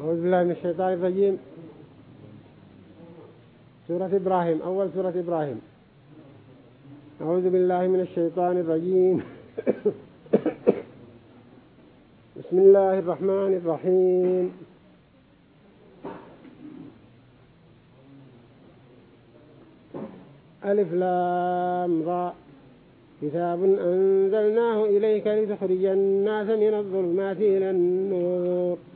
أعوذ بالله من الشيطان الرجيم. سورة إبراهيم أول سورة إبراهيم. أعوذ بالله من الشيطان الرجيم. بسم الله الرحمن الرحيم. ألف لام را. كتاب أنزلناه إليك لتخرج الناس من الظلمات إلى النور.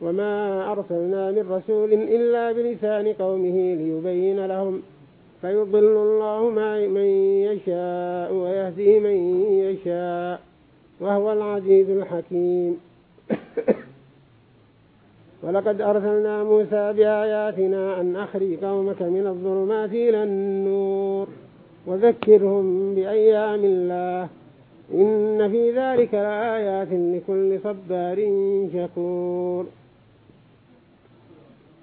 وما أرسلنا من رسول إلا بلسان قومه ليبين لهم فيضل الله من يشاء ويهدي من يشاء وهو العزيز الحكيم ولقد أرسلنا موسى بآياتنا أن أخرج قومك من الظلمات إلى النور وذكرهم بأيام الله إن في ذلك لآيات لكل صبار شكور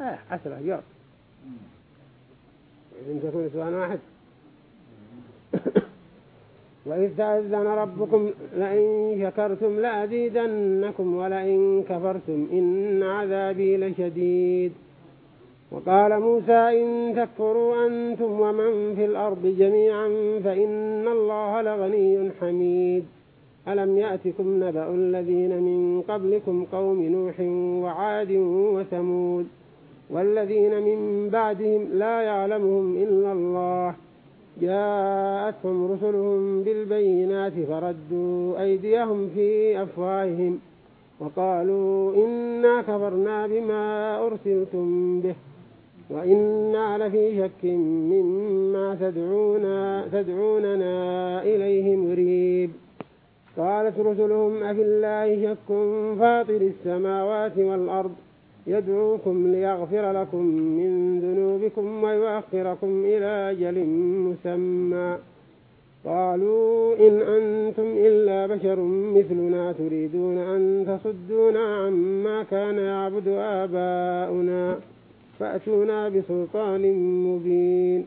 آه عشرة أيام إن تكون سؤال واحد. وإذ تأذن ربكم لئن شكرتم لأزيدنكم ولئن كفرتم إن عذابي لشديد. وقال موسى إن تكفروا أنتم ومن في الأرض جميعا فإن الله لغني حميد. ألم يأتكم نبأ الذين من قبلكم قوم نوح وعاد وثمود والذين من بعدهم لا يعلمهم إلا الله جاءتهم رسلهم بالبينات فردوا أيديهم في أفواههم وقالوا إنا كفرنا بما أرسلتم به وإنا لفي شك مما تدعونا تدعوننا إليه مريب قالت رسلهم أفي الله شك فاطر السماوات والأرض يدعوكم ليغفر لكم من ذنوبكم ويؤخركم إلى أجل مسمى. قالوا إن أنتم إلا بشر مثلنا تريدون أن تصدونا عما كان يعبد آباؤنا فأتونا بسلطان مبين.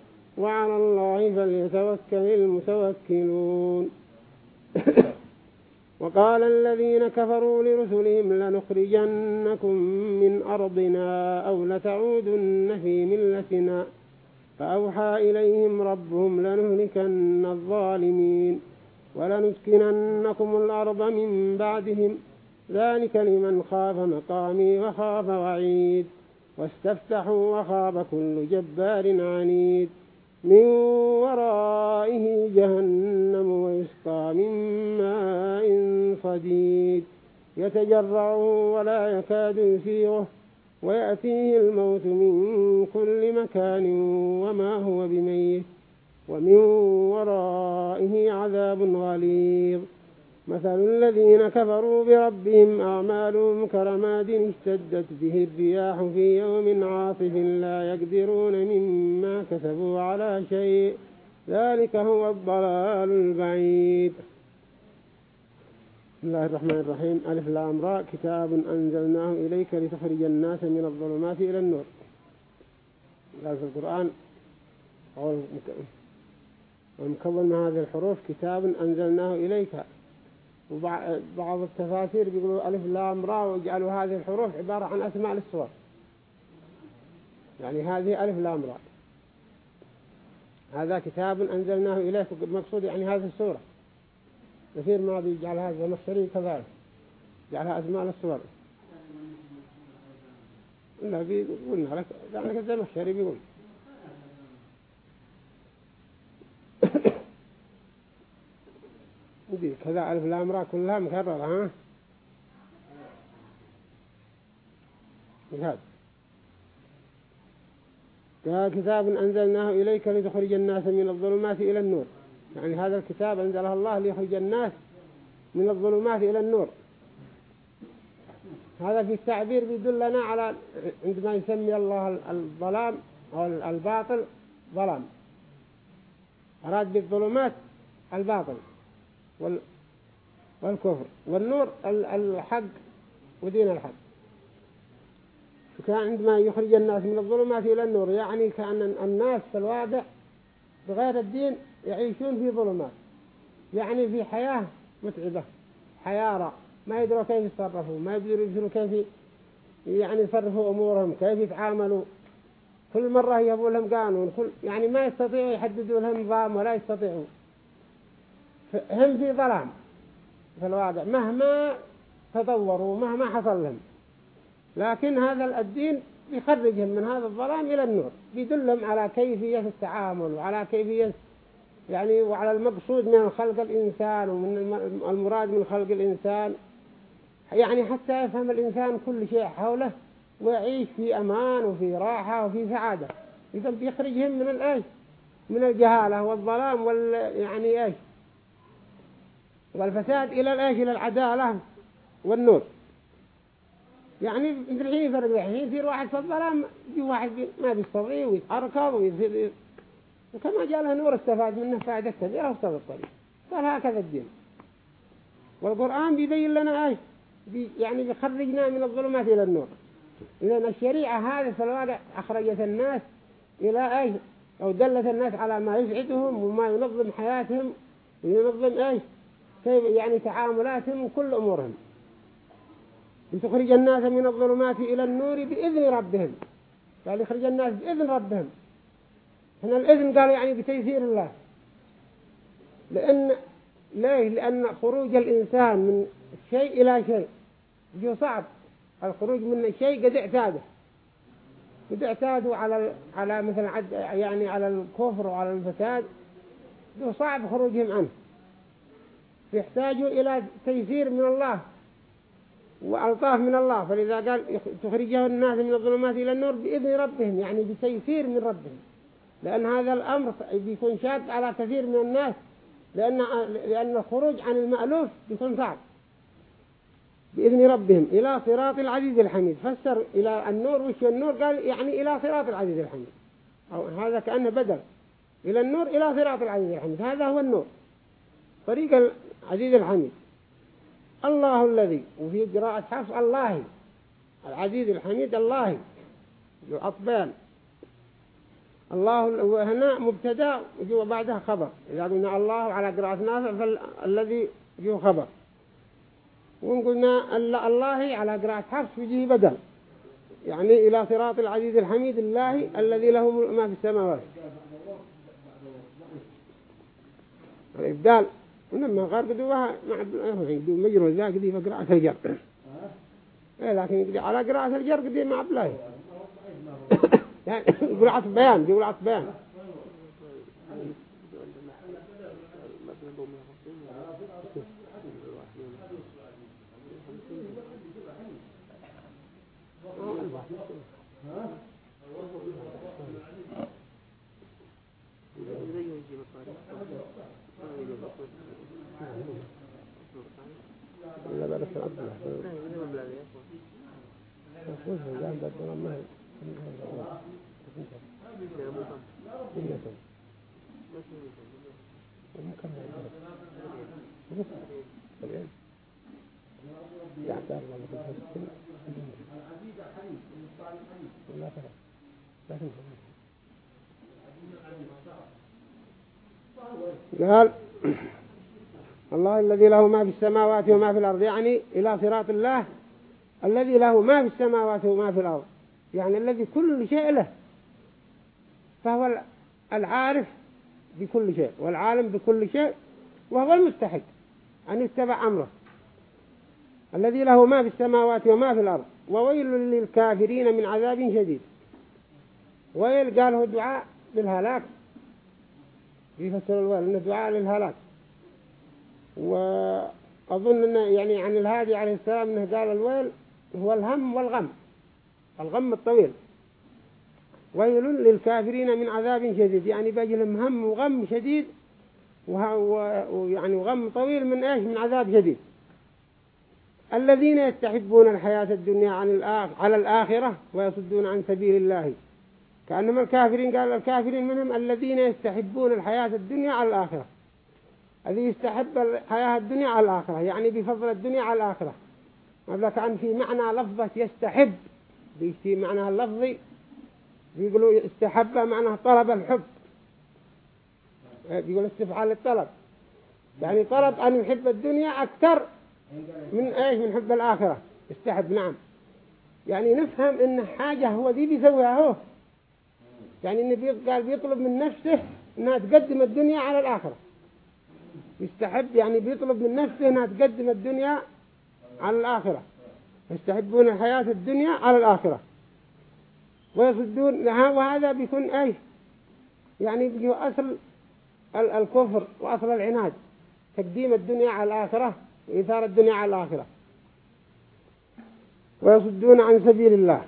وعلى الله فليتوكل المتوكلون. وقال الذين كفروا لرسلهم لنخرجنكم من أرضنا أو لتعودن في ملتنا. فأوحى إليهم ربهم لنهلكن الظالمين ولنسكننكم الأرض من بعدهم. ذلك لمن خاف مقامي وخاف وعيد واستفتحوا وخاب كل جبار عنيد. من ورائه جهنم ويسقى من ماء صديد. يتجرعه ولا يكاد يسيغه ويأتيه الموت من كل مكان وما هو بميت. ومن ورائه عذاب غليظ. مثل الذين كفروا بربهم أعمالهم كرماد اشتدت به الرياح في يوم عاصف لا يقدرون مما كسبوا على شيء. ذلك هو الضلال البعيد. بسم الله الرحمن الرحيم. ألف لام راء. كتاب أنزلناه إليك لتخرج الناس من الظلمات إلى النور. قال في القرآن. ومكون من هذه الحروف. كتاب أنزلناه إليك. وبعض التفاسير بيقولوا ألف لام راء ويجعلوا هذه الحروف عبارة عن أسماء للصور. يعني هذه ألف لام راء هذا كتاب أنزلناه إليك مقصود يعني هذه السورة. كثير ما بيجعل هذا مصري كذلك. جعلها أسماء للصور. لا بيقولنا لك مشتري بيقول دي كذا ألف لام را كلها مكررة ها؟ هذا كتاب أنزلناه إليك لتخرج الناس من الظلمات إلى النور. يعني هذا الكتاب أنزله الله ليخرج الناس من الظلمات إلى النور. هذا في التعبير بيدلنا على عندما يسمي الله الظلام أو الباطل ظلام. أراد بالظلمات الباطل. والكفر. والنور الحق ودين الحق. فكان عندما يخرج الناس من الظلمات إلى النور يعني كأن الناس في الواقع بغير الدين يعيشون في ظلمات. يعني في حياة متعبة حيارة ما يدروا كيف يتصرفوا ما يدروا كيف يعني يصرفوا أمورهم كيف يتعاملوا. كل مرة يبوا لهم قانون كل يعني ما يستطيعوا يحددوا لهم نظام ولا يستطيعوا. هم في ظلام. في الواقع مهما تطوروا مهما حصل لهم. لكن هذا الدين يخرجهم من هذا الظلام إلى النور بيدلهم على كيفية التعامل وعلى كيفية يعني وعلى المقصود من خلق الإنسان ومن المراد من خلق الإنسان. يعني حتى يفهم الإنسان كل شيء حوله ويعيش في أمان وفي راحة وفي سعادة. إذا بيخرجهم من الإيش؟ من الجهالة والظلام وال يعني إيش؟ والفساد إلى الإيش إلى العدالة والنور. يعني مثل الحين يفرق الحين يصير واحد في الظلام يجي واحد ما بيستطيع ويتأركض ويصير وكما جاء له نور استفاد منه فائدة كبيرة وصل الطريق. قال هكذا الدين. والقرآن بيبين لنا إيش؟ بي يعني بيخرجنا من الظلمات إلى النور. إذا الشريعة هذه في الواقع أخرجت الناس إلى إيش؟ أو دلت الناس على ما يسعدهم وما ينظم حياتهم. وينظم إيش؟ كيف يعني تعاملاتهم وكل أمورهم لتخرج الناس من الظلمات إلى النور بإذن ربهم. قال يخرج الناس بإذن ربهم. هنا الإذن قالوا يعني بتيسير الله. لأن ليه؟ لأن خروج الإنسان من شيء إلى شيء. جو صعب. الخروج من شيء قد اعتاده. قد اعتادوا على على مثل عد يعني على الكفر وعلى الفساد. صعب خروجهم عنه. يحتاجوا إلى تيسير من الله وألطاف من الله. فلذا قال تخرجه الناس من الظلمات إلى النور بإذن ربهم يعني بتيسير من ربهم. لأن هذا الأمر بيكون شاق على كثير من الناس لأن, لأن الخروج عن المألوف بيكون صعب. بإذن ربهم. إلى صراط العزيز الحميد. فسر إلى النور وش النور؟ قال يعني إلى صراط العزيز الحميد. أو هذا كأنه بدل. إلى النور إلى صراط العزيز الحميد. هذا هو النور. طريق العزيز الحميد. الله الذي وفي قراءة حفص الله. العزيز الحميد الله. يعطبان الله وهنا مبتدا وجوا بعدها خبر. إذا قلنا الله على قراءة نافع فالذي جو خبر. وإن قلنا الله على قراءة حفص يجيه بدل. يعني إلى صراط العزيز الحميد الله الذي له ما في السماوات. الإبدال. ولما غار قدوها مع قدو مجرى ذا قدي فقراءة الجر إيه لكن على قراءة الجر قدي مع بلاي يعني عطف بيان يقول عطف بيان. لا لا بس عبد الله قال الله الذي له ما في السماوات وما في الأرض يعني إلى صراط الله الذي له ما في السماوات وما في الأرض. يعني الذي كل شيء له. فهو العارف بكل شيء والعالم بكل شيء وهو المستحق أن يتبع أمره. الذي له ما في السماوات وما في الأرض. وويل للكافرين من عذاب شديد. ويل قاله دعاء بالهلاك يفسر الويل انه دعاء للهلاك. وأظن أنه يعني عن الهادي عليه السلام أنه قال الويل هو الهم والغم الغم الطويل. ويل للكافرين من عذاب شديد يعني بجلهم هم وغم شديد ويعني غم طويل من إيش؟ من عذاب شديد. الذين يستحبون الحياة الدنيا عن الآخر على الآخرة ويصدون عن سبيل الله. كأنهم الكافرين قال الكافرين منهم الذين يستحبون الحياة الدنيا على الآخرة. الذي يستحب الحياة الدنيا على الآخرة يعني بفضل الدنيا على الآخرة. ماذا كان في معنى لفظة يستحب في معنى اللفظي بيقولوا استحب معنى طلب الحب. بيقول استفعال الطلب. يعني طلب أن يحب الدنيا أكثر من إيش؟ من حب الآخرة. استحب نعم. يعني نفهم إن حاجة هو ذي بيسويها هو. يعني إنه قال بيطلب من نفسه إنها تقدم الدنيا على الآخرة. يستحب يعني بيطلب من نفسه إنها تقدم الدنيا على الآخرة. يستحبون الحياة الدنيا على الآخرة. ويصدون وهذا بيكون أي يعني بيكون أصل الكفر وأصل العناد. تقديم الدنيا على الآخرة وإثار الدنيا على الآخرة. ويصدون عن سبيل الله.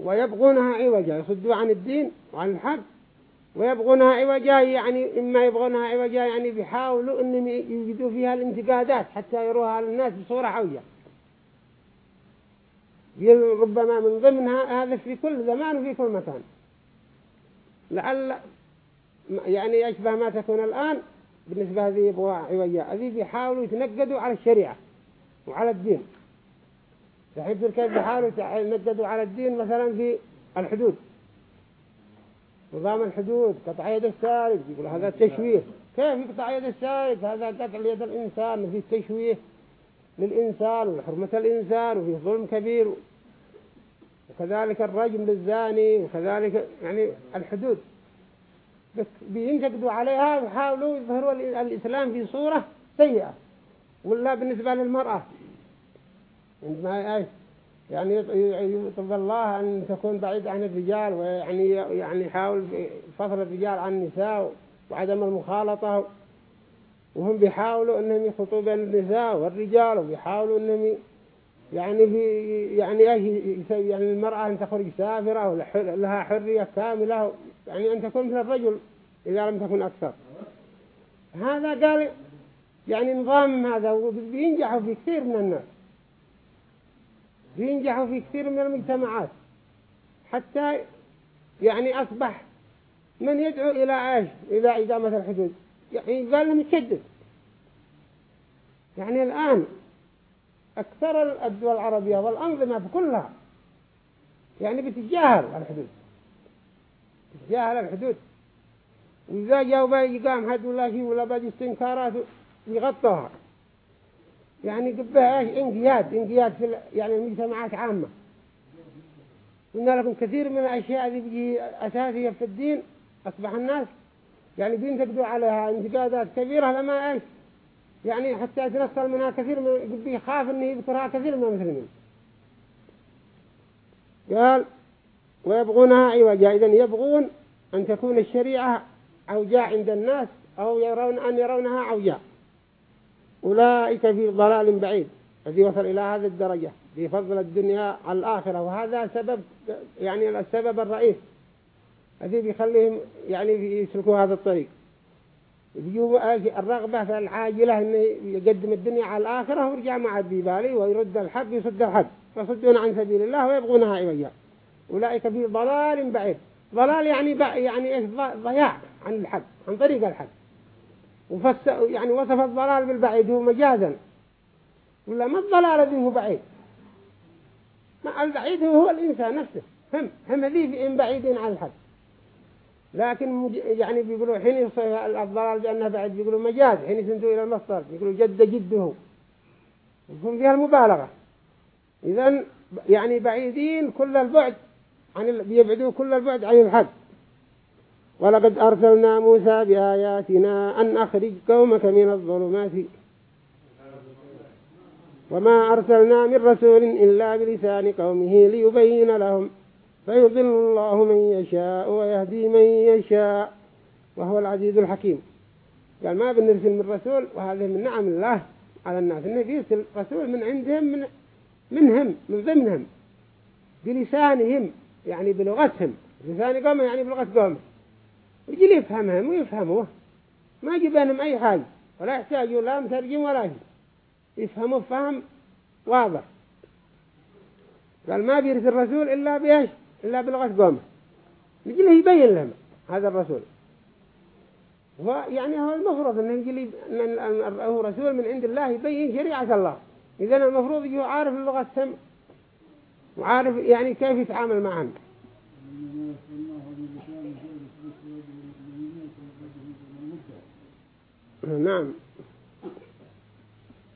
ويبغونها عوجا. يصدوا عن الدين وعن الحق. ويبغونها عوجا يعني إما يبغونها عوجا يعني بيحاولوا أنهم يجدوا فيها الانتقادات حتى يروها للناس بصورة حوية ربما من ضمنها هذا في كل زمان وفي كل مكان. لعل يعني يشبه ما تكون الآن بالنسبة هذه يبغوا عوجا. هذه بيحاولوا يتنقدوا على الشريعة وعلى الدين. تحب كيف بيحاولوا يتنقدوا على الدين مثلا في الحدود. نظام الحدود قطع يد السارق يقول هذا تشويه. كيف يقطع يد السارق هذا قطع يد الإنسان وفيه تشويه للإنسان وحرمة الإنسان وفيه ظلم كبير. وكذلك الرجم للزاني وكذلك يعني الحدود. بينتقدوا عليها ويحاولوا يظهروا الإسلام في صورة سيئة. ولا بالنسبة للمرأة؟ عندما يعني يطلب الله أن تكون بعيد عن الرجال ويعني يعني يحاول فصل الرجال عن النساء وعدم المخالطة. وهم بيحاولوا أنهم يخطوا بين النساء والرجال وبيحاولوا أنهم يعني في يعني إيش يعني المرأة أن تخرج سافرة ولها حرية كاملة يعني أن تكون مثل الرجل إذا لم تكن أكثر. هذا قال يعني نظام هذا وبينجحوا في كثير من الناس. بينجحوا في كثير من المجتمعات. حتى يعني أصبح من يدعو إلى إيش؟ إلى إقامة الحدود. يعني قال لهم يشدد. يعني الآن أكثر الدول العربية والأنظمة كلها يعني بتجاهل الحدود. بتجاهل الحدود. وإذا جاءوا بقى يقام حد ولا شيء ولا باقي استنكارات يغطوها. يعني قبها إيش انقياد انقياد في يعني المجتمعات عامة. قلنا لكم كثير من الأشياء اللي بيجي أساسية في الدين أصبح الناس يعني بينتقدوا عليها انتقادات كبيرة لما إيش؟ يعني حتى يتنصل منها كثير من بيخاف إنه يذكرها كثير من المسلمين. قال ويبغونها عوجا إذن يبغون أن تكون الشريعة عوجاء عند الناس أو يرون أن يرونها عوجاء أولئك في ضلال بعيد. الذي وصل إلى هذه الدرجة في فضل الدنيا على الآخرة. وهذا سبب يعني السبب الرئيس. الذي بيخليهم يعني يسلكوا هذا الطريق. يجوا الرغبة في العاجلة أنه يقدم الدنيا على الآخرة ويرجع مع الديبالي ويرد الحق يصد الحق يصدون عن سبيل الله ويبغونها عوجا أولئك في ضلال بعيد. ضلال يعني يعني ضياع عن الحق عن طريق الحق وفس يعني وصف الضلال بالبعيد هو مجازا. ولا ما الضلال الذي هو بعيد؟ ما البعيد هو الإنسان نفسه. هم هم ذي بعيدين عن الحد لكن يعني بيقولوا حين يصير الضلال بأنه بعد بيقولوا مجاز. حين يسندوا إلى المصدر بيقولوا جد جده. يكون فيها المبالغة. إذا يعني بعيدين كل البعد عن بيبعدوا كل البعد عن الحد ولقد أرسلنا موسى بآياتنا أن أخرج قومك من الظلمات. وما أرسلنا من رسول إلا بلسان قومه ليبين لهم. فيضل الله من يشاء ويهدي من يشاء. وهو العزيز الحكيم. قال ما بنرسل من رسول؟ وهذه من نعم الله على الناس. إنه بيرسل رسول من عندهم من منهم من ضمنهم. بلسانهم يعني بلغتهم. لسان قوم يعني بلغة قوم يجي يفهمهم ويفهموه ما يجي بينهم أي حاجة ولا يحتاجوا لا مترجم ولا شيء. يفهموا فهم واضح. قال ما بيرسل الرسول إلا بإيش؟ إلا بلغة قومه. يجي له يبين لهم هذا الرسول. هو يعني هو المفروض أنه يجي هو رسول من عند الله يبين شريعة الله. إذا المفروض يجي عارف لغتهم وعارف يعني كيف يتعامل معهم نعم.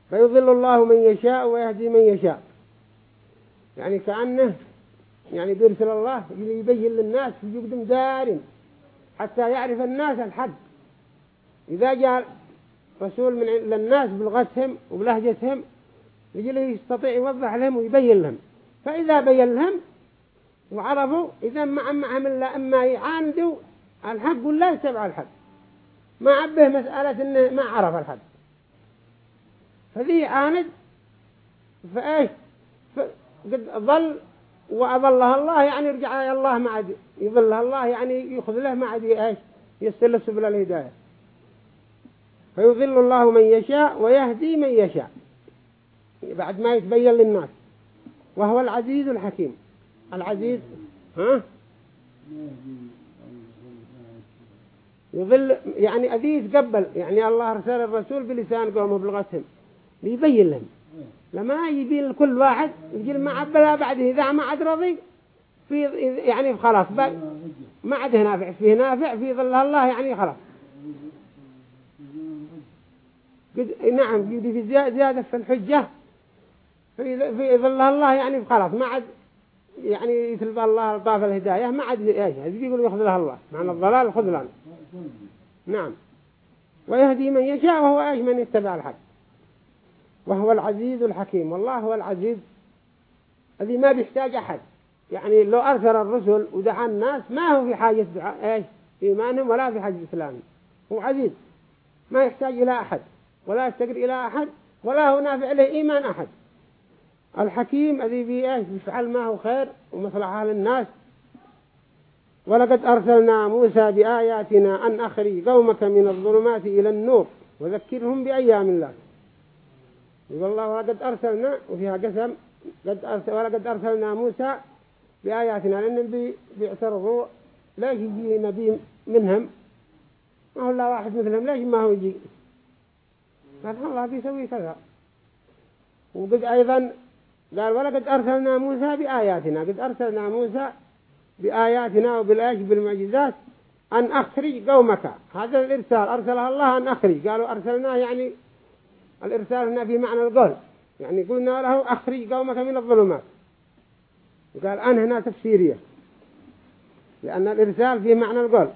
فيضل الله من يشاء ويهدي من يشاء. يعني كأنه يعني بيرسل الله يبين للناس يقدم دار حتى يعرف الناس الحق. إذا جاء رسول من للناس بلغتهم وبلهجتهم يجي له يستطيع يوضح لهم ويبين لهم. فإذا بين لهم وعرفوا إذا ما معهم إلا أما يعاندوا الحق ولا يتبع الحق. ما عبه مسألة إنه ما عرف الحق فذي عاند فإيش؟ قد ظل وأظلها الله يعني يرجع الله ما عاد يظلها الله يعني يأخذ له ما عاد إيش؟ يستل سبل الهداية. فيظل الله من يشاء ويهدي من يشاء. بعد ما يتبين للناس. وهو العزيز الحكيم. العزيز ها؟ يظل يعني أذي يتقبل يعني الله أرسل الرسول بلسان قومه بلغتهم ليبين لهم. لما يبين لكل واحد يجي ما عبلا بعده إذا ما عاد رضي في يعني خلاص ما عاد نافع فيه نافع في ظل الله يعني خلاص. نعم في زيادة في الحجة في في ظل الله يعني خلاص ما عاد يعني يتلبى الله طاف الهداية ما عاد إيش هذي بيقول ياخذ لها الله معنى الضلال خذلان. نعم. ويهدي من يشاء وهو إيش من يتبع الحق. وهو العزيز الحكيم. والله هو العزيز الذي ما بيحتاج أحد. يعني لو أرسل الرسل ودعا الناس ما هو في حاجة دعاء إيش؟ إيمانهم ولا في حاجة إسلامهم. هو عزيز. ما يحتاج إلى أحد. ولا يفتقر إلى أحد. ولا هو نافع له إيمان أحد. الحكيم الذي بيفعل ما هو خير ومصلحة للناس. ولقد أرسلنا موسى بآياتنا أن أخرج قومك من الظلمات إلى النور وذكرهم بأيام الله. يقول الله ولقد أرسلنا وفيها قسم قد أرسل ولقد أرسلنا موسى بآياتنا لأنهم بيعترضوا ليش يجي نبي منهم. ما هو الله واحد مثلهم ليش ما هو يجي. قال الله بيسوي كذا. وقد أيضا قال ولقد أرسلنا موسى بآياتنا قد أرسلنا موسى بآياتنا وبالآيات بالمعجزات أن أخرج قومك. هذا الإرسال أرسلها الله أن أخرج. قالوا أرسلناه يعني الإرسال هنا في معنى القول. يعني قلنا له أخرج قومك من الظلمات. وقال أن هنا تفسيرية. لأن الإرسال في معنى القول.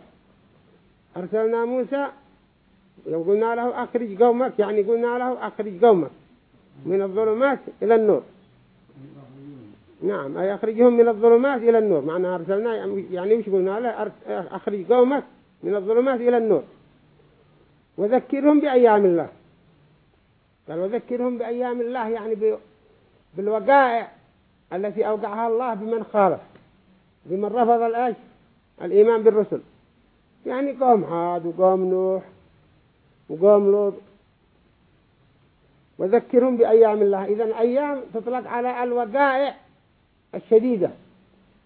أرسلنا موسى قلنا له أخرج قومك يعني قلنا له أخرج قومك من الظلمات إلى النور. نعم أي أخرجهم من الظلمات إلى النور. معنى أرسلنا يعني وش قلنا؟ له أخرج قومك من الظلمات إلى النور. وذكرهم بأيام الله. قال وذكرهم بأيام الله يعني بالوقائع التي أوقعها الله بمن خالف بمن رفض الآش الإيمان بالرسل. يعني قوم عاد وقوم نوح وقوم لوط. وذكرهم بأيام الله. إذن أيام تطلق على الوقائع الشديدة.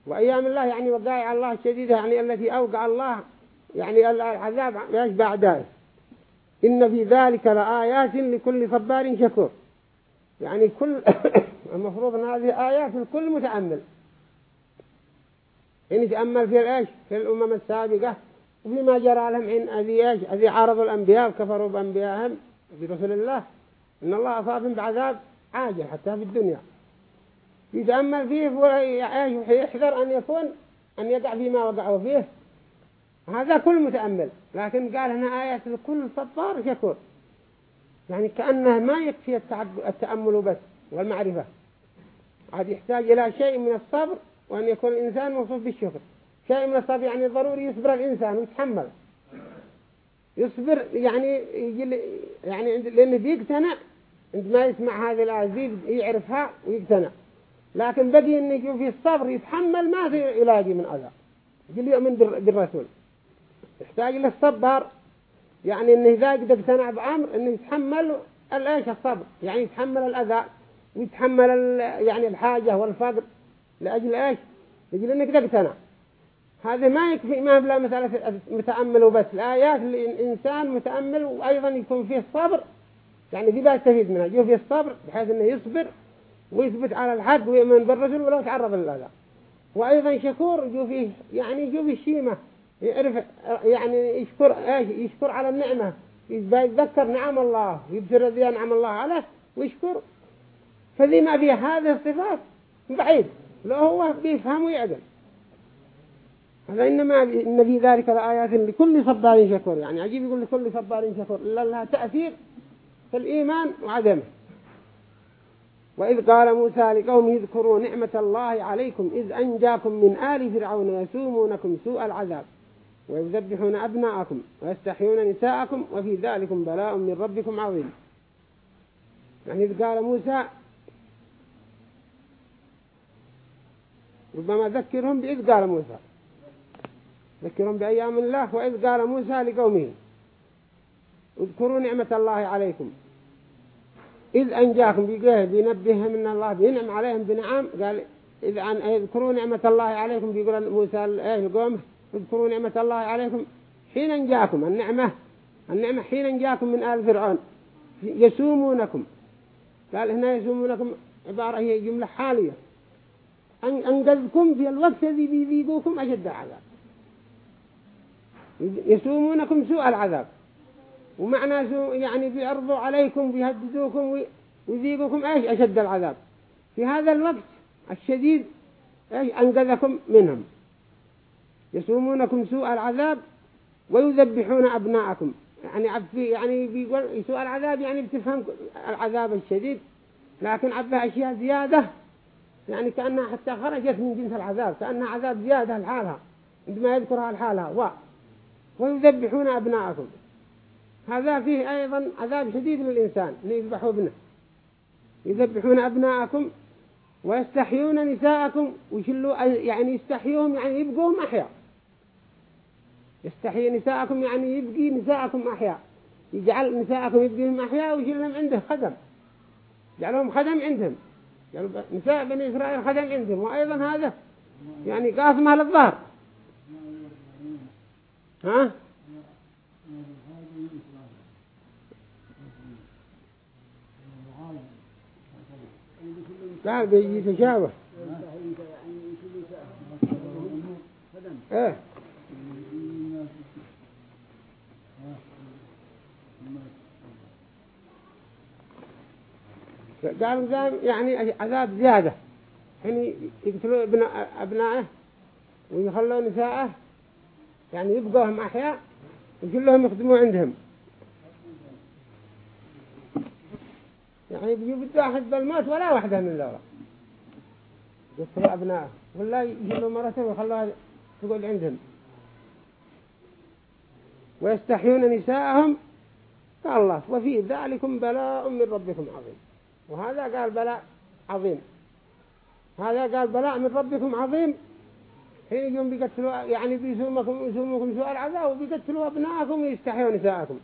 وأيام الله يعني وقائع الله الشديدة يعني التي أوقع الله يعني العذاب يشبع دائم إن في ذلك لآيات لكل صبار شكور. يعني كل المفروض أن هذه آيات لكل متأمل. إن يتأمل في الإيش في الأمم السابقة. وفيما جرى لهم عن أذي إيش؟ أذي عارضوا الأنبياء وكفروا بأنبيائهم برسول الله. إن الله أصابهم بعذاب عاجل حتى في الدنيا. يتأمل فيه ويحذر أن يكون أن يقع فيما وقعوا فيه هذا كل متأمل. لكن قال هنا آيات لكل صبار شكور. يعني كأنه ما يكفي التأمل بس والمعرفة. عاد يحتاج إلى شيء من الصبر وأن يكون الإنسان موصوف بالشكر. شيء من الصبر يعني ضروري يصبر الإنسان ويتحمل. يصبر يعني يعني لأنه بيقتنع. عندما يسمع هذه الآية يعرفها ويقتنع. لكن بقي يجي في الصبر يتحمل ما في يلاقي من أذى. يجي يؤمن بالرسول. يحتاج للصبر يعني إنه إذا قد اقتنع بأمر إنه يتحمل الايش الصبر. يعني يتحمل الأذى ويتحمل يعني الحاجة والفقر لأجل إيش؟ لأجل إنك اقتنع. هذا ما يكفي ما بلا مسألة متأمل وبس. الآيات الإنسان متأمل وأيضا يكون فيه الصبر. يعني ذي بيستفيد منها. يجوا فيه الصبر بحيث إنه يصبر ويثبت على الحق ويؤمن بالرسل ولو تعرض للأذى. وأيضا شكور يجوا فيه يعني يجوا فيه الشيمة يعرف يعني يشكر إيش يشكر على النعمة. يتذكر نعم الله يبصر ذي نعم الله عليه ويشكر. فذي ما فيه هذه الصفات بعيد لو هو بيفهم ويعقل هذا إنما إن في ذلك الآيات لكل صبار شكور يعني عجيب يقول لكل صبار شكور إلا لها تأثير في الإيمان وعدمه. وإذ قال موسى لقومه اذكروا نعمة الله عليكم إذ أنجاكم من آل فرعون يسومونكم سوء العذاب ويذبحون أبناءكم ويستحيون نساءكم وفي ذلكم بلاء من ربكم عظيم. يعني إذ قال موسى ربما ذكرهم بإذ قال موسى. ذكرهم بأيام الله وإذ قال موسى لقومه اذكروا نعمة الله عليكم. إذ أنجاكم بيقول بينبههم أن الله بينعم عليهم بنعم قال إذ أن اذكروا نعمة الله عليكم بيقول موسى لقومه اذكروا نعمة الله عليكم حين أنجاكم النعمة النعمة حين أنجاكم من آل فرعون يسومونكم. قال هنا يسومونكم عبارة هي جملة حالية. أنقذكم في الوقت الذي بيذيقوكم أشد العذاب يسومونكم سوء العذاب. ومعنى يعني بيعرضوا عليكم بيهددوكم ويذيقوكم إيش؟ أشد العذاب. في هذا الوقت الشديد إيش؟ أنقذكم منهم. يسومونكم سوء العذاب ويذبحون أبناءكم. يعني عبفي يعني بيقول سوء العذاب يعني بتفهم العذاب الشديد. لكن عبها أشياء زيادة. يعني كأنها حتى خرجت من جنس العذاب. كأنها عذاب زيادة لحالها. عندما يذكرها لحالها. و ويذبحون أبناءكم. هذا فيه أيضا عذاب شديد للإنسان ليذبحوا ابنه. يذبحون أبناءكم ويستحيون نساءكم ويشلوا يعني يستحيوهم يعني يبقوهم أحياء. يستحيي نساءكم يعني يبقي نساءكم أحياء. يجعل نساءكم يبقيهم أحياء ويجعلهم عنده خدم. جعلهم خدم عندهم. يعني نساء بني إسرائيل خدم عندهم. وأيضا هذا يعني قاسمها للظهر ها؟ لا تشابه إيه. قالوا ذا يعني عذاب زيادة. حين يقتلوا ابن أبنائه ويخلوا نساءه. يعني يبقوهم أحياء وكلهم يخدموا عندهم. يعني بيجوا واحد بالموت ولا واحدة من ذولا يقتلوا أبنائه ولا يجلوا مرته ويخلوها تقول عندهم. ويستحيون نساءهم. قال الله وفي ذلكم بلاء من ربكم عظيم. وهذا قال بلاء عظيم. هذا قال بلاء من ربكم عظيم. حين يجون بيقتلوا يعني بيسومكم يسومكم سوء العذاب وبيقتلوا أبناءكم ويستحيوا نساءكم.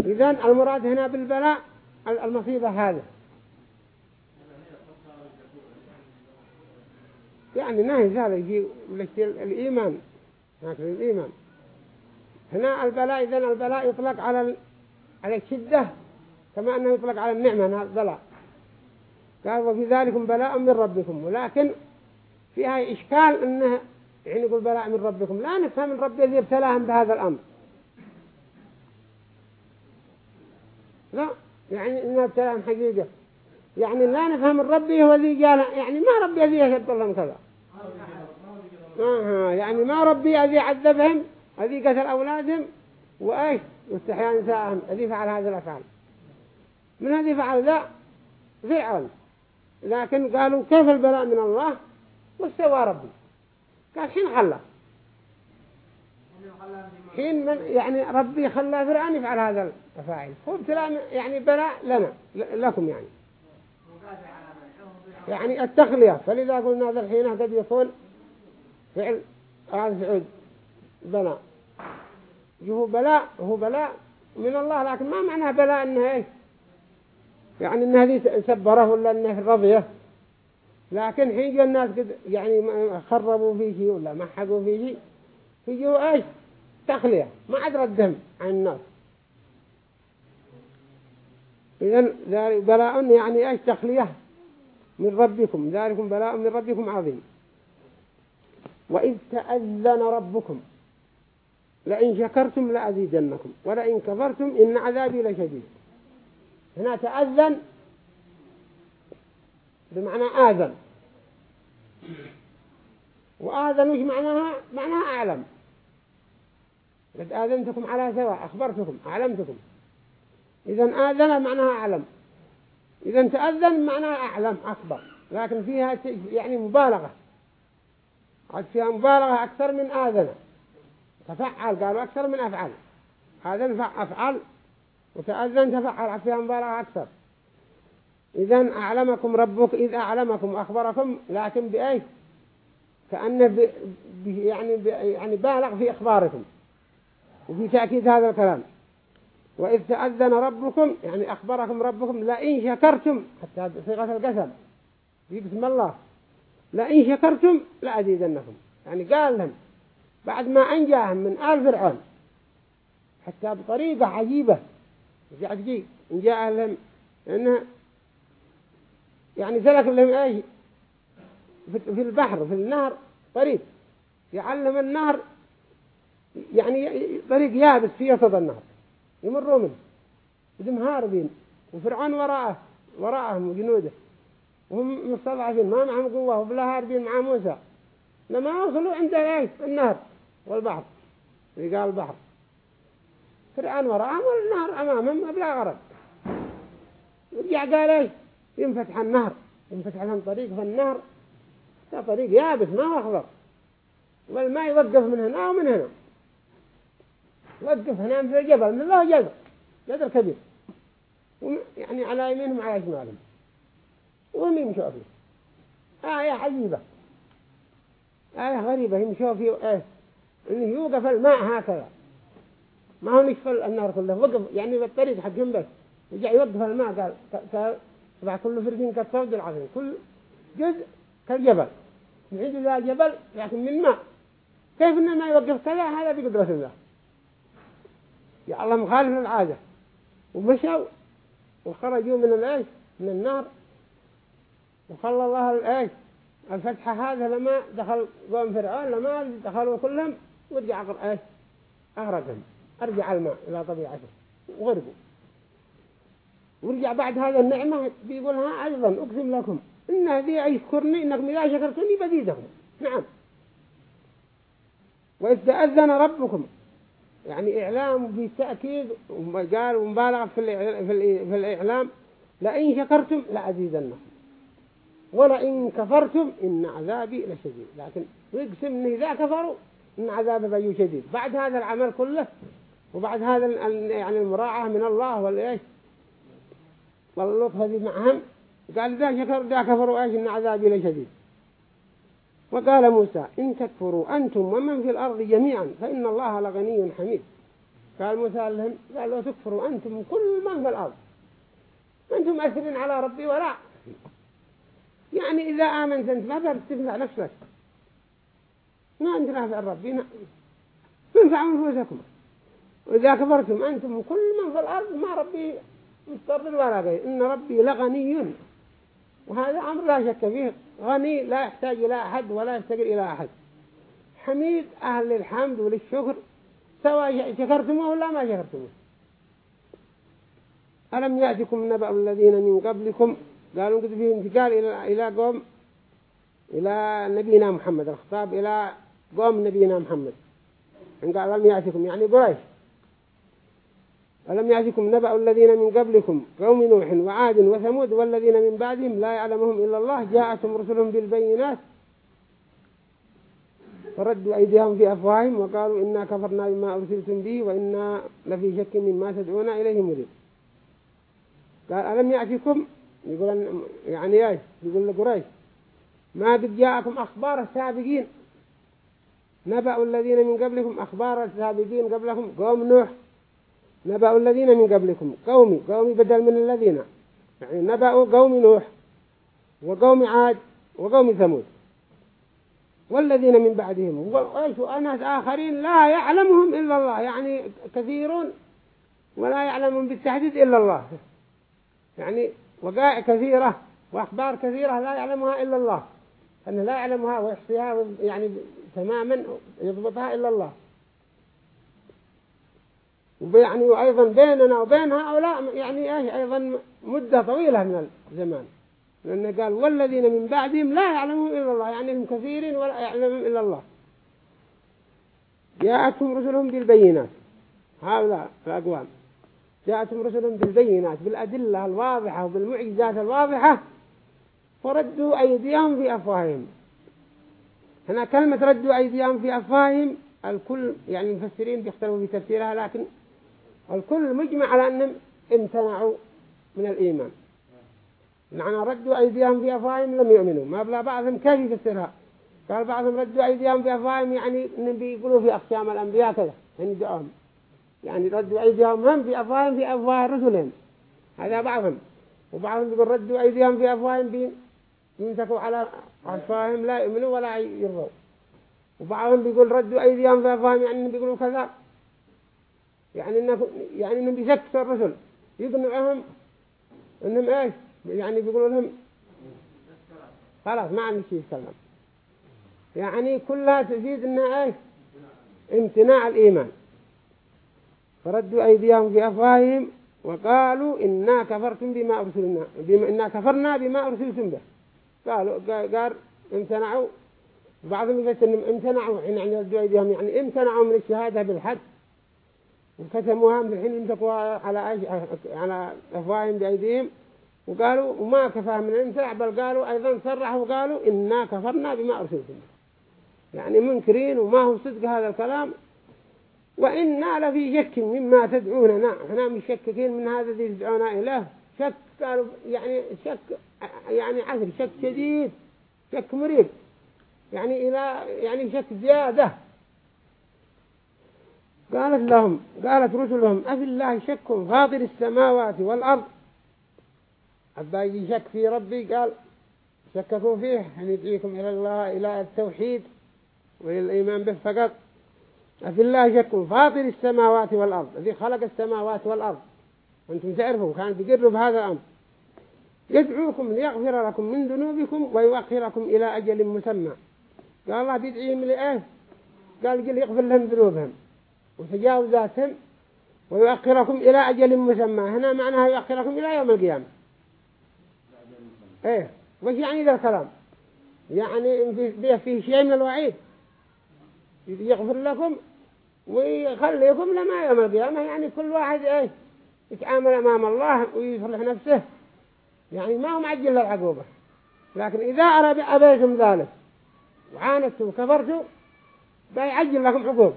إذن المراد هنا بالبلاء المصيبة هذا يعني نهي هذا يجي الإيمان. هكذا الإيمان هنا البلاء إذن البلاء يطلق على على الشدة كما أنه يطلق على النعمة هذا البلاء. قال وفي ذلك بلاء من ربكم. ولكن فيها إشكال أنه يعني يقول بلاء من ربكم. لا نفهم من ربي الذي ابتلاهم بهذا الأمر. لا. يعني إنه ابتلاهم حقيقة. يعني لا نفهم ربي هو الذي قال يعني ما ربي الذي يشد لهم كذا. آه يعني ما ربي الذي عذبهم الذي قتل أولادهم وإيش؟ واستحيا نساءهم الذي فعل هذه الأفعال من الذي فعل ذا؟ فعل. لكن قالوا كيف البلاء من الله؟ واستوى ربي. قال حين خلى حين من يعني ربي خلى فرعون يفعل هذا الفاعل هو ابتلاء يعني بلاء لنا لكم يعني. يعني التخلية. فلذا قلنا ذا الحين قد يكون فعل هذا فعل بلاء. هو بلاء هو بلاء من الله لكن ما معنى بلاء انه إيش؟ يعني ان هذه سبرة ولا انه رضية. لكن حين الناس قد يعني خربوا في شيء ولا محقوا في شيء يجوا إيش تخلية ما عاد ردهم عن الناس. إذن ذلك بلاء يعني إيش؟ تخلية من ربكم. ذلكم بلاء من ربكم عظيم. وإذ تأذن ربكم لئن شكرتم لأزيدنكم ولئن كفرتم إن عذابي لشديد. هنا تأذن بمعنى آذن. وآذن وش معناها؟ معناها أعلم. قد آذنتكم على سواء أخبرتكم أعلمتكم. إذا آذن معناها أعلم. إذا تأذن معناها أعلم أكبر. لكن فيها يعني مبالغة. قد فيها مبالغة أكثر من آذن. تفعل قالوا أكثر من أفعل. آذن أفعل وتأذن تفعل فيها مبالغة أكثر. إذا أعلمكم ربك إذ أعلمكم أخبركم لكن بأي كأنه. يعني. يعني بالغ في إخباركم. وفي تأكيد هذا الكلام. وإذ تأذن ربكم يعني أخبركم ربكم لئن شكرتم حتى صيغة القسم. بسم الله. لئن شكرتم لأزيدنكم. يعني قال لهم بعد ما أنجاهم من آل فرعون حتى بطريقة عجيبة. عجيب إن جاء لهم إنه يعني سلك لهم إيش؟ في البحر في النهر طريق يعلم النهر يعني طريق يابس في وسط النهر. يمروا منه. بدهم هاربين وفرعون وراءه. وراءهم وجنوده وهم مستضعفين. ما معهم قوة. وبلا هاربين مع موسى. لما وصلوا عند النهر والبحر. رجال البحر. فرعون وراءهم والنهر أمامهم بلا غرض ورجع قال إيش؟ ينفتح النهر. ينفتح لهم طريق. في النهر طريق يابس ما هو أخضر. والماء يوقف من هنا ومن هنا. يوقف هنا في الجبل من الله جبل جبل كبير. يعني على يمينهم على شمالهم. وهم يمشوا فيه؟ آية عجيبة. آية غريبة يمشوا فيه إنه يوقف الماء هكذا. ما هو نشف النهر كله وقف يعني بالطريق حقهم بس. يجي يوقف الماء قال طبعا كل فرق كالصوت العظيم. كل جزء كالجبل. من عند ذا الجبل لكن من ماء. كيف إن ما يوقف كذا؟ هذا بقدرة الله. الله مخالف للعادة ومشوا وخرجوا من العيش من النار. وخلى الله العيش. الفتحة هذا لما دخل قوم فرعون لما دخلوا كلهم ورجع إيش أغرقهم أرجع الماء إلى طبيعته. وغرقوا. ورجع بعد هذا النعمة بيقولها أيضا أقسم لكم إن هذه يشكرني إنكم إذا شكرتني بزيدكم نعم. وإذ تأذن ربكم يعني إعلام بالتأكيد وقال ومبالغة في, في الإعلام لئن شكرتم لأزيدنكم. ولئن كفرتم إن عذابي لشديد. لكن يقسم إن إذا كفروا إن عذابي بيو شديد. بعد هذا العمل كله وبعد هذا يعني المراعاة من الله والإيش؟ واللطف هذه معهم قال ذا شكر ذا كفروا إيش؟ إن عذابي لشديد. وقال موسى إن تكفروا أنتم ومن في الأرض جميعا فإن الله لغني حميد. قال موسى لهم قال لو تكفروا أنتم كل من في الأرض. أنتم أسرين على ربي ولا. يعني إذا آمنت أنت ما تنفع نفسك. ما أنت نافع ربي. تنفع أنفسكم. وإذا كفرتم أنتم كل من في الأرض ما ربي مضطر ولا إن ربي لغني. وهذا أمر لا شك فيه. غني لا يحتاج إلى أحد ولا يفتقر إلى أحد. حميد أهل الحمد وللشكر. سواء شكرتموه ولا ما شكرتموه. ألم يأتكم نبأ الذين من قبلكم؟ قالوا قد فيه انتقال إلى إلى قوم إلى نبينا محمد. الخطاب إلى قوم نبينا محمد. إن قال ألم يأتكم؟ يعني قريش. ألم يأتكم نبأ الذين من قبلكم قوم نوح وعاد وثمود والذين من بعدهم لا يعلمهم إلا الله جاءتهم رسلهم بالبينات فردوا أيديهم في أفواههم وقالوا إنا كفرنا بما أرسلتم به وإنا لفي شك مما تدعونا إليه مريد قال ألم يأتكم؟ يقول يعني إيش؟ يقول لقريش. ما قد جاءكم أخبار السابقين؟ نبأ الذين من قبلكم أخبار السابقين قبلكم قوم نوح. نبأ الذين من قبلكم. قومي قومي بدل من الذين. يعني نبأ قوم نوح وقوم عاد وقوم ثمود. والذين من بعدهم. وناس آخرين لا يعلمهم إلا الله. يعني كثيرون ولا يعلمهم بالتحديد إلا الله. يعني وقائع كثيرة وأخبار كثيرة لا يعلمها إلا الله. أنه لا يعلمها ويحصيها يعني تماما يضبطها إلا الله. ويعني وأيضا بيننا وبين هؤلاء يعني إيش أيضا مدة طويلة من الزمان. لأنه قال والذين من بعدهم لا يعلمهم إلا الله يعني هم كثيرين ولا يعلمهم إلا الله. جاءتهم رسلهم بالبينات. هؤلاء الأقوام. جاءتهم رسلهم بالبينات بالأدلة الواضحة وبالمعجزات الواضحة فردوا أيديهم في أفواههم. هنا كلمة ردوا أيديهم في أفواههم الكل يعني المفسرين بيختلفوا في تفسيرها لكن الكل مجمع على أنهم امتنعوا من الإيمان. معنى ردوا أيديهم في أفواههم لم يؤمنوا. ما بلا بعضهم كيف يفسرها قال بعضهم ردوا أيديهم في أفواههم يعني إنهم بيقولوا في أقسام الأنبياء كذا. دعوهم يعني ردوا أيديهم هم في أفواههم في أفواه رسلهم. هذا بعضهم. وبعضهم يقول ردوا أيديهم في أفواههم يمسكوا على أفواههم لا يؤمنوا ولا يرضوا. وبعضهم بيقول ردوا أيديهم في أفواههم يعني بيقولوا كذا. يعني إنه يعني إنهم بيسكتوا الرسل. يقنعهم إنهم إيش؟ يعني بيقولوا لهم خلاص ما عندي شيء يتكلم يعني كلها تزيد إنها إيش؟ امتناع الإيمان. فردوا أيديهم في أفواههم وقالوا إنا كفرتم بما أرسلنا بما إنا كفرنا بما أرسلتم به. قالوا قال امتنعوا. بعضهم يفسر إنهم امتنعوا يعني ردوا أيديهم يعني امتنعوا من الشهادة بالحد وكتموها الحين يمسكوا على على أفواههم بأيديهم. وقالوا وما كفى من الامتناع بل قالوا أيضا صرحوا وقالوا إنا كفرنا بما أرسلتم. يعني منكرين وما هو صدق هذا الكلام. وإنا لفي شك مما تدعوننا إحنا مشككين من هذا الذي تدعونا إله شك قالوا يعني شك يعني عثر شك شديد شك مريض يعني إلى يعني شك زيادة. قالت لهم قالت رسلهم أفي الله شك فاطر السماوات والأرض؟ يجي شك في ربي؟ قال شككوا فيه أن يدعيكم إلى الله إلى التوحيد وإلى الإيمان به فقط. أفي الله شك فاطر السماوات والأرض الذي خلق السماوات والأرض. وأنتم تعرفوا كان بيقرب هذا الأمر. يدعوكم ليغفر لكم من ذنوبكم ويؤخركم إلى أجل مسمى. قال الله بيدعيهم لإيه؟ قال قل يغفر لهم ذنوبهم. وتجاوزاتهم ويؤخركم إلى أجل مسمى. هنا معناها يؤخركم إلى يوم القيامة. إيه وش يعني ذا الكلام؟ يعني فيه شيء من الوعيد. يغفر لكم ويخليكم لما يوم القيامة. يعني كل واحد إيه يتعامل أمام الله ويصلح نفسه. يعني ما هو معجل للعقوبة. لكن إذا أبيتم ذلك وعاندتم وكفرتم بيعجل لكم عقوبة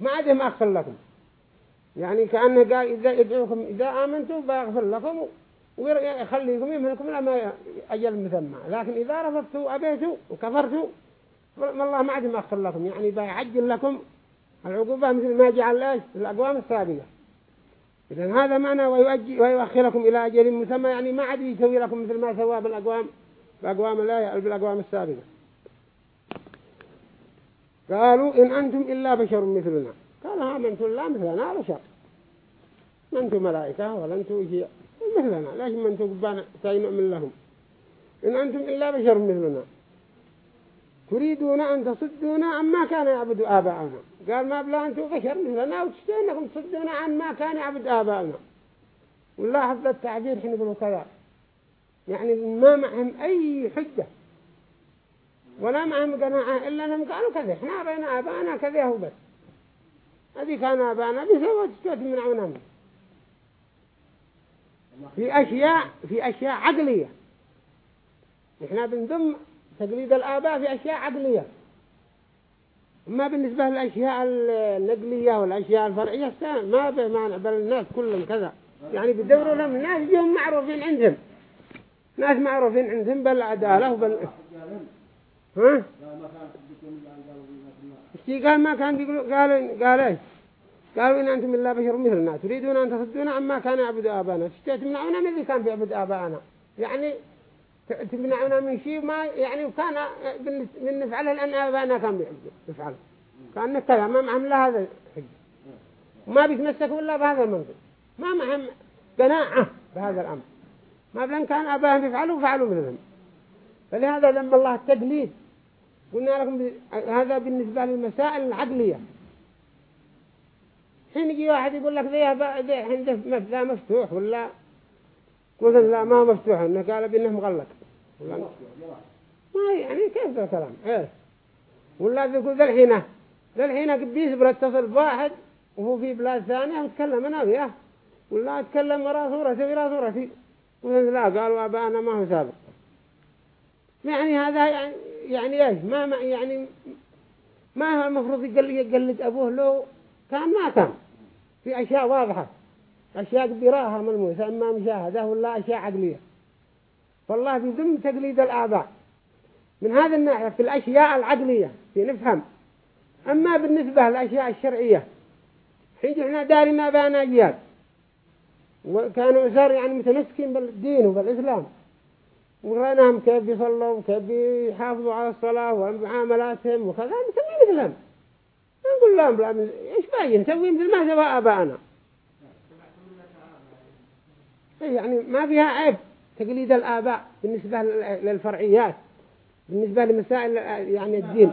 ما عاد ما أغفر لكم. يعني كأنه قال إذا يدعوكم إذا آمنتم بيغفر لكم ويخليكم يمهلكم لما أجل مثمى لكن إذا رفضتوا وأبيتوا وكفرتوا والله ما عاد ما أغفر لكم. يعني بيعجل لكم العقوبة مثل ما جعل إيش؟ الأقوام السابقة. إذا هذا معنى ويؤخركم إلى أجل مسمى. يعني ما عاد يسوي لكم مثل ما سوى بالأقوام بالأقوام لا بالأقوام السابقة. قالوا إن أنتم إلا بشر مثلنا. قال ها من لا مثلنا بشر ما أنتم ملائكة ولا أنتم مثلنا. ليش ما أنتم قبانا نؤمن لهم؟ إن أنتم إلا بشر مثلنا. تريدون أن تصدونا عما كان يعبد آباؤنا قال ما بلا أنتم بشر مثلنا وتشتون أنكم تصدونا عن ما كان يعبد آباؤنا ولاحظ التعبير حين يقولوا كذا. يعني ما معهم أي حجة. ولا معهم قناعة إلا أنهم قالوا كذا. إحنا رأينا آباءنا كذا هو بس. هذه كان آباءنا بسوى تستوت من عونهم في أشياء في أشياء عقلية. إحنا بنضم تقليد الآباء في أشياء عقلية. أما بالنسبة للأشياء النقلية والأشياء الفرعية ما بمعنى بل الناس كلهم كذا. يعني بدوروا لهم الناس جهم معروفين عندهم. ناس معروفين عندهم بالعدالة وبال ها؟ قال ما كان بيقولوا قال قال إيش قالوا إن أنتم إلا بشر مثلنا تريدون أن تصدونا عما كان يعبد آبانا تمنعونا من اللي كان بيعبد آبانا يعني تمنعونا من شيء ما يعني كان من نفعله لأن آبانا كان بيفعل كان كذا ما معهم لا هذا الحج وما بيتمسكوا إلا بهذا المنطق ما معهم قناعة بهذا الأمر ما بلن كان أباهم يفعلوا فعلوا مثلهم فلهذا لما الله التقليد قلنا لكم هذا بالنسبة للمسائل العقلية. حين يجي واحد يقول لك ذي عنده ذا مفتوح ولا؟ مثلا لا ما مفتوح إنه قال بإنه مغلق. ما يعني كيف ذا الكلام؟ إيه. ولا يقول ذا الحين ذا الحين قبيس بيتصل بواحد وهو في بلاد ثانية وتكلم أنا وياه. ولا أتكلم وراء صورتي وراء صورتي. لا قالوا أبانا ما هو سابق. يعني هذا يعني, يعني إيش؟ ما يعني ما هو المفروض يقلد أبوه لو كان ما كان. في أشياء واضحة. أشياء براها ملموسة. إما مشاهدة ولا أشياء عقلية. فالله بيذم تقليد الآباء. من هذا الناحية في الأشياء العقلية في نفهم. أما بالنسبة للأشياء الشرعية حين إحنا دارنا بانا أجيال وكانوا أسر يعني متمسكين بالدين وبالإسلام. ورأيناهم كيف بيصلوا وكيف بيحافظوا على الصلاة ومعاملاتهم وكذا نسوي مثلهم نقول لهم لا إيش باين نسوي مثل ما سوى آباءنا. يعني ما فيها عيب تقليد الآباء بالنسبة للفرعيات بالنسبة لمسائل يعني الدين.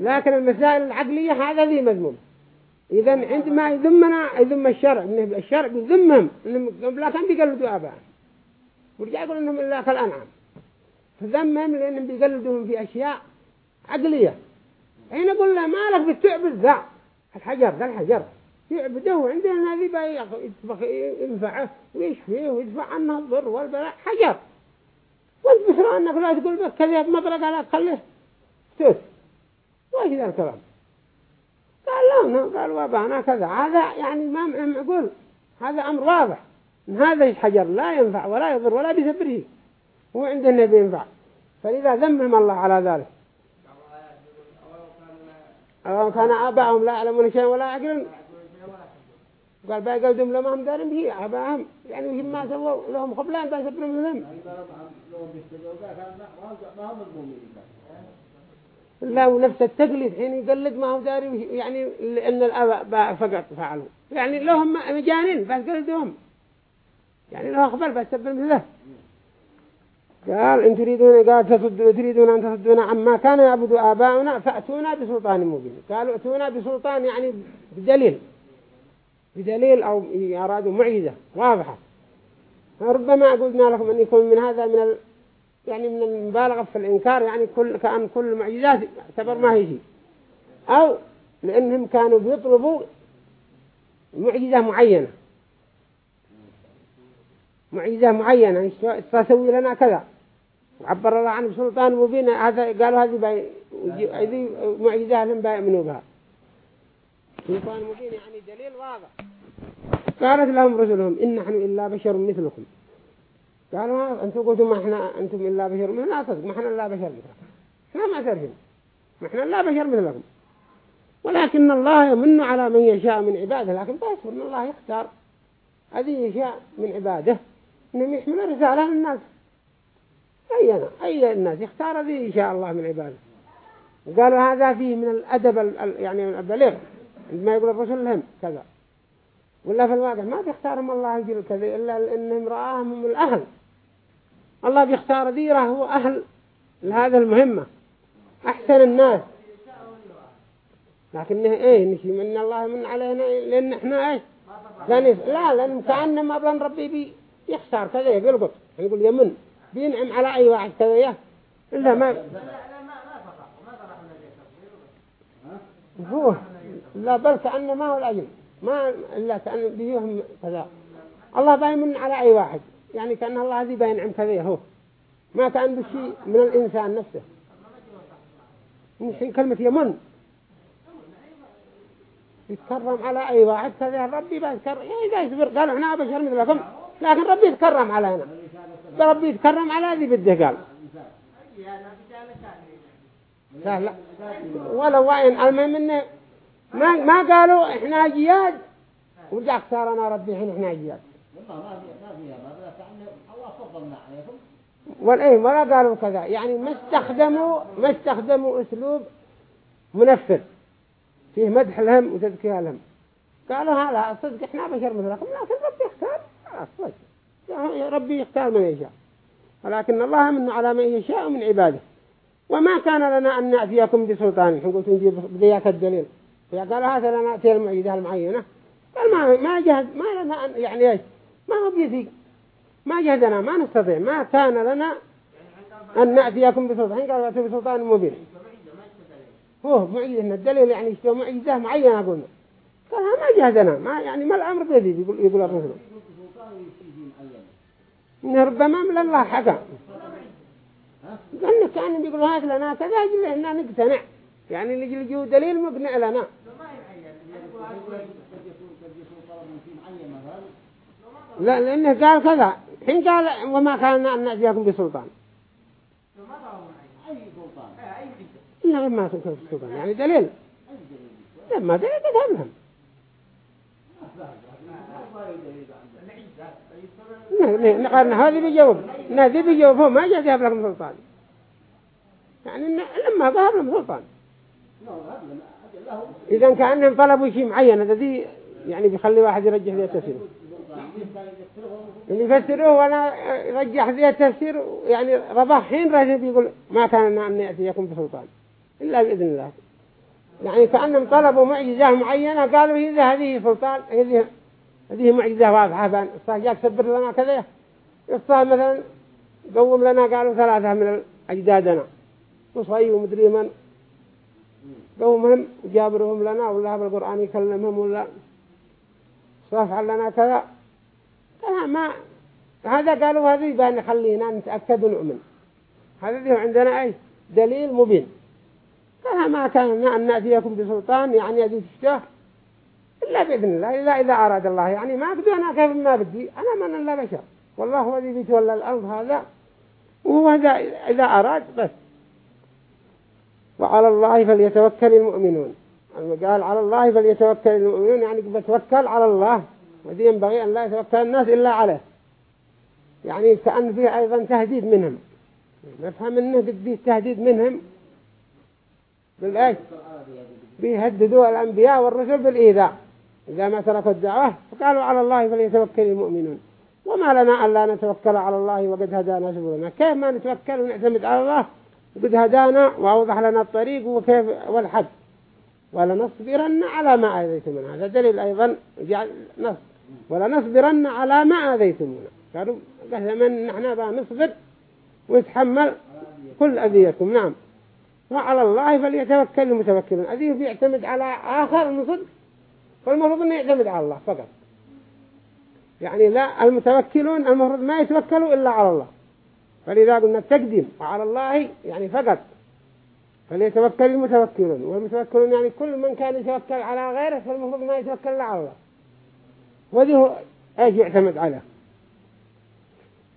لكن المسائل العقلية هذا ذي مذموم. إذا عندما يذمنا يذم الشرع الشرع يذمهم كان بيقلدوا آباء ورجع يقول إنهم إلا كالأنعام. فذمهم لأنهم بيقلدوهم في أشياء عقلية. حين يقول له ما لك بتعبد ذا. الحجر ذا الحجر. يعبدوه عندنا هذه ينفعه ويشفيه ويدفع عنه الضر والبلاء. حجر. وانت بشرى أنك لا تقول بك كذا مطرق لا تخليه توت وإيش ذا الكلام؟ قال لا قال وابانا كذا. هذا يعني ما معقول. هذا أمر واضح. هذا الحجر لا ينفع ولا يضر ولا بيسبره هو عند النبي ينفع. فلذا ذمهم الله على ذلك. أو كان آباءهم لا يعلمون شيئا ولا يعقلون. قال بقى قلدهم لما هم دارين به آباءهم. يعني هم ما سووا لهم خبلان بيسبروا منهم لا ونفس التقليد حين يقلد ما هو داري يعني لأن الآباء فقط فعلوا. يعني لهم مجانين بس قلدهم. يعني له أخبر بس سبب مثله قال إن تريدون قال تصدوا تريدون أن تصدونا عما كان يعبد آباؤنا فأتونا بسلطان مبين. قالوا أتونا بسلطان يعني بدليل. بدليل أو أرادوا معجزة واضحة. ربما قلنا لكم أن يكون من هذا من ال... يعني من المبالغة في الإنكار يعني كل كأن كل معجزات اعتبر ما هي شيء. أو لأنهم كانوا بيطلبوا معجزة معينة. معجزة معينة تسوي لنا كذا. عبر الله عنه بسلطان مبين هذا قالوا هذه هذه معجزة لهم بيؤمنوا بها؟ سلطان مبين يعني دليل واضح. قالت لهم رسلهم إن نحن إلا بشر مثلكم. قالوا أنتم قلتم ما إحنا أنتم إلا بشر مثلنا لا صدق ما إحنا إلا بشر مثلكم. إحنا ما ترهم ما إحنا إلا بشر مثلكم. ولكن الله يمن على من يشاء من عباده. لكن بس إن الله يختار. هذه يشاء من عباده. إنهم يحملوا رسالة للناس أينا أي الناس؟ يختار ذي إن شاء الله من عباده وقالوا هذا فيه من الأدب يعني البليغ. عندما يقول الرسول لهم كذا. ولا في الواقع ما بيختارهم الله يجيل كذا إلا لأنهم رآهم من الأهل. الله بيختار ديره هو أهل لهذا المهمة. أحسن الناس. لكن إيه نشي من الله من علينا لأن إحنا إيه لأن لا لأن كأنه ما ربي بي يخسر كذا يقلقط يقول يمن بينعم على أي واحد كذا إلا ما هو لا بل كأنه ما هو الأجل. ما إلا كأنه بيهم كذا. الله بايمن على أي واحد. يعني كأن الله هذي بينعم كذا هو. ما كأن بشيء من الإنسان نفسه. من كلمة يمن يتكرم على أي واحد كذا ربي يعني إذا يصبر. قالوا إحنا بشر مثلكم. لكن ربي يتكرم علينا. ربي يتكرم على ذي بده قال. لا ولو وين المهم انه ما ما قالوا إحنا جياد. ورجع اختارنا ربي حين إحنا جياد. والإيه ولا قالوا كذا. يعني ما استخدموا ما استخدموا أسلوب منفر فيه مدح لهم وتذكير لهم قالوا هذا صدق إحنا بشر مثلكم لكن ربي يختار خلاص ربي يختار من يشاء. ولكن الله من على من يشاء من عباده. وما كان لنا أن نأتيكم بسلطان. نحن قلت نجيب بذياك الدليل. قال هذا لنا نأتي المعيدة المعينة. قال ما ما جهد ما لنا يعني إيش؟ ما هو بيدي ما جهدنا ما نستطيع. ما كان لنا أن نأتيكم بسلطان. قال أتوا بسلطان مبين. هو معيدة الدليل يعني اشتوى معيدة معينة قلنا. قال ما جهدنا. ما يعني ما الأمر بيدي يقول يقول الرسول. ربما من الله حكم قالنا كأن بيقول هات لنا كذا أجل إحنا نقتنع. يعني اللي يجي دليل مقنع لنا. لا لأنه قال كذا. حين قال وما كان أن نأتيكم بسلطان. لا ما كان بسلطان. يعني دليل. لما دليل همهم نقارن هذه بيجاوب. هذه بيجاوب. هو ما جاء ذهب لكم سلطان. يعني لما ذهب لهم سلطان. إذا كأنهم طلبوا شيء معين هذا دي يعني بيخلي واحد يرجح ذي التفسير. اللي يفسروه وأنا يرجح ذي التفسير يعني رباه حين رجل بيقول ما كان أن يأتيكم بسلطان. إلا بإذن الله. يعني كأنهم طلبوا معجزة معينة قالوا إذا هذه سلطان هذه هذه معجزة واضحة بان الصاه جاك سبر لنا كذا. الصاه مثلا قوم لنا قالوا ثلاثة من أجدادنا. وصي ومدري من؟ قومهم جابرهم لنا ولا بالقرآن يكلمهم ولا صفع لنا كذا. ما هذا قالوا هذه بان خلينا نتأكد ونؤمن. هذا عندنا أي دليل مبين. قال ما كان أن نأتيكم بسلطان يعني هذه تشتاه إلا بإذن الله إلا إذا أراد الله يعني ما بدي أنا كيف ما بدي؟ أنا من الله بشر. والله هو الذي بيتولى الأرض هذا وهو هذا إذا أراد بس. وعلى الله فليتوكل المؤمنون. قال على الله فليتوكل المؤمنون يعني بتوكل على الله. وذي ينبغي أن لا يتوكل الناس إلا عليه. يعني كأن فيه أيضا تهديد منهم. نفهم أنه بدي تهديد منهم. بالإيش؟ بيهددوا الأنبياء والرسل بالإيذاء. إذا ما تركوا الدعوة فقالوا على الله فليتوكل المؤمنون. وما لنا ألا نتوكل على الله وقد هدانا سبلنا. كيف ما نتوكل ونعتمد على الله وقد هدانا وأوضح لنا الطريق وكيف والحق ولنصبرن على ما آذيتمنا هذا دليل أيضا نص ولنصبرن على ما آذيتمنا قالوا من نحن بقى نصبر ونتحمل كل أذيكم نعم. وعلى الله فليتوكل المتوكلون. أذية بيعتمد على آخر المصد فالمفروض أنه يعتمد على الله فقط. يعني لا المتوكلون المفروض ما يتوكلوا إلا على الله. فلذا قلنا التقديم وعلى الله يعني فقط. فليتوكل المتوكلون. والمتوكلون يعني كل من كان يتوكل على غيره فالمفروض ما يتوكل إلا على الله. وذيه إيش يعتمد عليه.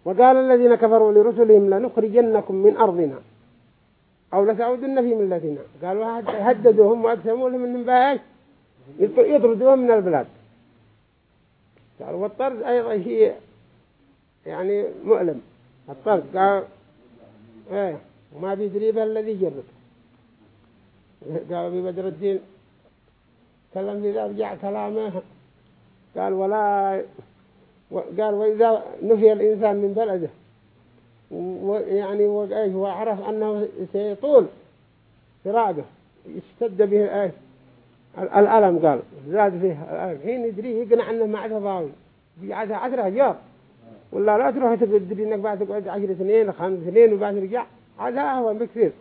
وقال الذين كفروا لرسلهم لنخرجنكم من أرضنا أو لتعودن في ملتنا. قالوا هددوهم وأقسموا لهم أنهم بايش يطردوهم من البلاد. والطرد أيضا شيء يعني مؤلم. الطرد قال إيه وما بيدري الذي جرب قال بدر الدين كلم في ذا رجع كلامه. قال ولا قال وإذا نفي الإنسان من بلده. ويعني وعرف أنه سيطول فراقه. يشتد به إيش الألم قال زاد فيه الألم. حين يدري يقنع أنه ما عاد ضاوي بيعاد عشرة أيام ولا لا تروح تدري إنك بعد تقعد عشر سنين خمس سنين وبعد ترجع. هذا أهون بكثير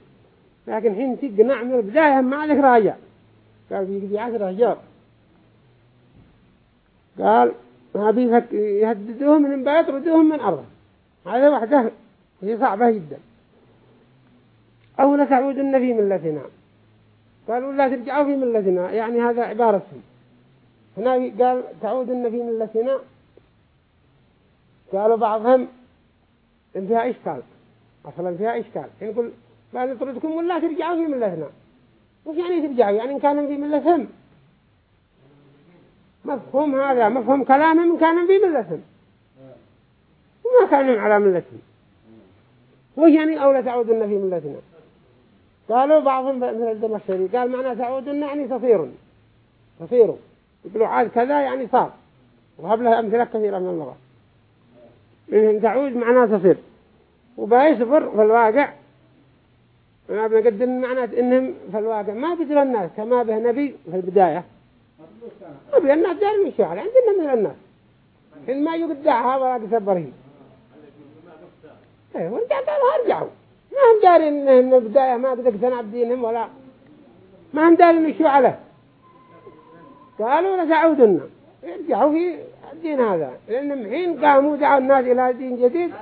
لكن حين تقنع من البداية ما عندك راجع قال بيجي عشرة أيام قال ما يهددوهم من بيطردوهم من أرضه هذا وحده هي صعبة جدا. أو لتعودن في ملتنا قالوا لا ترجعوا في ملتنا يعني هذا عبارتهم هنا قال تعودن في ملتنا قالوا بعضهم إن فيها إشكال. أصلا فيها إشكال. يقول لا نطردكم ولا ترجعوا في ملتنا وش يعني ترجعوا يعني إن كانوا في ملتهم مفهوم هذا مفهوم كلامهم إن كانوا في ملتهم وما كانوا على ملتهم وش يعني أولى تعودن في ملتنا قالوا بعضهم مثل الدمشقي قال معنى تعودن يعني تصير. تصير. يقولوا عاد كذا يعني صار. وهب لها أمثلة كثيرة من المرات. إن تعود معناه تصير. وبيصبر في الواقع. أنا بنقدم معنى إنهم في الواقع ما بدل الناس كما به نبي في البداية. بدل الناس. دار من شعر عندنا من الناس. إن ما يقدعها ولا تسبره إيه وانت قالوا ارجعوا ما هم دارين ان البداية ما قد اقتنع بدينهم ولا ما هم دارين شو عليه قالوا لتعودنا ارجعوا في الدين هذا لأنهم حين قاموا دعوا الناس إلى دين جديد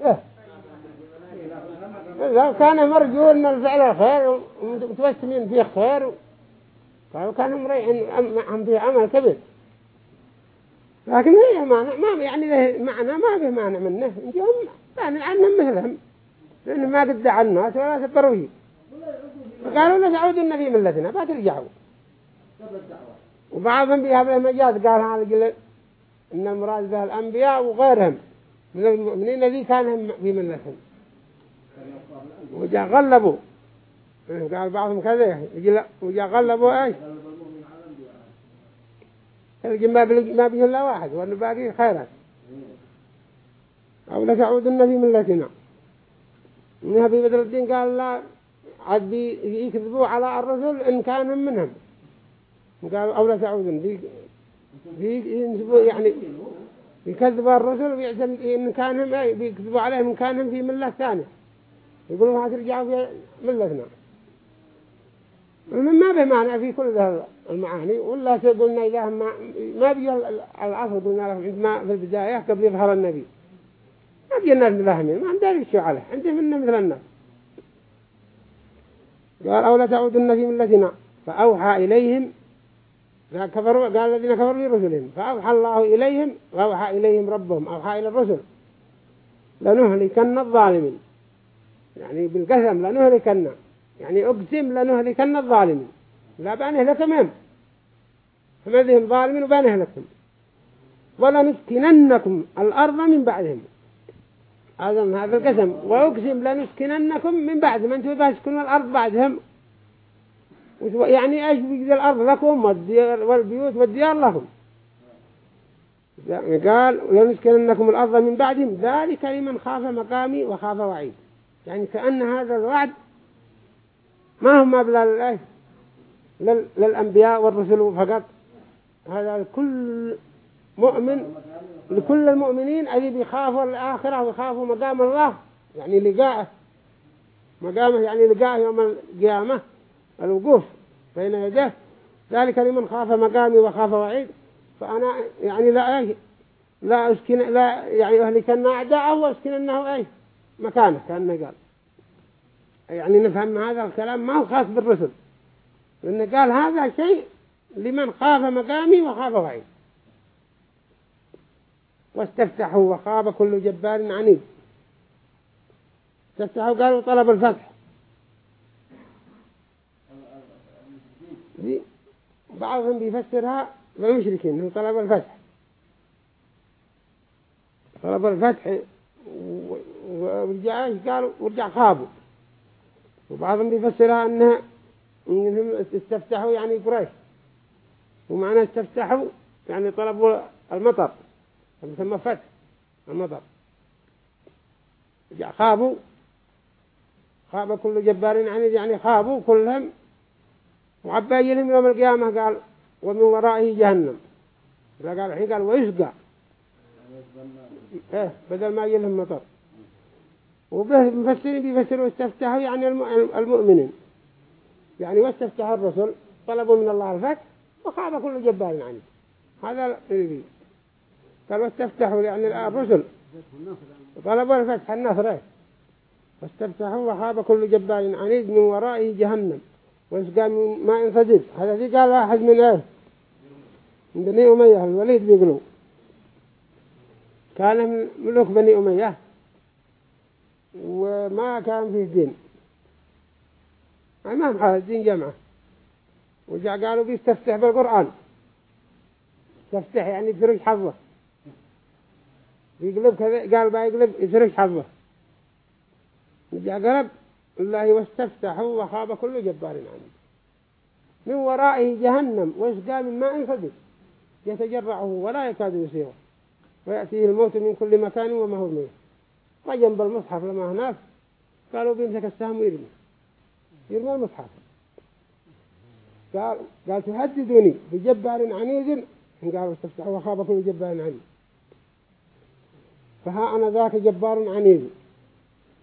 إيه. لو كان مرجو أن الفعل الخير ومتوسمين فيه خير قالوا كانوا مريحين معهم فيه عمل كبير لكن هي مانع ما يعني له معنى ما به مانع منه. هم يعني عنهم مثلهم لأنه ما قد دعا الناس ولا سبروا فيه. قالوا لا تعودوا في ملتنا ما ترجعوا. وبعضهم بهذا المجاز قال هذا إن المراد به الأنبياء وغيرهم. من المؤمنين الذي كان في ملتهم. وجاء غلبوا. قال بعضهم كذا. وجاء غلبوا إيش؟ ما ما بيه إلا واحد وأن باقي خيرات. أو لتعودن في ملتنا أبي بدر الدين قال لا عاد يكذبوا على الرسل إن كان منهم. قال أو لا تعودن في يعني يكذبوا الرسل ويعتمد إن كانهم بيكذبوا عليهم إن كانهم في ملة ثانية. يقولوا ما ترجعوا في ملتنا. ما به معنى في كل المعاني ولا قلنا إذا ما ما بيجي العصر قلنا لهم ما في البداية قبل يظهر النبي. ما بيجي الناس مفاهمين ما عندهم شو عليه عندهم إنه مثل الناس قال أولا تعودن في ملتنا فأوحى إليهم كفروا قال الذين كفروا لرسلهم. فأوحى الله إليهم وأوحى إليهم ربهم أوحى إلى الرسل. لنهلكن الظالمين. يعني بالقسم لنهلكن. يعني أقسم لنهلكن الظالمين. لا بنهلكهم هم. فماذهم ظالمين وبنهلكهم ولا نسكننكم الأرض من بعدهم. هذا هذا القسم. وأقسم لنسكننكم من بعد ما أنتم بسكنوا الأرض بعدهم. يعني إيش الأرض لكم والبيوت والديار لكم يعني قال لنسكننكم الأرض من بعدهم. ذلك لمن خاف مقامي وخاف وعيد. يعني كأن هذا الوعد ما هم مبلغ للأنبياء والرسل فقط. هذا كل مؤمن لكل المؤمنين اللي بيخافوا الآخرة ويخافوا مقام الله يعني لقاءه مقامه يعني لقاءه يوم القيامة. الوقوف بين يديه. ذلك لمن خاف مقامي وخاف وعيد. فأنا يعني لا أيه لا أسكن لا يعني أهلكن أعداءه وأسكننه أيه مكانه كأنه قال. يعني نفهم هذا الكلام ما هو خاص بالرسل. لأنه قال هذا شيء لمن خاف مقامي وخاف وعيد. واستفتحوا وخاب كل جبار عنيد. استفتحوا قالوا طلب الفتح. بعضهم بيفسرها بالمشركين هم طلب الفتح. طلب الفتح ورجع قالوا ورجع خابوا. وبعضهم بيفسرها انها إنهم استفتحوا يعني قريش. ومعنى استفتحوا يعني طلبوا المطر يسمى فتح المطر. خابوا خاب كل جبار عنيد يعني خابوا كلهم. وعبايلهم يوم القيامة قال ومن ورائه جهنم. قال الحين قال ويسقى إيه بدل ما يلهم مطر. ومفسرين بيفسروا واستفتحوا يعني المؤمنين. يعني واستفتحوا الرسل طلبوا من الله الفتح وخاب كل جبار عنيد هذا اللي قال واستفتحوا يعني الرسل طلبوا الفتح النصر. واستفتحوا وخاب كل جبار عنيد من ورائه جهنم. واسقى من ماء صديد هذا ذي قال واحد من إيه من بني أمية الوليد بيقولوا. كان ملوك بني أمية. وما كان فيه دين ما حال الدين جمعه وجاء قالوا بيستفتح بالقرآن. تفتح يعني يفرج حظه. يقلب كذا قال بيقلب يفرج حظه. وجاء قلب الله واستفتحوا وخاب كل جبار عنه. من ورائه جهنم واسقى من ماء صدق. يتجرعه ولا يكاد يسيره. ويأتيه الموت من كل مكان وما هو منه. وجنب المصحف لما هناك قالوا بيمسك السهم ويرمي يرمي. المصحف. قال قال تهددوني بجبار عنيد. قالوا استفتحوا وخاب كل جبار عنيد. فها أنا ذاك جبار عنيد.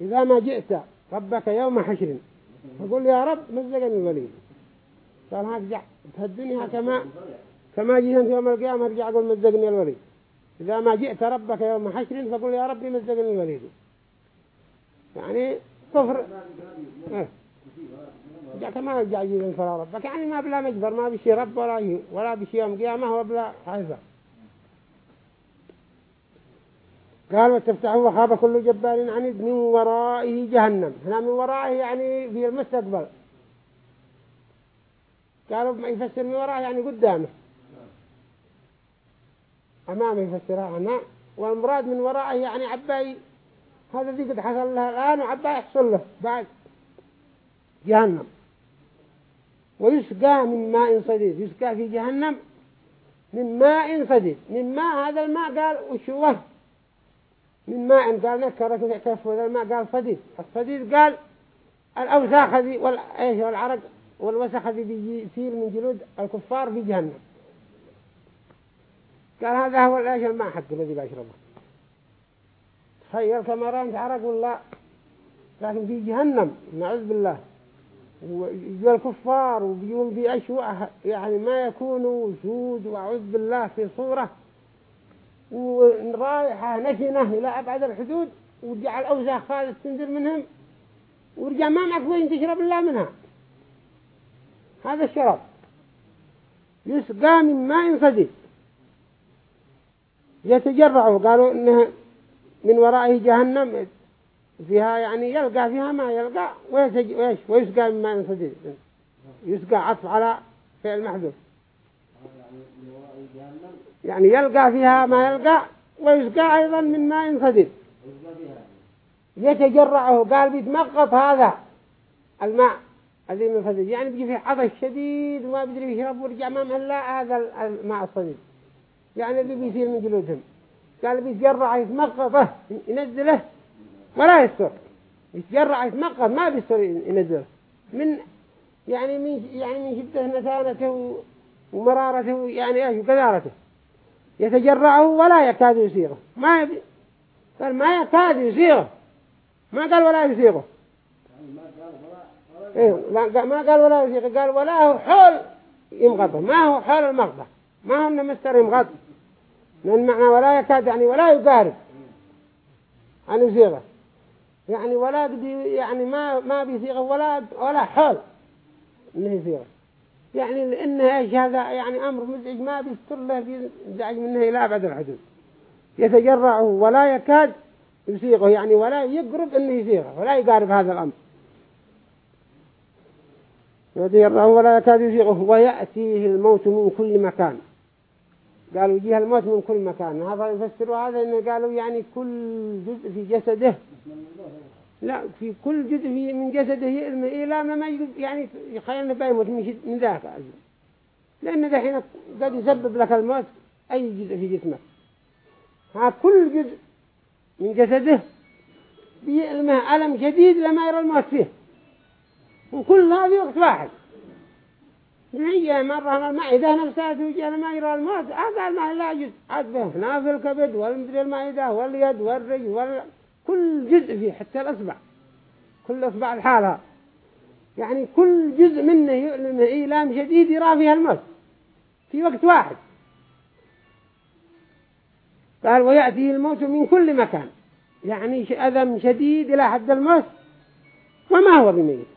إذا ما جئت ربك يوم حشر. فقل يا رب مزقني الوليد. قال هرجع تهدني كما كما جيت يوم القيامة ارجع قل مزقني الوليد. إذا ما جئت ربك يوم حشر فقل يا ربي مزقني الوليد. يعني كفر. آه جاء كما رجع يجي ربك. يعني ما بلا مجبر ما بشي رب ولا ولا بشي يوم قيامة وبلا حيثة قال وتفتحوا وخاب كل جبار عنيد من ورائه جهنم. هنا من ورائه يعني في المستقبل. قالوا ما يفسر من ورائه يعني قدامه. أمامه يفسرها هنا والمراد من ورائه يعني عباي. هذا ذي قد حصل له الآن وعباي يحصل له بعد جهنم. ويسقى من ماء صديد يسقى في جهنم من ماء صديد. من ماء هذا الماء قال وشوه من ماء قال نكر في كف هذا الماء قال صديد. الصديد قال الأوساخ هذه والعرق والوسخ هذه بيصير من جلود الكفار في جهنم. قال هذا هو العيش الماء حق الذي بشربه تخيل رأيت عرق والله لكن في جهنم نعوذ بالله. ويجوا الكفار وبيجون في أشواء يعني ما يكونوا سود وأعوذ بالله في صورة. ورائحة نشنة إلى أبعد الحدود ورجع الأوزاخ خالص تنزل منهم ورجع ما معك وين تشرب الله منها. هذا الشراب. يسقى من ماء صديق يتجرعه قالوا إنه من ورائه جهنم فيها يعني يلقى فيها ما يلقى ويش ويسقى من ماء صديق يسقى عطف على فعل محذوف. يعني يلقى فيها ما يلقى ويسقى أيضا من ماء صديق يتجرعه قال بيتمقط هذا الماء الذي من يعني بيجي فيه عطش شديد وما بيدري يشرب ورجع ما مهلا هذا الماء الصديق يعني اللي بيصير من جلودهم. قال بيتجرع يتمقطه ينزله ولا يستر. يتجرع يتمقط ما بيستر ينزله. من يعني من يعني من شدة نتانته ومرارته يعني إيش؟ وكذارته يتجرعه ولا يكاد يسيغه. ما يبي قال ما يكاد يسيغه. ما قال ولا يسيغه. إيه ما قال ولا يسيغه. قال ولا هو حول يمغطه ما هو حول المغطة ما هو إنه مستر يمغط من معنى ولا يكاد يعني ولا يقارب. عن يسيغه يعني ولا يعني ما ما بيسيغه ولا ولا حول انه يسيغه يعني لأنه إيش هذا يعني أمر مزعج ما بيستر له بيزعج منه إلى أبعد الحدود. يتجرعه ولا يكاد يسيغه يعني ولا يقرب أنه يسيغه ولا يقارب هذا الأمر. يتجرعه ولا يكاد يسيغه ويأتيه الموت من كل مكان. قالوا يجيه الموت من كل مكان. هذا يفسروا هذا إنه قالوا يعني كل جزء في جسده. لا في كل جزء من جسده يرمي إلى ما ما يعني يخيلنا بيموت من ذاك لأن ذا حين قد يسبب لك الموت أي جزء في جسمك. ها كل جزء من جسده بيألمه ألم شديد لما يرى الموت فيه. وكل هذا وقت واحد. هي مرة إذا نفسها ما يرى الموت هذا ما لا جزء عاد به نافل الكبد والمدري المعدة واليد والرجل وال... كل جزء فيه حتى الأصبع. كل أصبع لحالها. يعني كل جزء منه إيلام شديد يرى فيها الموت. في وقت واحد. قال ويأتيه الموت من كل مكان. يعني أذم شديد إلى حد الموت. وما هو بميت.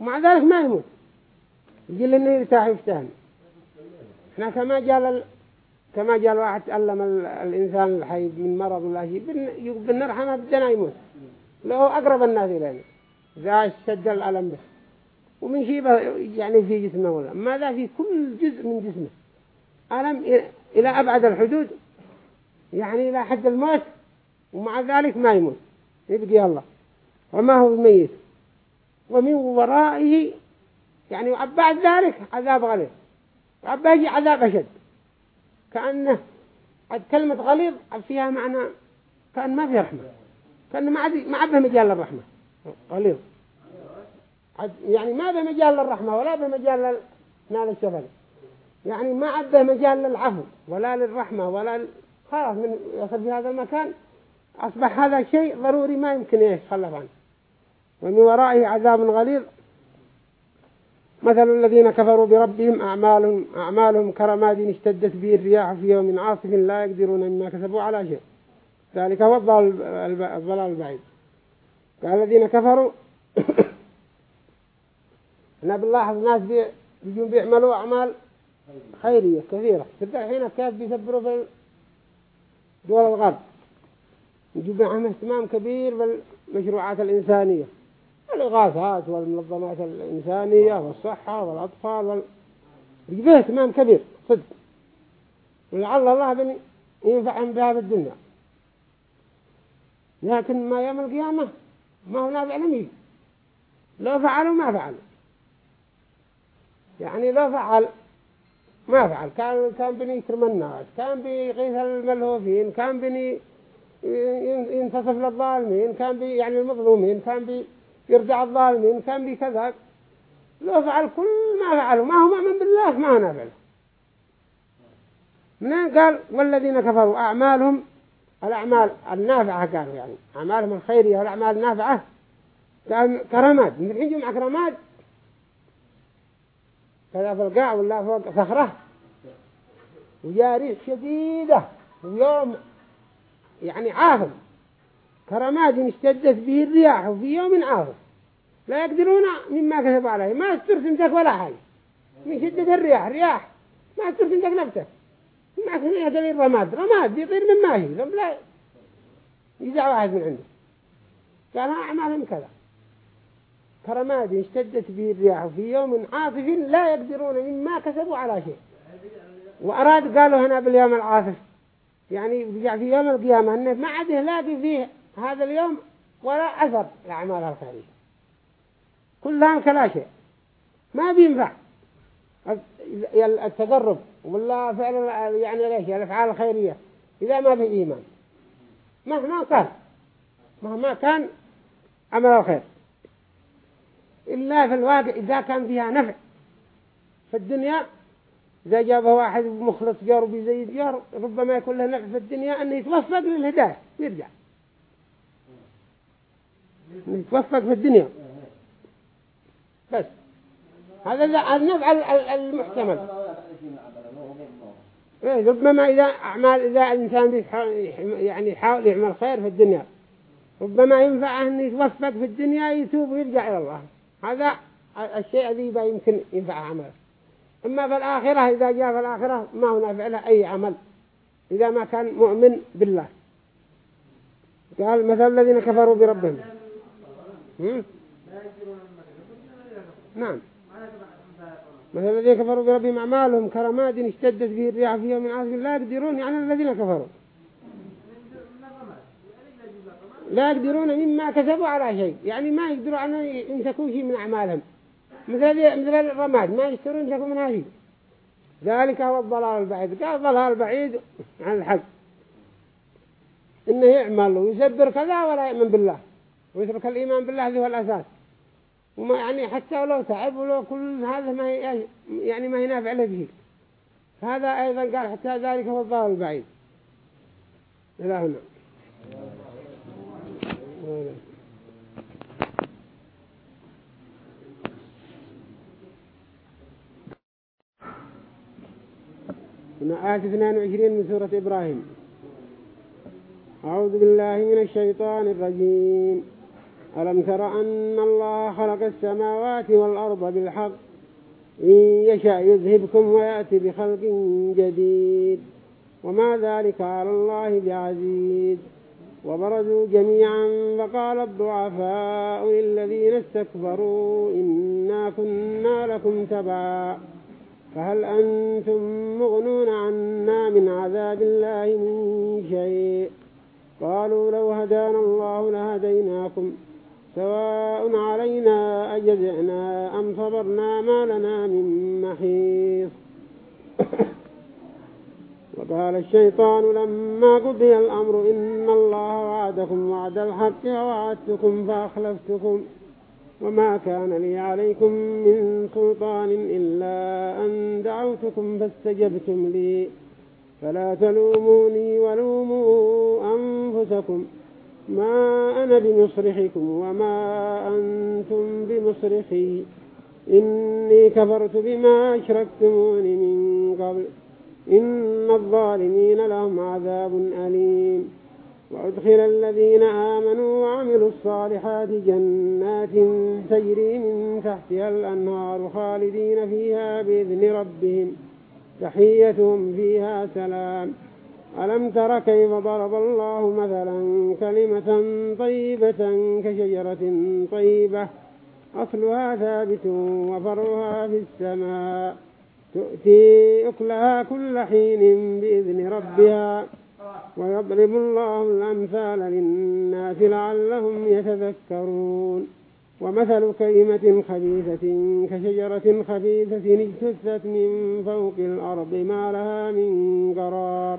ومع ذلك ما يموت. يجي لنا يرتاح يفتهم إحنا كما جال كما جال واحد تألم الإنسان الحي من مرض ولا شيء بنرحمه بدنا يموت. له أقرب الناس إلينا إذا اشتد الألم به. ومن شيء يعني في جسمه ولا. ماذا في كل جزء من جسمه. ألم إلى أبعد الحدود. يعني إلى حد الموت. ومع ذلك ما يموت. يبقي الله. وما هو ميت. ومن ورائه يعني بعد ذلك عذاب غليظ. وباقي عذاب أشد. كأنه كلمة غليظ فيها معنى كأن ما في رحمة. كأنه ما عاد ما عبه مجال للرحمة. غليظ. يعني ما به مجال للرحمة ولا به مجال لنال الشفل يعني ما عبه مجال للعفو ولا للرحمة ولا خلاص من يصل في هذا المكان. أصبح هذا شيء ضروري ما يمكن يتخلف عنه. ومن ورائه عذاب غليظ. مثل الذين كفروا بربهم أعمالهم, أعمالهم كرماد اشتدت به الرياح في يوم عاصف لا يقدرون مما كسبوا على شيء. ذلك هو الضلال البعيد. قال الذين كفروا إحنا بنلاحظ ناس بيجون بيعملوا أعمال خيرية كثيرة. تلقى الحين كيف بيسبروا في دول الغرب؟ يجوا معهم اهتمام كبير بالمشروعات الإنسانية. الإغاثات والمنظمات الإنسانية والصحة والأطفال وال... يجبه اهتمام كبير صدق. ولعل الله بن ينفعهم بها بالدنيا لكن ما يوم القيامة ما هو نافع لم لو فعلوا ما فعلوا. يعني لو فعل ما فعل. كان كان بني يكرم الناس كان بيغيث الملهوفين كان بني ينتصف للظالمين كان بي يعني المظلومين كان بي يرجع الظالمين كان بكذا. لو فعل كل ما فعلوا ما هو مؤمن بالله ما نافع منين؟ قال والذين كفروا أعمالهم الأعمال النافعة قالوا يعني أعمالهم الخيرية والأعمال النافعة. قال كرامات. من الحين جمع كرامات. كذا في القاع ولا فوق صخرة. وجاء ريح شديدة ويوم يعني عاصف كرماد اشتدت به الرياح وفي يوم عاصف لا يقدرون مما كسبوا عليه. ما استرسمتك ولا حاجة. من شدة الرياح. رياح. ما استرسمتك نفسك. ما كسبوا يهدل الرماد. رماد يطير من ماشي لا يزع واحد من عنده. قال أعمالهم كذا. كرماد اشتدت به الرياح في يوم عاصف لا يقدرون مما كسبوا على شيء. وأراد قالوا هنا باليوم العاصف يعني في يوم القيامة أنه ما عاد يلاقي فيه هذا اليوم ولا أثر الأعمال الخيرية كلها كلا شيء ما بينفع. التقرب ولا فعل يعني ليش الأفعال الخيرية. إذا ما في إيمان. مهما كان. مهما كان عمل الخير. إلا في الواقع إذا كان فيها نفع. في الدنيا إذا جابه واحد مخلص جار بيزيد جار ربما يكون له نفع في الدنيا أنه يتوفق للهداية. ويرجع يتوفق في الدنيا. بس. هذا النفع المحتمل. إيه ربما إذا أعمال إذا الإنسان يعني يحاول يعمل خير في الدنيا. ربما ينفعه أن يتوفق في الدنيا يتوب ويرجع إلى الله. هذا الشيء الذي يمكن ينفع عمله. أما في الآخرة إذا جاء في الآخرة ما هو نافع له أي عمل. إذا ما كان مؤمن بالله. قال مثل الذين كفروا بربهم. نعم. مثل الذين كفروا بربهم أعمالهم كرماد اشتدت به الرياح في يوم عاصف لا يقدرون يعني الذين كفروا. لا يقدرون مما كسبوا على شيء. يعني ما يقدروا أن يمسكوا شيء من أعمالهم. مثل مثل الرماد ما يشترون يمسكوا منها شيء. ذلك هو الضلال البعيد. قال الضلال البعيد عن الحق. إنه يعمل ويسبر كذا ولا يؤمن بالله. ويترك الإيمان بالله هذا هو الأساس وما يعني حتى ولو تعب ولو كل هذا ما يعني ما ينافع له به. هذا أيضا قال حتى ذلك هو الضلال البعيد. إلى هنا. هنا آية 22 من سورة إبراهيم. أعوذ بالله من الشيطان الرجيم. ألم تر أن الله خلق السماوات والأرض بالحق؟ إن يشاء يذهبكم ويأتي بخلق جديد. وما ذلك على الله بعزيز. وبرزوا جميعا فقال الضعفاء للذين استكبروا إنا كنا لكم تبعا. فهل أنتم مغنون عنا من عذاب الله من شيء؟ قالوا لو هدانا الله لهديناكم. سواء علينا أجزعنا أم صبرنا ما لنا من محيص. وقال الشيطان لما قضي الأمر إن الله وعدكم وعد الحق ووعدتكم فأخلفتكم وما كان لي عليكم من سلطان إلا أن دعوتكم فاستجبتم لي. فلا تلوموني ولوموا أنفسكم. ما أنا بمصرخكم وما أنتم بمصرخي. إني كفرت بما أشركتموني من قبل. إن الظالمين لهم عذاب أليم. وأدخل الذين آمنوا وعملوا الصالحات جنات تجري من تحتها الأنهار خالدين فيها بإذن ربهم. تحيتهم فيها سلام. ألم تر كيف ضرب الله مثلا كلمة طيبة كشجرة طيبة؟ أصلها ثابت وفرها في السماء. تؤتي أكلها كل حين بإذن ربها ويضرب الله الأمثال للناس لعلهم يتذكرون. ومثل كلمة خبيثة كشجرة خبيثة اجتثت من فوق الأرض ما لها من قرار.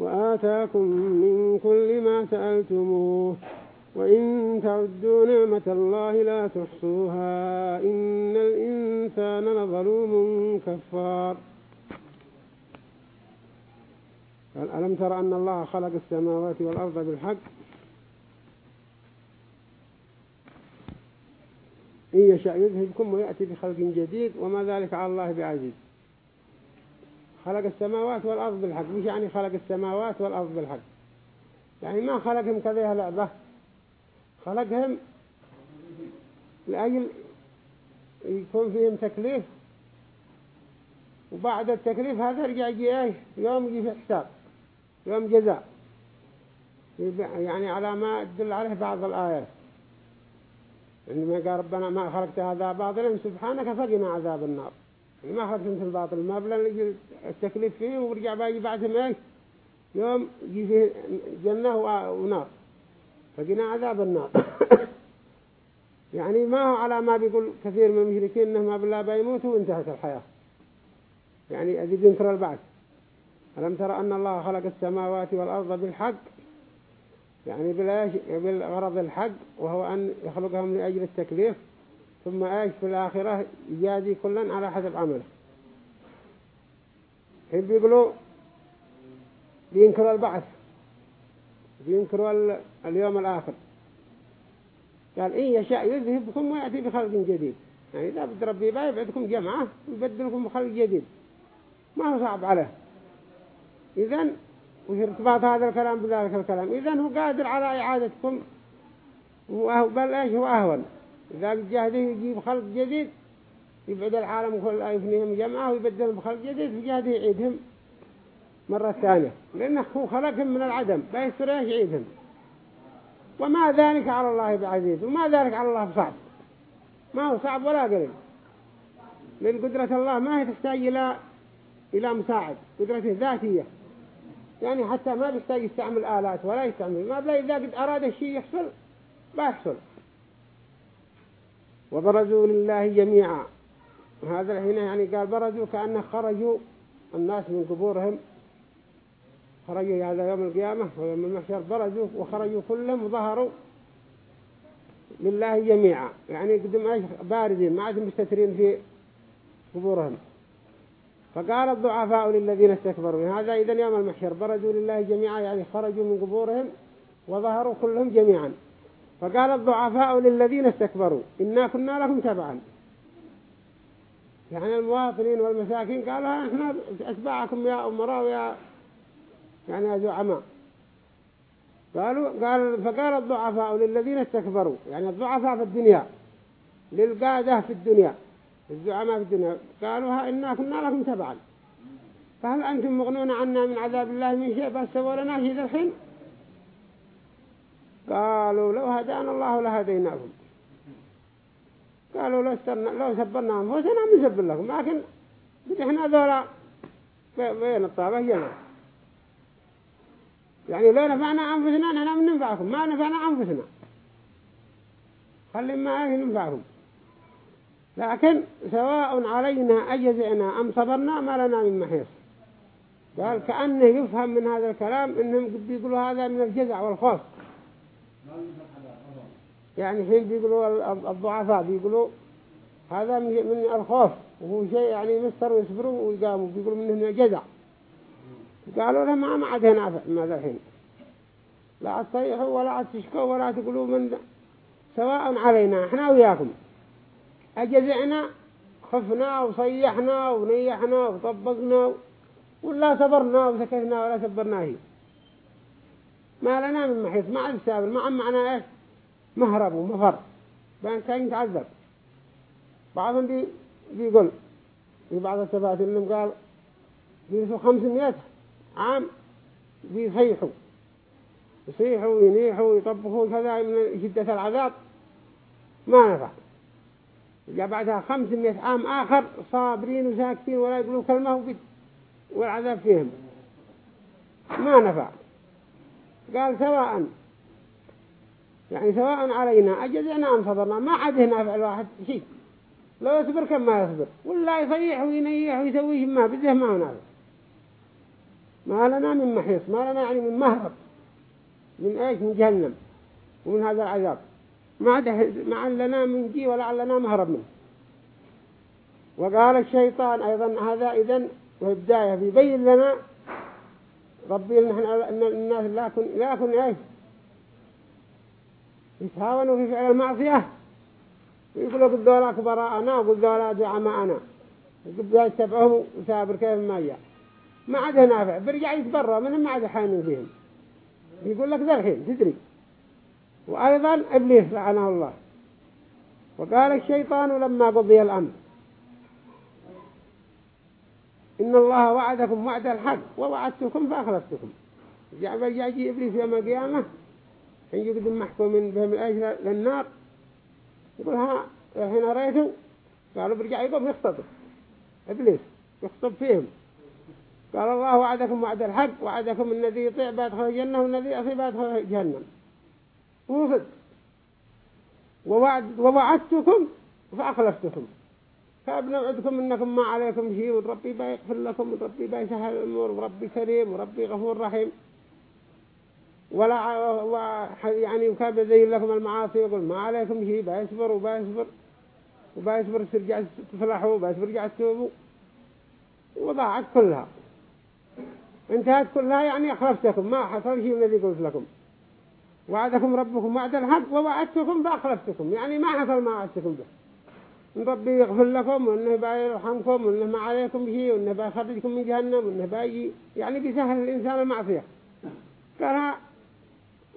وآتاكم من كل ما سألتموه وإن تعدوا نعمة الله لا تحصوها إن الإنسان لظلوم كفار. ألم تر أن الله خلق السماوات والأرض بالحق؟ إن يشاء يذهبكم ويأتي بخلق جديد وما ذلك على الله بعزيز. خلق السماوات والأرض بالحق. مش يعني خلق السماوات والأرض بالحق. يعني ما خلقهم كذا لعبة خلقهم لأجل يكون فيهم تكليف. وبعد التكليف هذا يرجع يجي إيه يوم يجي في حساب. يوم جزاء. يعني على ما تدل عليه بعض الآيات. عندما قال ربنا ما خلقت هذا باطلا سبحانك فقنا عذاب النار. ما خلقت مثل الباطل. ما بلا التكليف فيه ورجع باقي بعدهم إيش يوم يجي فيه جنة ونار. فقنا عذاب النار. يعني ما هو على ما بيقول كثير من المشركين إنه ما بالله بيموتوا وانتهت الحياة. يعني أذي بينكر البعث ألم ترى أن الله خلق السماوات والأرض بالحق؟ يعني بالغرض الحق وهو أن يخلقهم لأجل التكليف. ثم إيش في الآخرة يجازي كلا على حسب عمله. حين بيقولوا بينكروا البعث بينكروا اليوم الآخر. قال إن يشاء يذهبكم ويأتي بخلق جديد. يعني إذا بد ربي يبعدكم جمعة ويبدلكم بخلق جديد. ما هو صعب عليه. إذن وفي ارتباط هذا الكلام بذلك الكلام. إذن هو قادر على إعادتكم. بل إيش هو أهون؟ إذا جهده يجيب خلق جديد يبعد العالم كل يفنيهم جمعة ويبدلهم بخلق جديد في جهده يعيدهم مرة ثانية. لأنه هو خلقهم من العدم بيستر إيش يعيدهم. وما ذلك على الله بعزيز وما ذلك على الله بصعب ما هو صعب ولا قليل. لأن قدرة الله ما هي تحتاج إلى إلى مساعد قدرته ذاتية. يعني حتى ما بيحتاج يستعمل آلات ولا يستعمل ما بلا إذا قد أراد الشيء يحصل بيحصل وبرزوا لله جميعا. هذا هنا يعني قال برزوا كأنه خرجوا الناس من قبورهم. خرجوا هذا يوم القيامة ويوم المحشر برزوا وخرجوا كلهم وظهروا لله جميعا. يعني قدم إيش باردين ما عادهم مستترين في قبورهم. فقال الضعفاء للذين استكبروا هذا إذا يوم المحشر برزوا لله جميعا يعني خرجوا من قبورهم وظهروا كلهم جميعا. فقال الضعفاء للذين استكبروا إنا كنا لكم تبعا. يعني المواطنين والمساكين قالوا إحنا أتباعكم يا أمراء ويا يعني يا زعماء. قالوا قال فقال الضعفاء للذين استكبروا يعني الضعفاء في الدنيا للقادة في الدنيا الزعماء في الدنيا قالوا ها إنا كنا لكم تبعا. فهل أنتم مغنون عنا من عذاب الله من شيء؟ بس سووا لنا شيء الحين؟ قالوا لو هدانا الله لهديناكم قالوا لو استرنا لو سبرنا أنفسنا نسبر لكم لكن إحنا ذولا بين الطابة؟ جنا يعني لو نفعنا أنفسنا من ننفعكم ما نفعنا أنفسنا. خلي ما ننفعكم لكن سواء علينا أجزعنا أم صبرنا ما لنا من محيص. قال كأنه يفهم من هذا الكلام إنهم قد يقولوا هذا من الجزع والخوف. يعني حين بيقولوا الضعفاء بيقولوا هذا من الخوف. وهو شيء يعني مستر ويصبروا ويقاموا. بيقولوا منه من الجزع قالوا له ما ما عاد نافع ماذا الحين. لا تصيحوا ولا تشكوا ولا تقولوا من سواء علينا إحنا وياكم. أجزعنا خفنا وصيحنا ونيحنا وطبقنا ولا صبرنا وسكتنا ولا سبرناه ما لنا من محيط ما عاد سابر ما عم معنا إيش؟ مهرب ومفر. بان كان يتعذب. بعضهم بي بيقول في بعض التفاتير إنهم قال بيسوا خمسمائة عام بيصيحوا. يصيحوا وينيحوا ويطبخوا كذا من شدة العذاب. ما نفع. جاء بعدها خمسمائة عام آخر صابرين وساكتين ولا يقولوا كلمة والعذاب فيهم. ما نفع. قال سواء يعني سواء علينا أجزعنا أم صبرنا ما عاد هنا فعل واحد شيء. لو يصبر كم ما يصبر. ولا يصيح وينيح ويسويه ما بده ما هنا ما لنا من محيص ما لنا يعني من مهرب. من إيش؟ من جهنم. ومن هذا العذاب. ما عاد ما لنا من جي ولا لنا مهرب منه. وقال الشيطان أيضا هذا إذن وبداية بيبين لنا ربي إن الناس لا يكون لا يكون إيش؟ يتهاونوا في فعل المعصية. ويقولوا قد دولا كبراءنا وقد دولا دعماءنا قد يتبعهم وسابر كيف ما جاء. ما عاد نافع. برجع يتبرى منهم ما عاد حامل فيهم. يقول لك ذا الحين تدري. وأيضا إبليس لعنه الله. وقال الشيطان لما قضي الأمر. إن الله وعدكم وعد الحق ووعدتكم فأخلفتكم. جعل يجي إبليس يوم القيامة حين يقدم محكوم بهم الأجر للنار. يقول ها حين رأيته قالوا برجع يقوم يخطب. إبليس يخطب فيهم. قال الله وعدكم وعد الحق وعدكم الذي يطيع بيدخل الجنة والذي يعصي بيدخل جهنم. وصد ووعد ووعدتكم فأخلفتكم. فبنوعدكم إنكم ما عليكم شيء وربي بيغفر لكم وربي بيسهل الأمور وربي كريم وربي غفور رحيم. ولا يعني وكان بيزين لكم المعاصي يقول ما عليكم شيء بيصبر وبيصبر وبيصبر ترجع تفلحوا وبيصبر ترجع تتوبوا. وضاعت كلها. انتهت كلها يعني أخلفتكم ما حصل شيء الذي قلت لكم. وعدكم ربكم وعد الحق ووعدتكم فأخلفتكم. يعني ما حصل ما وعدتكم به. ربي يغفر لكم وإنه بيرحمكم وإنه ما عليكم شيء وإنه بيخرجكم من جهنم وإنه بيجي يعني بيسهل الإنسان المعصية. قال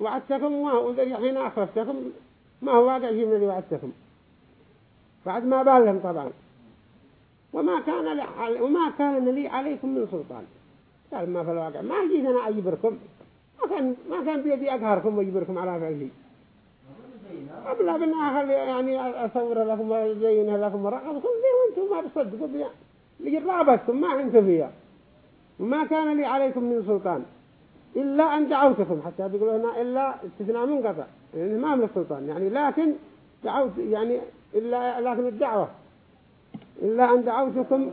وعدتكم وحين أخلفتكم ما هو واقع شيء من الذي وعدتكم. بعد ما بالهم طبعا. وما كان لي وما كان لي عليكم من سلطان. قال ما في الواقع. ما جيت أنا أجبركم. ما كان ما كان بيدي أقهركم وأجبركم على فعل قبل بنا أخذ يعني أصور لكم وزين لكم ورقبكم ليه وأنتم ما بصدقوا بيا لجرابتكم ما أنتم فيها. وما كان لي عليكم من سلطان. إلا أن دعوتكم. حتى بيقولوا هنا إلا استثناء منقطع يعني ما من السلطان يعني لكن دعوت يعني إلا لكن الدعوة. إلا أن دعوتكم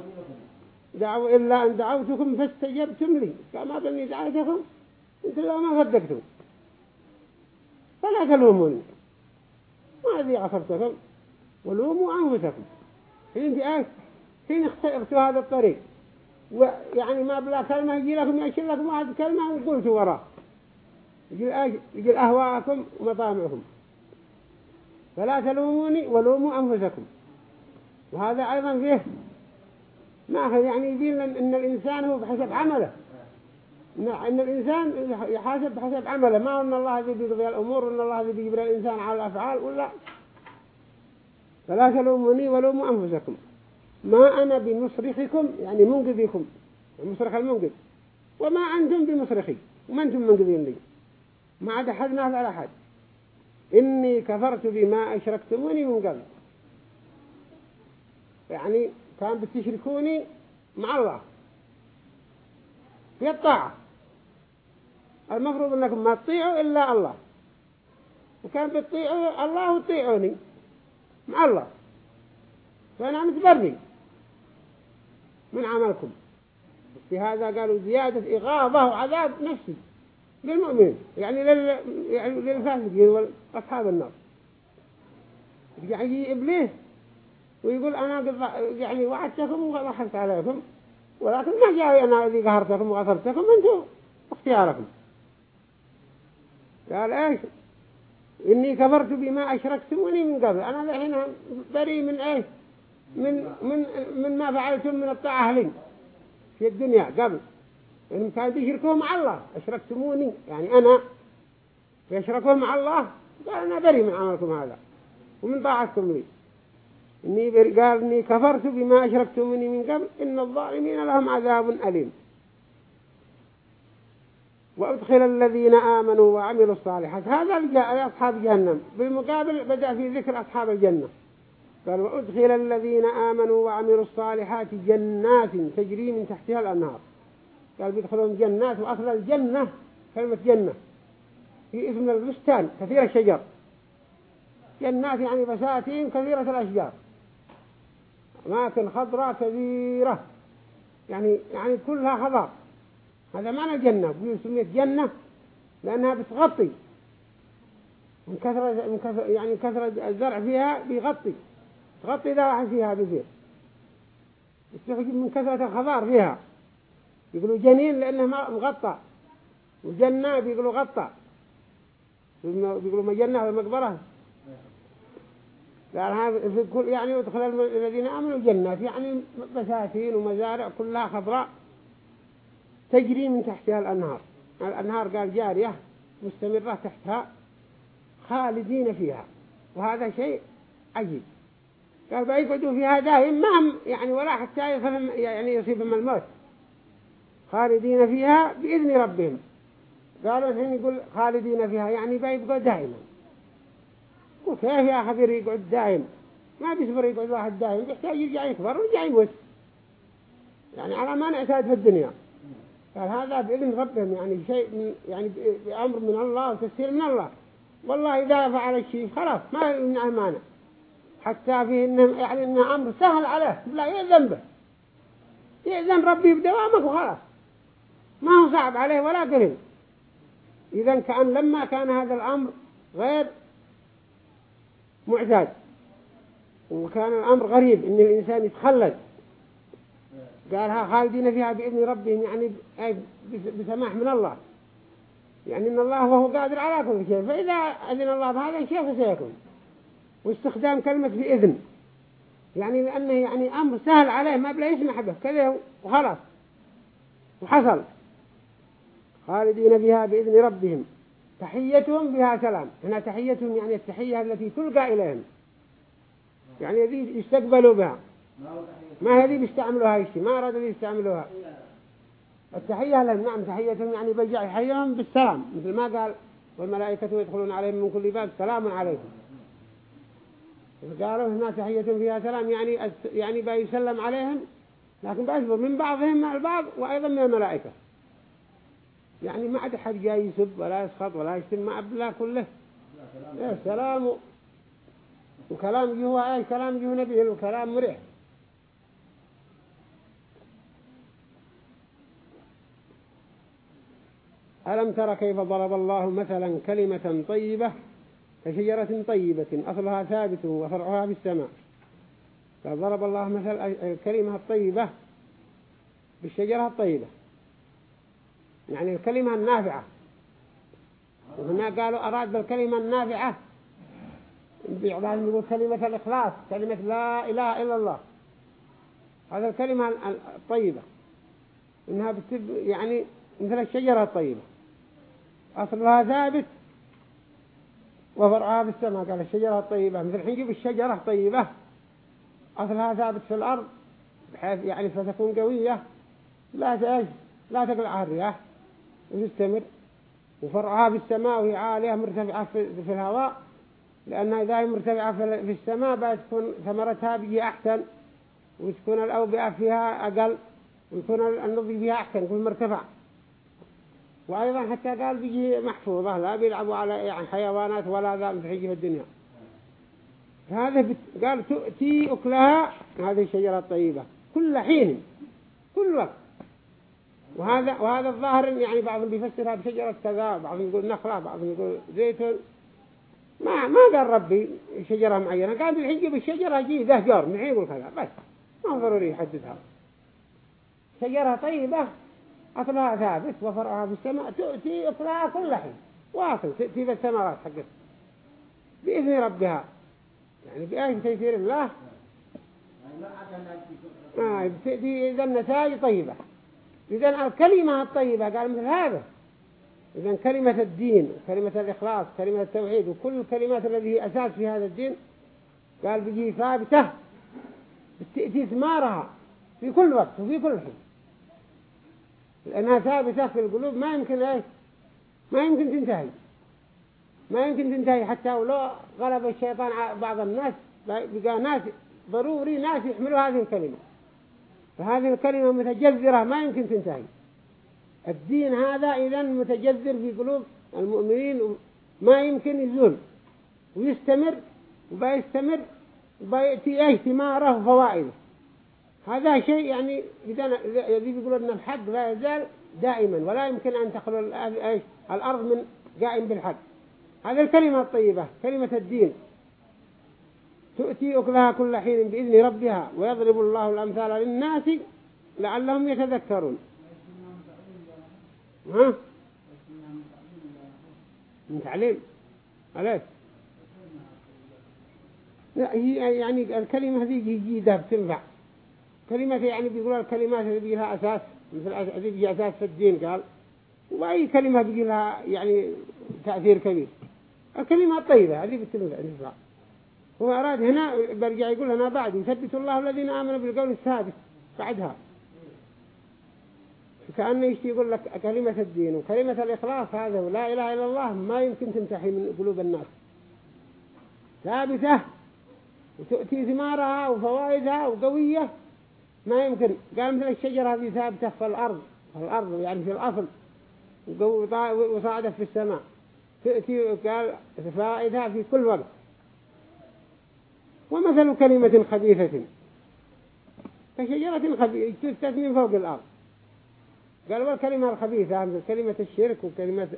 دعو إلا أن دعوتكم فاستجبتم لي. كما بني دعوتكم. أنتم لا ما صدقتم. فلا تلوموني. ما الذي عصرتكم ولوموا أنفسكم. حين آية حين اخترتوا هذا الطريق. ويعني ما بلا كلمة يجي لكم يأشر لكم واحد كلمة وقلتوا وراه. يجي أهواءكم ومطامعكم. فلا تلوموني ولوموا أنفسكم. وهذا أيضا فيه ما يعني يبين أن الإنسان هو بحسب عمله. أن الإنسان يحاسب بحسب عمله. ما أن الله الذي بيقضي الأمور وأن الله الذي بيجبر الإنسان على الأفعال ولا. فلا تلوموني ولوموا أنفسكم. ما أنا بمصرخكم يعني منقذكم مصرخ المنقذ. وما أنتم بمصرخي. وما أنتم منقذين لي. ما عاد أحد نافع على أحد إني كفرت بما أشركتموني من قبل. يعني كان بتشركوني مع الله. في الطاعة. المفروض أنكم ما تطيعوا إلا الله. وكان بتطيعوا الله وتطيعوني. مع الله. فأنا متبري من عملكم. في هذا قالوا زيادة إغاظة وعذاب نفسي. للمؤمن. يعني لل يعني للفاسقين وأصحاب النار. يعني إبليس ويقول أنا يعني وعدتكم وضحكت عليكم. ولكن ما جاء أنا الذي قهرتكم وغفرتكم أنتم اختياركم. قال إيش؟ إني كفرت بما أشركتموني من قبل. أنا الحين بري من إيش؟ من من من ما فعلتم من الطاعة لي في الدنيا قبل. إن كان بيشركوا مع الله أشركتموني. يعني أنا يشركوا مع الله قال أنا بري من عملكم هذا ومن طاعتكم لي. إني قال إني كفرت بما أشركتموني من قبل إن الظالمين لهم عذاب أليم. وأدخل الذين آمنوا وعملوا الصالحات. هذا أصحاب جهنم. بالمقابل بدأ في ذكر أصحاب الجنة. قال وأدخل الذين آمنوا وعملوا الصالحات جنات تجري من تحتها الأنهار. قال بيدخلون جنات وأصل الجنة كلمة جنة. في اسم البستان كثير الشجر. جنات يعني بساتين كثيرة الأشجار. أماكن خضراء كبيرة. يعني يعني كلها خضار هذا معنى الجنة. سميت جنة لأنها بتغطي. من كثرة من كثرة يعني كثرة الزرع فيها بيغطي. تغطي ذا واحد فيها بيصير يستخدم من كثرة الخضار فيها. يقولوا جنين لأنه ما مغطى. وجنة بيقولوا غطى. بيقولوا مجنة المقبرة هذا في كل يعني يدخل الذين آمنوا جنات يعني بساتين ومزارع كلها خضراء. تجري من تحتها الأنهار. الأنهار قال جارية مستمرة تحتها خالدين فيها وهذا شيء عجيب. قال بيقعدوا فيها دائم ما يعني ولا حتى يعني يصيبهم الموت. خالدين فيها بإذن ربهم. قالوا الحين يقول خالدين فيها يعني بيبقوا دائما. وكيف يا خبير يقعد دائم؟ ما بيصبر يقعد واحد دائم يحتاج يرجع يكبر ويرجع يموت. يعني على ما نعتاد في الدنيا. قال هذا بإذن ربهم يعني شيء من يعني بأمر من الله وتسهيل من الله. والله إذا فعل الشيء خلاص ما يمنع مانع حتى فيه إنه يعني إنه أمر سهل عليه لا يأذن به. يأذن ربي بدوامك وخلاص. ما هو صعب عليه ولا قريب. إذا كأن لما كان هذا الأمر غير معتاد وكان الأمر غريب إن الإنسان يتخلد. قالها خالدين فيها بإذن ربهم يعني بسماح من الله. يعني إن الله وهو قادر على كل شيء فإذا أذن الله بهذا الشيء فسيكون. واستخدام كلمة بإذن. يعني لأنه يعني أمر سهل عليه ما بلا يسمح به. كذا وخلاص. وحصل. خالدين بها بإذن ربهم. تحيتهم بها سلام. هنا تحيتهم يعني التحية التي تلقى إليهم. يعني يستقبلوا بها. ما هذه بيستعملوها الشيء؟ ما أرادوا يستعملوها. التحية لهم. نعم تحيتهم يعني بيجع يحييهم بالسلام. مثل ما قال والملائكة يدخلون عليهم من كل باب سلام عليكم. قالوا هنا تحية فيها سلام. يعني يعني بيسلم عليهم لكن بيصبر من بعضهم مع البعض وأيضا من الملائكة. يعني ما عاد حد جاي يسب ولا يسخط ولا يشتم ما أبلا كله. إيه سلام. وكلام جهه أي كلام جهه نبيه وكلام مريح. ألم تر كيف ضرب الله مثلا كلمة طيبة كشجرة طيبة أصلها ثابت وفرعها في السماء. فضرب الله مثل الكلمة الطيبة بالشجرة الطيبة. يعني الكلمة النافعة. وهنا قالوا أراد بالكلمة النافعة بعضهم يقول كلمة الإخلاص كلمة لا إله إلا الله. هذا الكلمة الطيبة. إنها يعني مثل الشجرة الطيبة. أصلها ثابت وفرعها في السماء. قال الشجرة الطيبة مثل حين الشجرة طيبة. أصلها ثابت في الأرض بحيث يعني فتكون قوية. لا تأج لا تقلعها الرياح. وتستمر. وفرعها في السماء وهي عالية مرتفعة في, في الهواء. لأنها إذا هي مرتفعة في السماء بتكون ثمرتها بيجي أحسن. وتكون الأوبئة فيها أقل. ويكون النضج فيها أحسن يكون مرتفع. وأيضا حتى قال بيجي محفوظة لا بيلعبوا على يعني حيوانات ولا ذا في الدنيا. هذا بت... قال تؤتي أكلها هذه الشجرة الطيبة. كل حين كل وقت. وهذا وهذا الظاهر يعني بعضهم بيفسرها بشجرة كذا بعضهم يقول نخلة بعضهم يقول زيتون. ما ما قال ربي شجرة معينة قال بالحين بالشجرة جي ذا جار معي يقول كذا بس ما ضروري يحددها. شجرة طيبة أصلها ثابت وفرعها في السماء تؤتي أكلها كل حين. واصل تأتي بالثمرات حقت بإذن ربها. يعني بأي تيسير الله. آه تأتي إذا النتائج طيبة. إذا الكلمة الطيبة قال مثل هذا. إذا كلمة الدين كلمة الإخلاص كلمة التوحيد وكل الكلمات التي هي أساس في هذا الدين قال بيجي ثابتة. تأتي ثمارها في كل وقت وفي كل حين. لأنها ثابتة في القلوب ما يمكن إيش؟ ما يمكن تنتهي. ما يمكن تنتهي حتى ولو غلب الشيطان بعض الناس بقى ناس ضروري ناس يحملوا هذه الكلمة. فهذه الكلمة متجذرة ما يمكن تنتهي. الدين هذا إذا متجذر في قلوب المؤمنين ما يمكن يزول. ويستمر وبيستمر وبيأتي ثمارة وفوائده هذا شيء يعني إذا يذي بيقول أن الحق لا يزال دائما ولا يمكن أن تخلو الأرض من قائم بالحق هذه الكلمة الطيبة كلمة الدين. تؤتي أكلها كل حين بإذن ربها ويضرب الله الأمثال للناس لعلهم يتذكرون. ها؟ من تعليم. أليس لا هي يعني الكلمة هذه جيدة بتنفع. كلمة يعني بيقول الكلمات اللي بيجي أساس مثل اللي بيجي أساس في الدين قال. وأي كلمة بيجي لها يعني تأثير كبير. الكلمة الطيبة هذه بتنفع هو أراد هنا برجع يقول هنا بعد يثبت الله الذين آمنوا بالقول الثابت بعدها. كأنه يشتي يقول لك كلمة الدين وكلمة الإخلاص هذا ولا إله إلا الله ما يمكن تنتهي من قلوب الناس. ثابتة وتؤتي ثمارها وفوائدها وقوية. ما يمكن. قال مثل الشجرة هذه ثابتة في الأرض في الأرض يعني في الأصل. وصاعدة في السماء. تأتي قال فائدة في كل وقت. ومثل كلمة خبيثة. كشجرة خبيثة من فوق الأرض. قال والكلمة الخبيثة كلمة الشرك وكلمة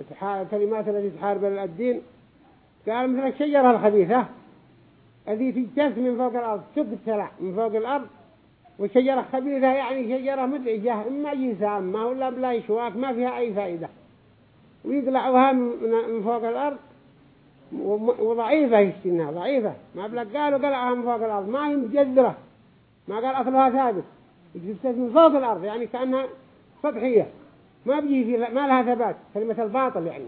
الكلمات التي تحارب الدين. قال مثل الشجرة الخبيثة. التي تجتث من فوق الأرض تقتلع من فوق الأرض وشجرة خبيثة يعني شجرة مدعجة إما جسام ما ولا بلا شواك ما فيها أي فائدة. ويقلعوها من فوق الأرض وضعيفة يشتينها ضعيفة. ما بلا قالوا قلعها من فوق الأرض ما هي مجذرة ما قال أصلها ثابت. جبتت من فوق الأرض يعني كأنها سطحية. ما بيجي ما لها ثبات كلمة الباطل يعني.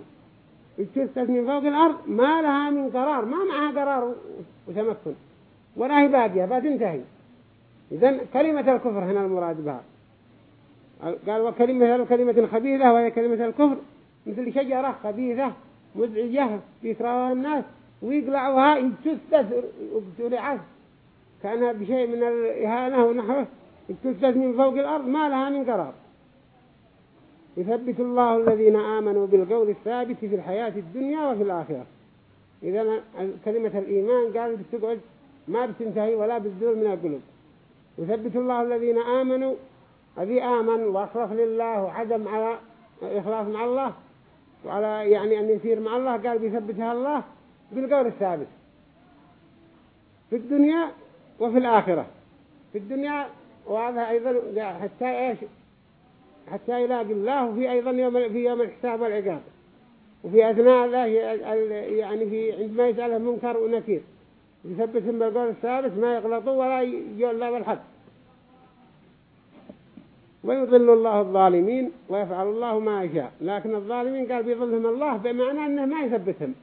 جبتت من فوق الأرض ما لها من قرار ما معها قرار وتمكن ولا هي باقية بتنتهي إذن كلمة الكفر هنا المراد بها. قال وكلمة كلمة خبيثة وهي كلمة الكفر. مثل شجرة خبيثة مزعجة يكرهها الناس ويقلعوها يتسدس وترعس كأنها بشيء من الإهانة ونحوه يتسدس من فوق الأرض ما لها من قرار. يثبت الله الذين آمنوا بالقول الثابت في الحياة الدنيا وفي الآخرة. إذا كلمة الإيمان قال بتقعد ما بتنتهي ولا بتزول من القلوب. يثبت الله الذين آمنوا. الذي آمن وأخلص لله وعدم على إخلاص مع الله وعلى يعني أن يسير مع الله قال بيثبتها الله بالقول الثابت. في الدنيا وفي الآخرة. في الدنيا وهذا أيضا حتى إيش؟ حتى يلاقي الله وفي أيضا يوم في يوم الحساب والعقاب. وفي أثناء الله يعني في عندما يسأله منكر ونكير يثبتهم بالقول الثابت ما يغلطوا ولا الله بالحق. ويضل الله الظالمين ويفعل الله ما يشاء. لكن الظالمين قال بيضلهم الله بمعنى أنه ما يثبتهم.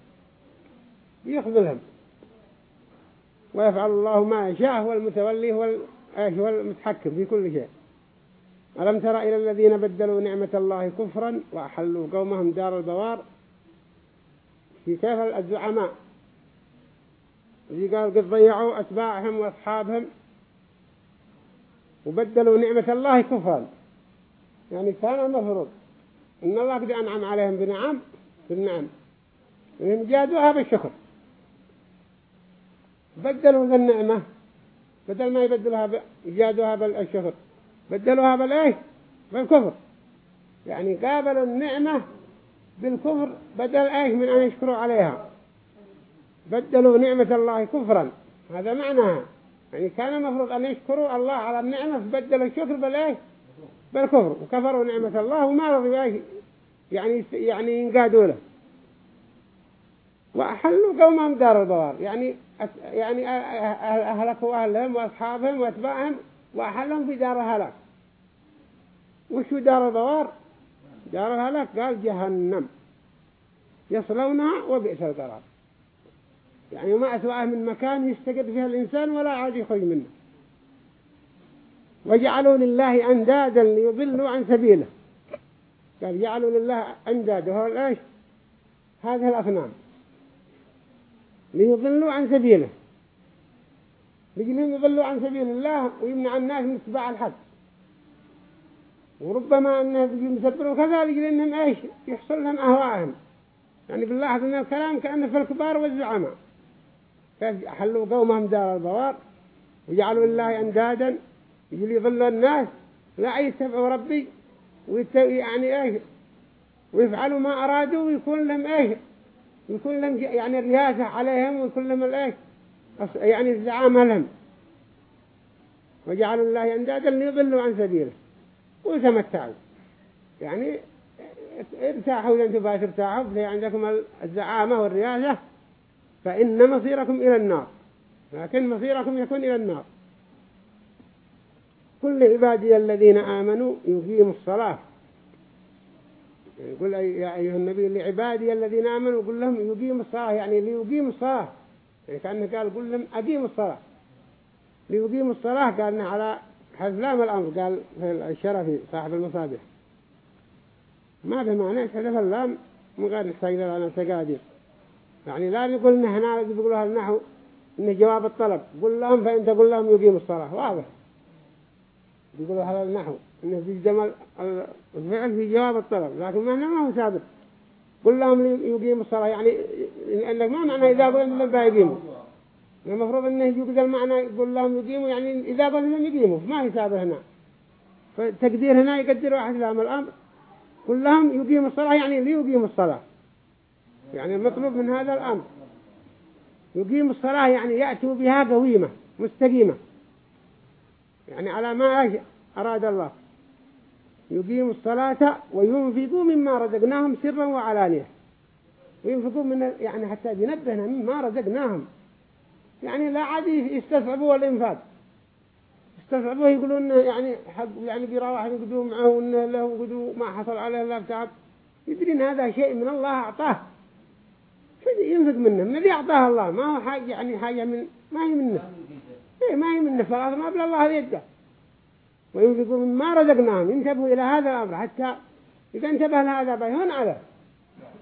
يخذلهم ويفعل الله ما يشاء هو المتولي هو المتحكم في كل شيء. ألم تر إلى الذين بدلوا نعمة الله كفرا وأحلوا قومهم دار البوار؟ في كيف الزعماء؟ الذي قال قد ضيعوا أتباعهم وأصحابهم وبدلوا نعمة الله كفرا. يعني كان المفروض إن الله قد أنعم عليهم بنعم بالنعم. إنهم جادوها بالشكر. بدلوا ذا النعمة بدل ما يبدلوها ب... بالشكر. بدلوها بالإيه بالكفر. يعني قابلوا النعمة بالكفر بدل إيه من أن يشكروا عليها. بدلوا نعمة الله كفرا. هذا معناها يعني كان المفروض أن يشكروا الله على النعمة فبدلوا الشكر بالإيه بالكفر. وكفروا نعمة الله وما رضوا يعني يعني ينقادوا له. وأحلوا قومهم دار البوار. يعني يعني أهلكوا أهلهم وأصحابهم وأتباعهم وأحلهم في دار الهلاك وشو دار البوار دار الهلاك قال جهنم. يصلونها وبئس القرار. يعني ما أسوأه من مكان يستقر فيها الإنسان ولا عاد يخرج منه. وجعلوا لله أندادا ليضلوا عن سبيله. قال جعلوا لله أندادا. وهو الإيش هذه الأصنام. ليضلوا عن سبيله. لجلهم يضلوا عن سبيل الله ويمنع الناس من اتباع الحق. وربما أنه يسبروا كذا لجل إيش؟ يحصل لهم أهواءهم. يعني بالله أن الكلام كأنه في الكبار والزعماء. حلوا قومهم دار البوار؟ وجعلوا الله أندادا. يضلوا الناس لا يتبعوا ربي. يعني إيه ويفعلوا ما أرادوا ويكون لهم إيه يكون لهم يعني الرياسة عليهم ويكون لهم الايه يعني الزعامة لهم. وجعلوا الله أندادا ليضلوا عن سبيله. وتمتعوا يعني ارتاحوا إذا أنتم باش ارتاحوا في عندكم الزعامة والرياسة فإن مصيركم إلى النار. لكن مصيركم يكون إلى النار. كل عبادي الذين آمنوا يقيموا الصلاة. يقول يا أيها النبي لعبادي الذين آمنوا قل لهم يقيموا الصلاة. يعني ليقيموا الصلاة. يعني كأنه قال قل لهم أقيموا الصلاة. ليقيموا الصلاة قالنا على حذلام الأمر قال في الشرفي صاحب المصابيح. ما بمعنى حذف اللام من غير نحتاج لنا تقادير يعني لا نقول إن هنا بيقولوا النحو إن جواب الطلب. قل لهم فإن تقول لهم يقيم الصلاة. واضح. بيقولوا هذا النحو إنه في جمال الفعل في جواب الطلب. لكن معنى ما هو ثابت. قل لهم يقيموا الصلاة. يعني لأنك ما معنى إذا قلنا بيقيموا المفروض أنه يقول المعنى يقول لهم يقيموا يعني إذا قلنا لهم يقيموا ما يسابه هنا. فتقدير هنا يقدر واحد لهم الأمر. قل لهم يقيموا الصلاة يعني ليقيموا الصلاة؟ يعني المطلوب من هذا الأمر. يقيم الصلاة يعني يأتوا بها قويمة مستقيمة. يعني على ما أراد الله. يقيم الصلاة وينفقوا مما رزقناهم سرا وعلانية. وينفقوا من يعني حتى ينبهنا مما رزقناهم. يعني لا عاد يستصعبوا الإنفاق يستصعبوا يقولون يعني حق يعني بيرا واحد يقدوا معه وإنه له وقدوا ما حصل عليه إلا بتعب. يدري إن هذا شيء من الله أعطاه. ينفق منه. من الذي أعطاه الله ما هو حاجة يعني حاجة من ما هي منه. إيه ما هي منه. فلاث ما بلا الله يده وينفقوا مما رزقناهم. ينتبهوا إلى هذا الأمر حتى إذا انتبه لهذا بيهون على.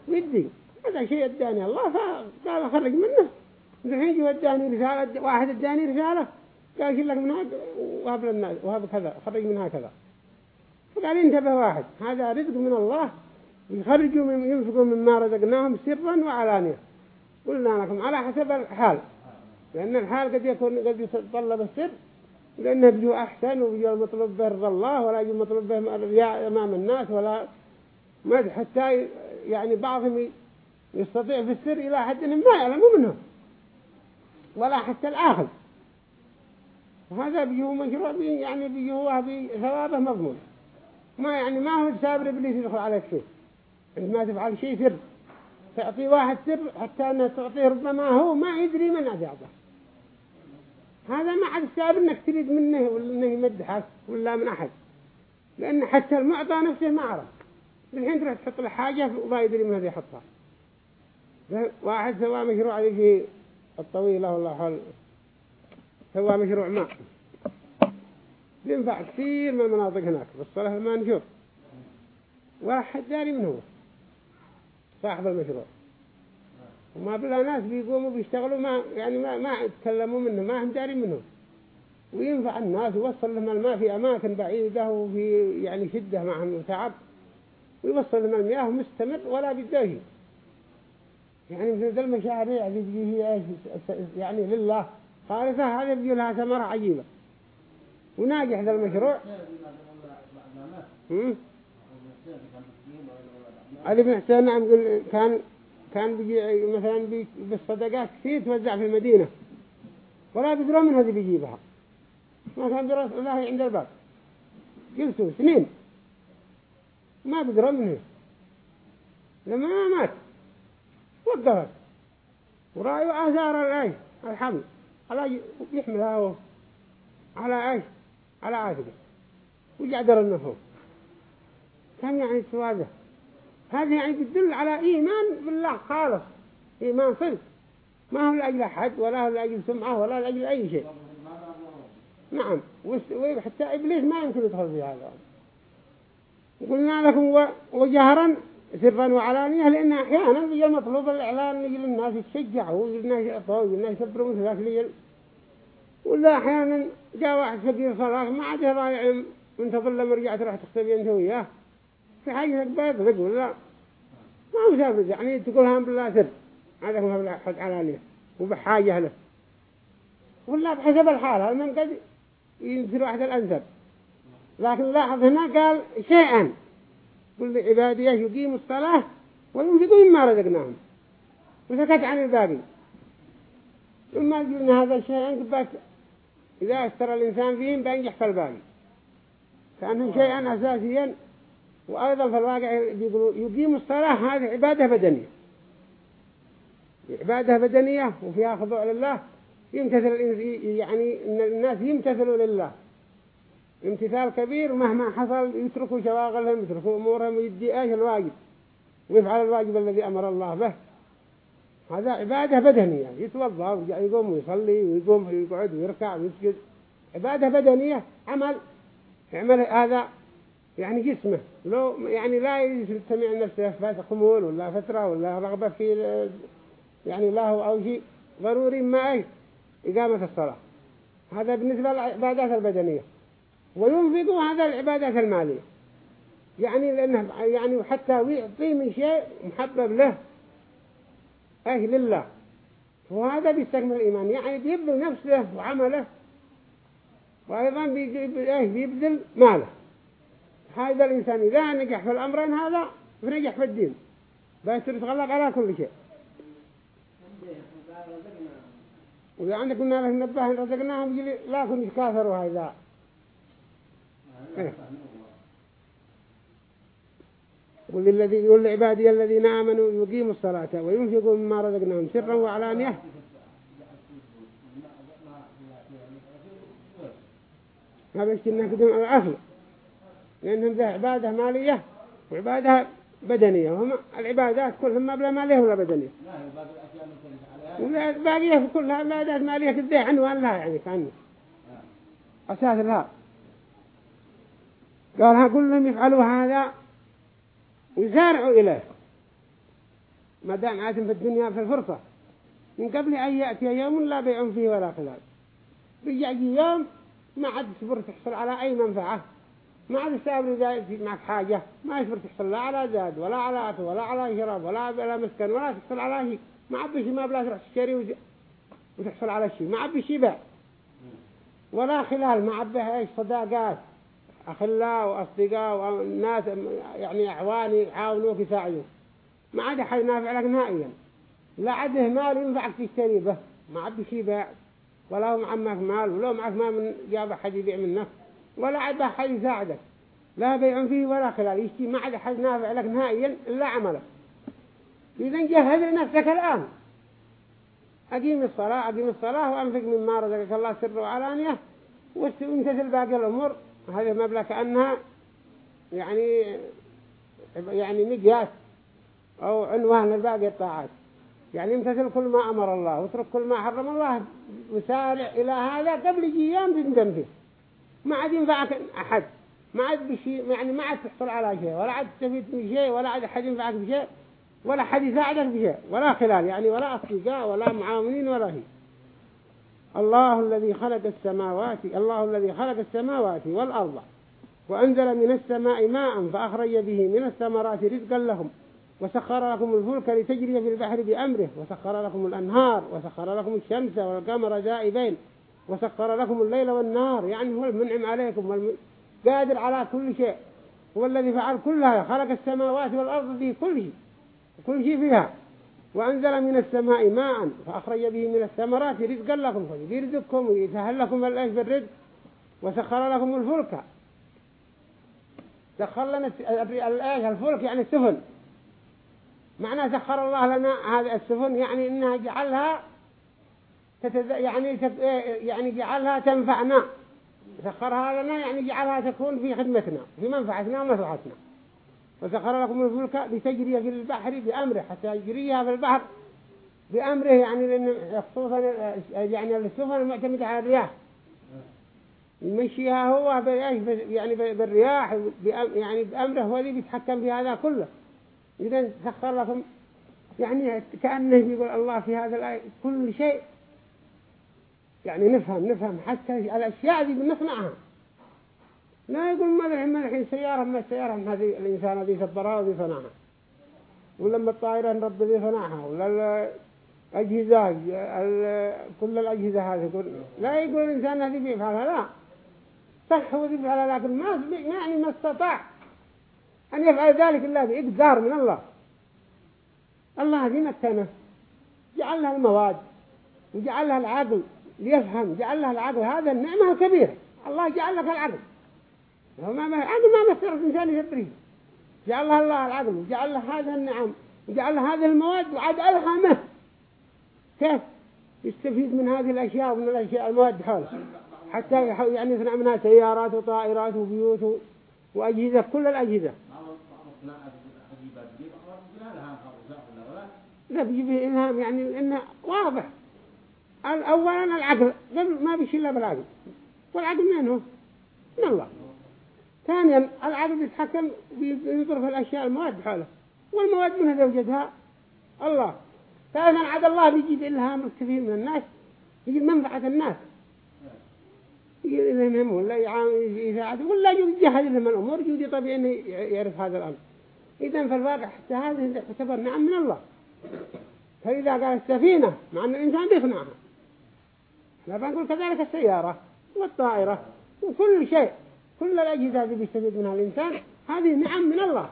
ودي. هذا شيء اداني الله فقال خرج منه. جوا اداني رسالة واحد اداني رسالة قال شيل لك منها وهب للناس وهب كذا خرج منها كذا فقال انتبه واحد هذا رزق من الله يخرجوا من ينفقوا مما رزقناهم سرا وعلانية. قلنا لكم على حسب الحال. لأن الحال قد يكون قد يتطلب السر لأنه بيجوا أحسن وبيجوا المطلوب به رضا الله ولا يجوا المطلوب به الرياء أمام الناس ولا حتى يعني بعضهم يستطيع في السر إلى حد ما يعلموا منه. ولا حتى الآخر. وهذا بيجوا مشروع بي يعني بيجوا بثوابه مضمون. ما يعني ما هو سابر إبليس يدخل على شيء عندما تفعل شيء سر. تعطي واحد سر حتى أنه تعطيه ربما هو ما يدري من أجابه هذا ما عاد السبب إنك تريد منه ولا إنه يمدحك ولا من أحد. لأن حتى المعطى نفسه ما عرف. الحين تروح تحط له حاجة وما يدري من هذا يحطها. واحد سوى مشروع في الطويلة والله حول سوى مشروع ما. ينفع كثير من المناطق هناك بالصلاة ما نشوف واحد داري من هو؟ صاحب المشروع. وما بلا ناس بيقوموا بيشتغلوا ما يعني ما ما يتكلموا منه ما هم داري منه. وينفع الناس ويوصل لهم الماء في أماكن بعيدة وفي يعني شدة معهم وتعب. ويوصل لهم المياه مستمر ولا بداه يعني مثل ذا المشاريع اللي بيجي هي يعني لله. خالصة هذا بيجي لها ثمرة عجيبة. وناجح ذا المشروع. علي بن حسين نعم كان كان بيجي مثلا بي بالصدقات كثير توزع في المدينة. ولا بيدروا من هذه بيجيبها. ما كان درس الله عند الباب. جلسوا سنين ما بيدروا منه لما مات. وقفت. ورأيوا آثار العيش الحمل على يحملها على عيش على عاتقه وجعدر النفوس. كان يعني سواده هذه يعني تدل على إيمان بالله خالص. إيمان صدق ما هو لأجل أحد ولا هو لأجل سمعة ولا لأجل أي شيء. نعم. وحتى إبليس ما يمكن يدخل في هذا. قلنا لكم وجهرا سرا وعلانية لأن أحيانا بيجي المطلوب الإعلان يجي للناس يتشجعوا ويجي الناس يعطوا ويجي الناس يسبروا مثل ذاك ولا أحيانا جاء واحد فقير صلاة ما عاد ضايع من تظل مرجع تروح تختبي أنت وياه. في حاجة بيض رجل لا ما هو سابق يعني تقول هم بالله سر هذا هو حد علانية وبحاجة له. ولا بحسب الحال هذا من قد ينزل واحد الأنسب. لكن لاحظ هنا قال شيئا. قل لعبادي يقيموا الصلاة وينفقوا مما رزقناهم. وسكت عن الباقي ثم قلنا هذا الشيء بس إذا أستر الإنسان فيهم بينجح في الباقي كأنه شيئا أساسيا. وأيضا في الواقع يقولوا يقيم الصلاة هذه عبادة بدنية. عبادة بدنية وفيها خضوع لله يمتثل يعني إن الناس يمتثلوا لله. امتثال كبير مهما حصل يتركوا شواغلهم يتركوا أمورهم ويدي إيش الواجب؟ ويفعل الواجب الذي أمر الله به. هذا عبادة بدنية يتوضأ ويقوم ويصلي ويقوم ويقعد ويركع ويسجد. عبادة بدنية عمل يعمل هذا يعني جسمه. لو يعني لا يستمع نفسه في خمول ولا فترة ولا رغبة في يعني له أو شيء ضروري ما إقامة الصلاة. هذا بالنسبة للعبادات البدنية. وينفق هذا العبادات المالية يعني لأنه يعني حتى يعطي من شيء محبب له أيه لله وهذا بيستكمل الإيمان. يعني بيبذل نفسه وعمله وأيضا بيبذل ماله. هذا الإنسان إذا نجح في الأمرين هذا فنجح في الدين. بس يتغلق على كل شيء. وإذا عندك قلنا له نبه رزقناهم لا كن يكاثروا هذا. قل للذي يقول لعبادي الذين آمنوا يقيموا الصلاة وينفقوا مما رزقناهم سرا وعلانية. اشتنا قدم على الأصل. لأنهم ذا عبادة مالية وعبادة بدنية. وهم العبادات كلهم ما بلا مالية ولا بدنية؟ باقية كلها عبادات مالية. كده عنوان لها يعني كأنه. أساس لها. قالها كلهم يفعلوا هذا ويسارعوا إليه. ما دام عادم في الدنيا في الفرصة. من قبل أن يأتي يوم لا بيع فيه ولا خلال. بيجي يوم ما عاد تصبر تحصل على أي منفعة. ما عاد السابر إذا معك حاجة. ما يصبر تحصل لا على زاد ولا على أكل ولا على شراب ولا على مسكن ولا تحصل على شيء. ما عاد بشي ما بلا تروح تشتري وتحصل على شيء. ما عاد بشي بيع ولا خلال. ما عاد به إيش صداقات. أخلاء وأصدقاء والناس يعني أعواني يعاونوك يساعدوك ما عاد حي نافع لك نهائيا. لا عده مال ينفعك تشتري به. ما عاد بشي بيع. ولا هو معك مال ولا معك ما من جاب أحد يبيع منك ولا عاد أحد يساعدك. لا بيع فيه ولا خلال. يشتي ما عاد أحد نافع لك نهائيا إلا عملك. إذا جهز لنفسك الآن. أقيم الصلاة. أقيم الصلاة وأنفق مما رزقك الله سر وعلانية. وامتثل باقي الأمور. هذه مبلغ كأنها يعني يعني مقياس أو عنوان لباقي الطاعات. يعني امتثل كل ما أمر الله واترك كل ما حرم الله وسارع إلى هذا قبل أيام تندم فيه ما عاد ينفعك أحد. ما عاد بشيء يعني ما عاد تحصل على شيء ولا عاد تستفيد من شيء ولا عاد أحد ينفعك بشيء ولا أحد يساعدك بشيء ولا خلال يعني ولا أصدقاء ولا معاونين ولا هي الله الذي خلق السماوات الله الذي خلق السماوات والأرض وأنزل من السماء ماء فأخرج به من الثمرات رزقا لهم وسخر لكم الفلك لتجري في البحر بأمره وسخر لكم الأنهار وسخر لكم الشمس والقمر دائبين وسخر لكم الليل والنهار يعني هو المنعم عليكم قادر على كل شيء هو الذي فعل كلها خلق السماوات والأرض به كل شيء كل شيء فيها. وأنزل من السماء ماء فأخرج به من الثمرات رزقا لكم يرزقكم ويسهل لكم الأيش بالرزق وسخر لكم الفلك. سخر لنا الأيش الفلك يعني السفن. معنى سخر الله لنا هذه السفن يعني إنها جعلها تتز... يعني تت... يعني جعلها تنفعنا. سخرها لنا يعني جعلها تكون في خدمتنا في منفعتنا ومصلحتنا وسخر لكم الفلك لتجري في البحر بأمره حتى يجريها في البحر بأمره يعني لأن خصوصا يعني السفن المعتمدة على الرياح. يمشيها هو يعني بالرياح يعني بأمره هو اللي بيتحكم في هذا كله. إذا سخر لكم يعني كأنه يقول الله في هذا الآية كل شيء. يعني نفهم نفهم حتى الأشياء دي بنصنعها. لا يقول ما الحين سيارة ما السيارة هذه الإنسان الذي سبرها وذي صنعها ولما الطائرة رب ذي صنعها ولا الأجهزة كل الأجهزة هذه كل لا يقول الإنسان هذه بيفعلها لا. صح هو بيفعلها لكن ما يعني ما استطاع أن يفعل ذلك إلا بإقدار من الله. الله هذه مكانة. جعل لها المواد وجعل لها العقل ليفهم جعل لها العقل. هذا النعمة الكبيرة. الله جعل لك العقل. هو ما ما ما مستر الإنسان يدري جعل الله الله العقل وجعل له هذه النعم وجعل له هذه المواد وعد ألهمه. كيف؟ يستفيد من هذه الأشياء ومن الأشياء المواد حوله. حتى يعني يصنع منها سيارات وطائرات وبيوت وأجهزة كل الأجهزة. لا بيجي إلهام يعني إنه واضح. أولا العقل قبل ما بيشي إلا بالعقل والعقل من هو؟ من الله. ثانيا العقل يتحكم بينظر في الأشياء المواد حوله والمواد من هذا وجدها الله. ثالثا عاد الله بيجيب إلهام كثير من الناس يجيب منفعة الناس. يلهمهم ولا يساعد ولا يجهز لهم الأمور يجي طبيعي إنه يعرف هذا الأمر. إذا في الواقع حتى هذه تعتبر نعم من الله. فإذا قال السفينة مع أن الإنسان بيصنعها. لا بنقول كذلك السيارة والطائرة وكل شيء. كل الأجهزة اللي بيستفيد منها الإنسان هذه نعم من الله.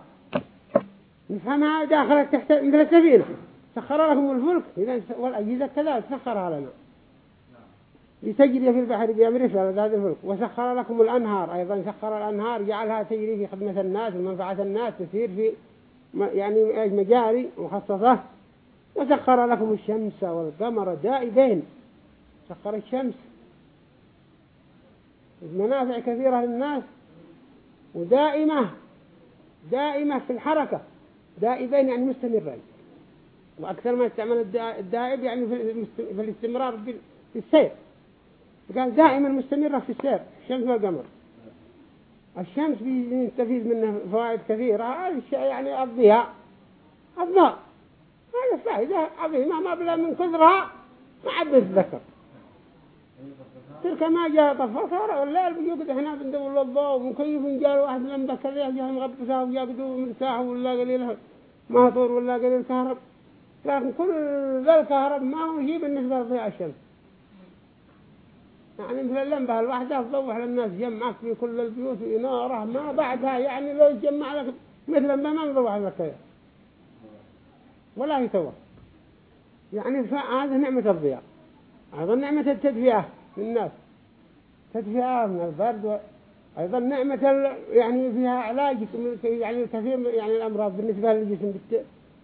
نفهمها داخلة تحت مثل السفينة سخر لكم الفلك إذا والأجهزة كذلك سخرها لنا. لتجري في البحر بأمره هذا الفلك. وسخر لكم الأنهار أيضا سخر الأنهار جعلها تجري في خدمة الناس ومنفعة الناس تسير في يعني مجاري مخصصة. وسخر لكم الشمس والقمر دائبين. سخر الشمس. منافع كثيرة للناس ودائمة دائمة في الحركة دائبين يعني مستمرين. وأكثر ما يستعمل الدائب يعني في الاستمرار في السير. قال دائما مستمرة في السير الشمس والقمر. الشمس بيستفيد منه فوائد كثيرة هذا الشيء يعني الضياء الضوء هذا فائدة عظيمة ما بلا من كثرها ما عاد نتذكر تلك ما جاء صار الليل بيقعد إحنا بندور الضوء ومكيف جاء واحد من ذكر جاء مغبسة ويقعدوا مرتاح ولا قليل مهطور ولا قليل كهرب لكن كل ذا الكهرب ما هو شيء بالنسبة لضياء الشمس يعني مثل اللمبة الواحدة تضوح للناس جمعك في كل البيوت إنارة ما بعدها يعني لو يجمع لك مثل ما نضوح لك. ولا يتوى يعني هذا نعمة الضياء أيضا نعمة التدفئة للناس. تدفئة من البرد أيضا نعمة يعني فيها علاج يعني كثير يعني الأمراض بالنسبة للجسم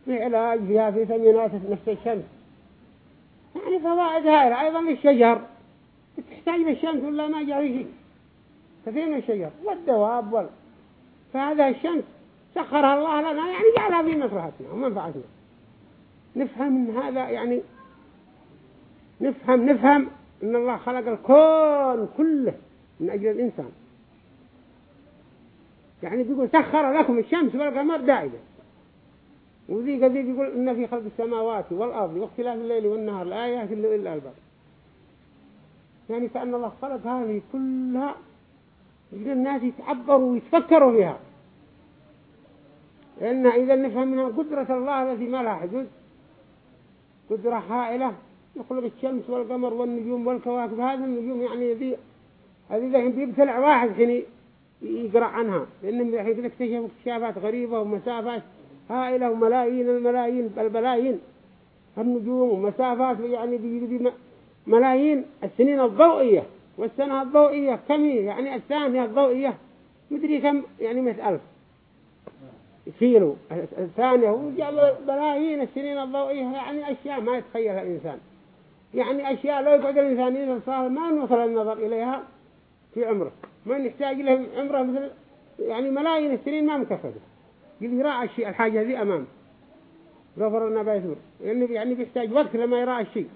في علاج فيها فيتامينات نفس الشمس. يعني فوائد هائلة. أيضا للشجر تحتاج للشمس ولا ما جاء شيء؟ كثير من الشجر والدواب وال فهذا الشمس سخرها الله لنا يعني جعلها في مصلحتنا ومنفعتنا. نفهم من هذا يعني نفهم نفهم إن الله خلق الكون كله من أجل الإنسان. يعني بيقول سخر لكم الشمس والقمر دائما وذي قد يقول إن في خلق السماوات والأرض واختلاف الليل والنهار الايات اللي إلا الباب يعني كأن الله خلق هذه كلها يجب الناس يتعبروا ويتفكروا فيها لأن إذا نفهم منها قدرة الله التي ما لها حدود. قدرة هائلة. يخلق الشمس والقمر والنجوم والكواكب هذه النجوم يعني ذي هذه ذي بيبتلع واحد حين يقرأ عنها. لأنهم الحين اكتشفوا اكتشافات غريبة ومسافات هائلة وملايين الملايين البلايين النجوم ومسافات يعني بيجي ملايين. السنين الضوئية والسنة الضوئية كم يعني الثانية الضوئية. مدري كم؟ يعني مئة ألف. كيلو. الثانية وجعل ملايين السنين الضوئية. يعني أشياء ما يتخيلها الإنسان. يعني أشياء لو يقعد الإنسان صار ما نوصل النظر إليها في عمره. ما نحتاج له عمره مثل يعني ملايين السنين ما مكفده. يرى الشيء الحاجة هذه أمام. غفر لنا بيثور يعني يعني بيحتاج وقت لما يرى الشيء.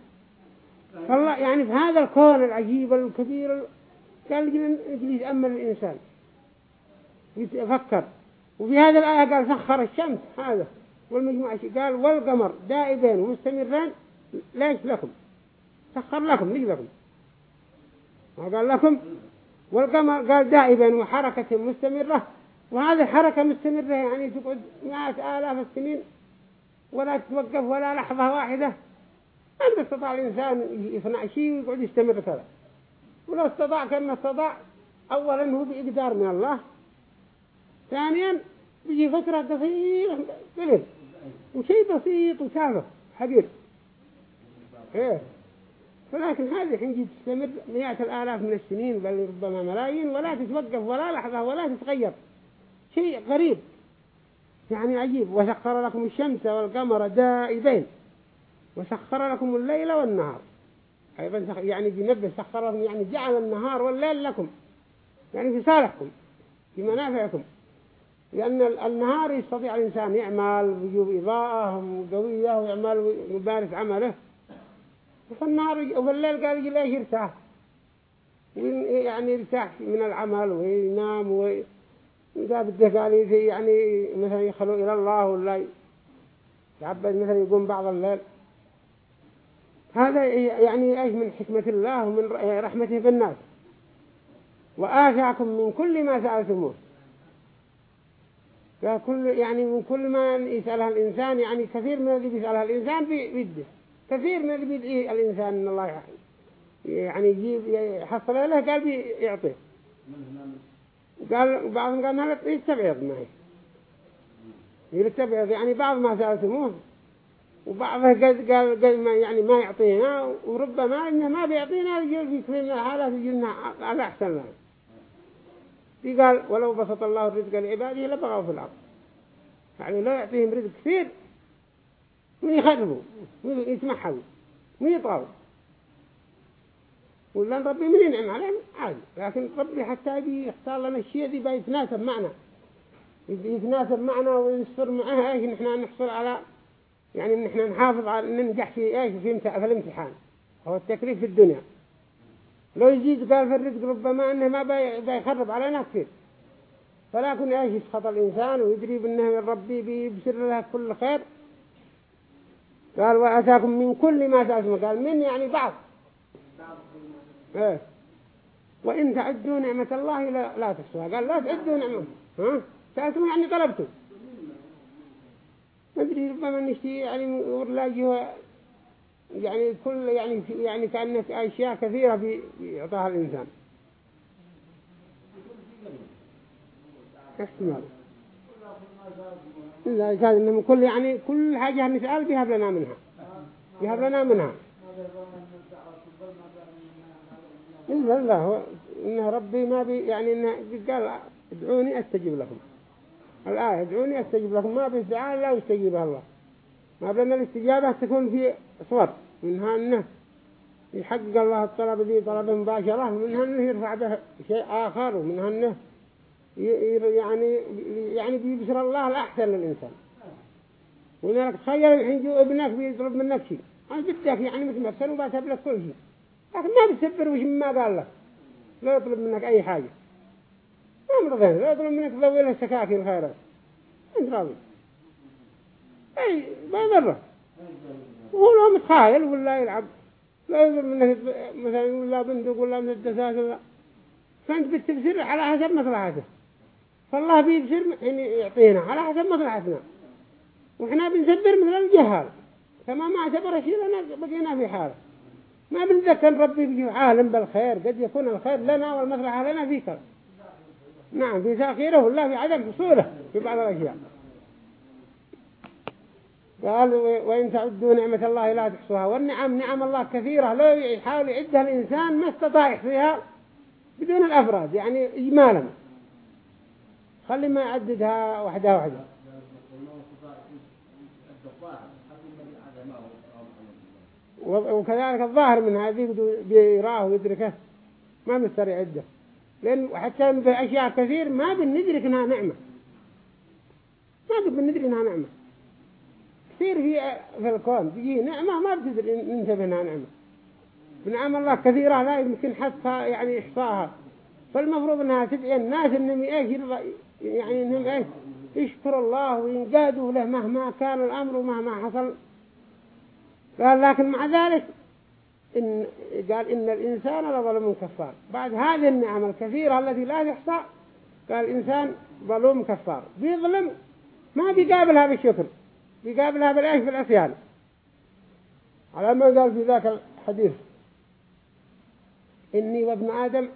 فالله يعني في هذا الكون العجيب الكبير قال يجلس يتأمل الإنسان. يتفكر وفي هذه الآية قال سخر الشمس هذا. والمجموعة قال والقمر دائبين ومستمرين ليش لكم. سخر لكم ليش لكم قال لكم؟ والقمر قال دائبين وحركة مستمرة وهذه حركة مستمرة يعني تقعد مئات آلاف السنين ولا تتوقف ولا لحظة واحدة. ما استطاع الإنسان يصنع شيء ويقعد يستمر كذا ولو استطاع كان استطاع أولا هو بإقدار من الله. ثانيا بيجي فترة قصيرة قليل. وشيء بسيط وسهل حقير. إيه. فلكن هذه حين تستمر مئات الآلاف من السنين بل ربما ملايين ولا تتوقف ولا لحظة ولا تتغير. شيء غريب. يعني عجيب. وسخر لكم الشمس والقمر دائبين. وسخر لكم الليل والنهار. أيضا يعني بنبه سخر لكم يعني جعل النهار والليل لكم. يعني في صالحكم في منافعكم لأن النهار يستطيع الإنسان يعمل ويجوب إضاءة قوية ويعمل ويبارس عمله. النهار وفي الليل قال يجي ليش يرتاح يعني يرتاح من العمل وينام وإذا بده قال يعني مثلا يخلو إلى الله ولا يعبد مثلا يقوم بعض الليل. هذا يعني إيش من حكمة الله ومن رحمته بالناس وآتاكم من كل ما سألتموه. كل يعني من كل ما يسألها الإنسان يعني كثير من الذي يسألها الإنسان بيده. كثير من اللي بيدعي الإنسان إن الله يعني يجيب يحصل له قال بيعطيه قال بعضهم قال ما يستبعض معي. يستبعض يعني بعض ما سألتموه. وبعضه قال قال قال ما يعني ما يعطينا وربما إنه ما بيعطينا يجي في كل الحالات يجي لنا على أحسن لنا قال ولو بسط الله الرزق لعباده لبغوا في الأرض. يعني لا يعطيهم رزق كثير من يخربوا من يطغوا ولا ربي من ينعم عليهم عادي. لكن ربي حتى يبي يختار لنا الشيء ذي بيتناسب معنا. يتناسب معنا ويصفر معها إيش نحن نحصل على؟ يعني نحن نحافظ على ننجح في إيش؟ في, في الامتحان. هو التكليف في الدنيا. لو يزيد قال في الرزق ربما إنه ما بيخرب علينا كثير. فلكن إيش يسخط الإنسان ويدري بأنه ربي بيبشر له كل خير. قال وأتاكم من كل ما تأسمه قال من يعني بعض. إيه. وإن تعدوا نعمة الله لا, لا تحصوها. قال لا تعدوا نعمة ها؟ تأسمه يعني طلبته ما أدري ربما نشتي يعني ورلاجه يعني كل يعني يعني كأنك أشياء كثيرة بيعطاها الإنسان. إحتمال. إذا كان إنه كل يعني كل حاجة نسأل بيهب لنا منها. بيهب لنا منها. إلا الله إنه ربي ما بي يعني إنه قال ادعوني أستجيب لكم. الآية ادعوني أستجيب لكم. ما بالدعاء لا يستجيبها الله. ما بلنا الاستجابة تكون في صور منها أنه يحقق الله الطلب ذي طلب مباشرة ومنها أنه يرفع به شيء آخر ومنها أنه يعني يعني بيبشر الله الأحسن للإنسان. ولذلك تخيل الحين جو ابنك بيطلب منك شيء. أنا بدك يعني متمثل وباتب لك كل شيء. لكن ما بيسبر وش ما قال له لا يطلب منك أي حاجة. ما مرضين لا يطلب منك تضوي له سكاكين خيرات. أنت راضي. أي ما يضره وهو لو متخايل ولا يلعب. لا يطلب منك مثلا ولا بندق ولا من الدساس ولا. فأنت بتبصر على حسب مصلحته فالله بيبصر يعني يعطينا. على حسب مصلحتنا. وإحنا بنسبر مثل الجهال كما ما اعتبر شيء لنا بقينا في حاله ما بنذكر ربي بيجي عالم بالخير قد يكون الخير لنا والمصلحة لنا فيك. نعم في تأخيره والله في عدم حصوله في بعض الأشياء. قال وإن تعدوا نعمة الله لا تحصوها. والنعم نعم الله كثيرة. لو يحاول يعدها الإنسان ما استطاع يحصيها بدون الأفراد يعني إجمالا. خلي ما يعددها وحدها وحدها. وكذلك الظاهر من هذه بيراه ويدركه. ما مستر يعده. لأن حتى في أشياء كثير ما بندرك إنها نعمة. ما بندرك إنها نعمة. كثير في في الكون. تجي نعمة ما بتدري ننتبه إنها نعمة. بنعم الله كثيرة لا يمكن حتى يعني إحصاها. فالمفروض إنها تدعي الناس إنهم إيش يعني إنهم إيش يشكر الله وينقادوا له مهما كان الأمر ومهما حصل. قال لكن مع ذلك إن قال إن الإنسان لظلم كفار. بعد هذه النعم الكثيرة التي لا تحصى قال الإنسان ظلوم كفار. بيظلم ما بيقابلها بالشكر بيقابلها بالعيش بالعصيان. على ما قال في ذاك الحديث إني وابن آدم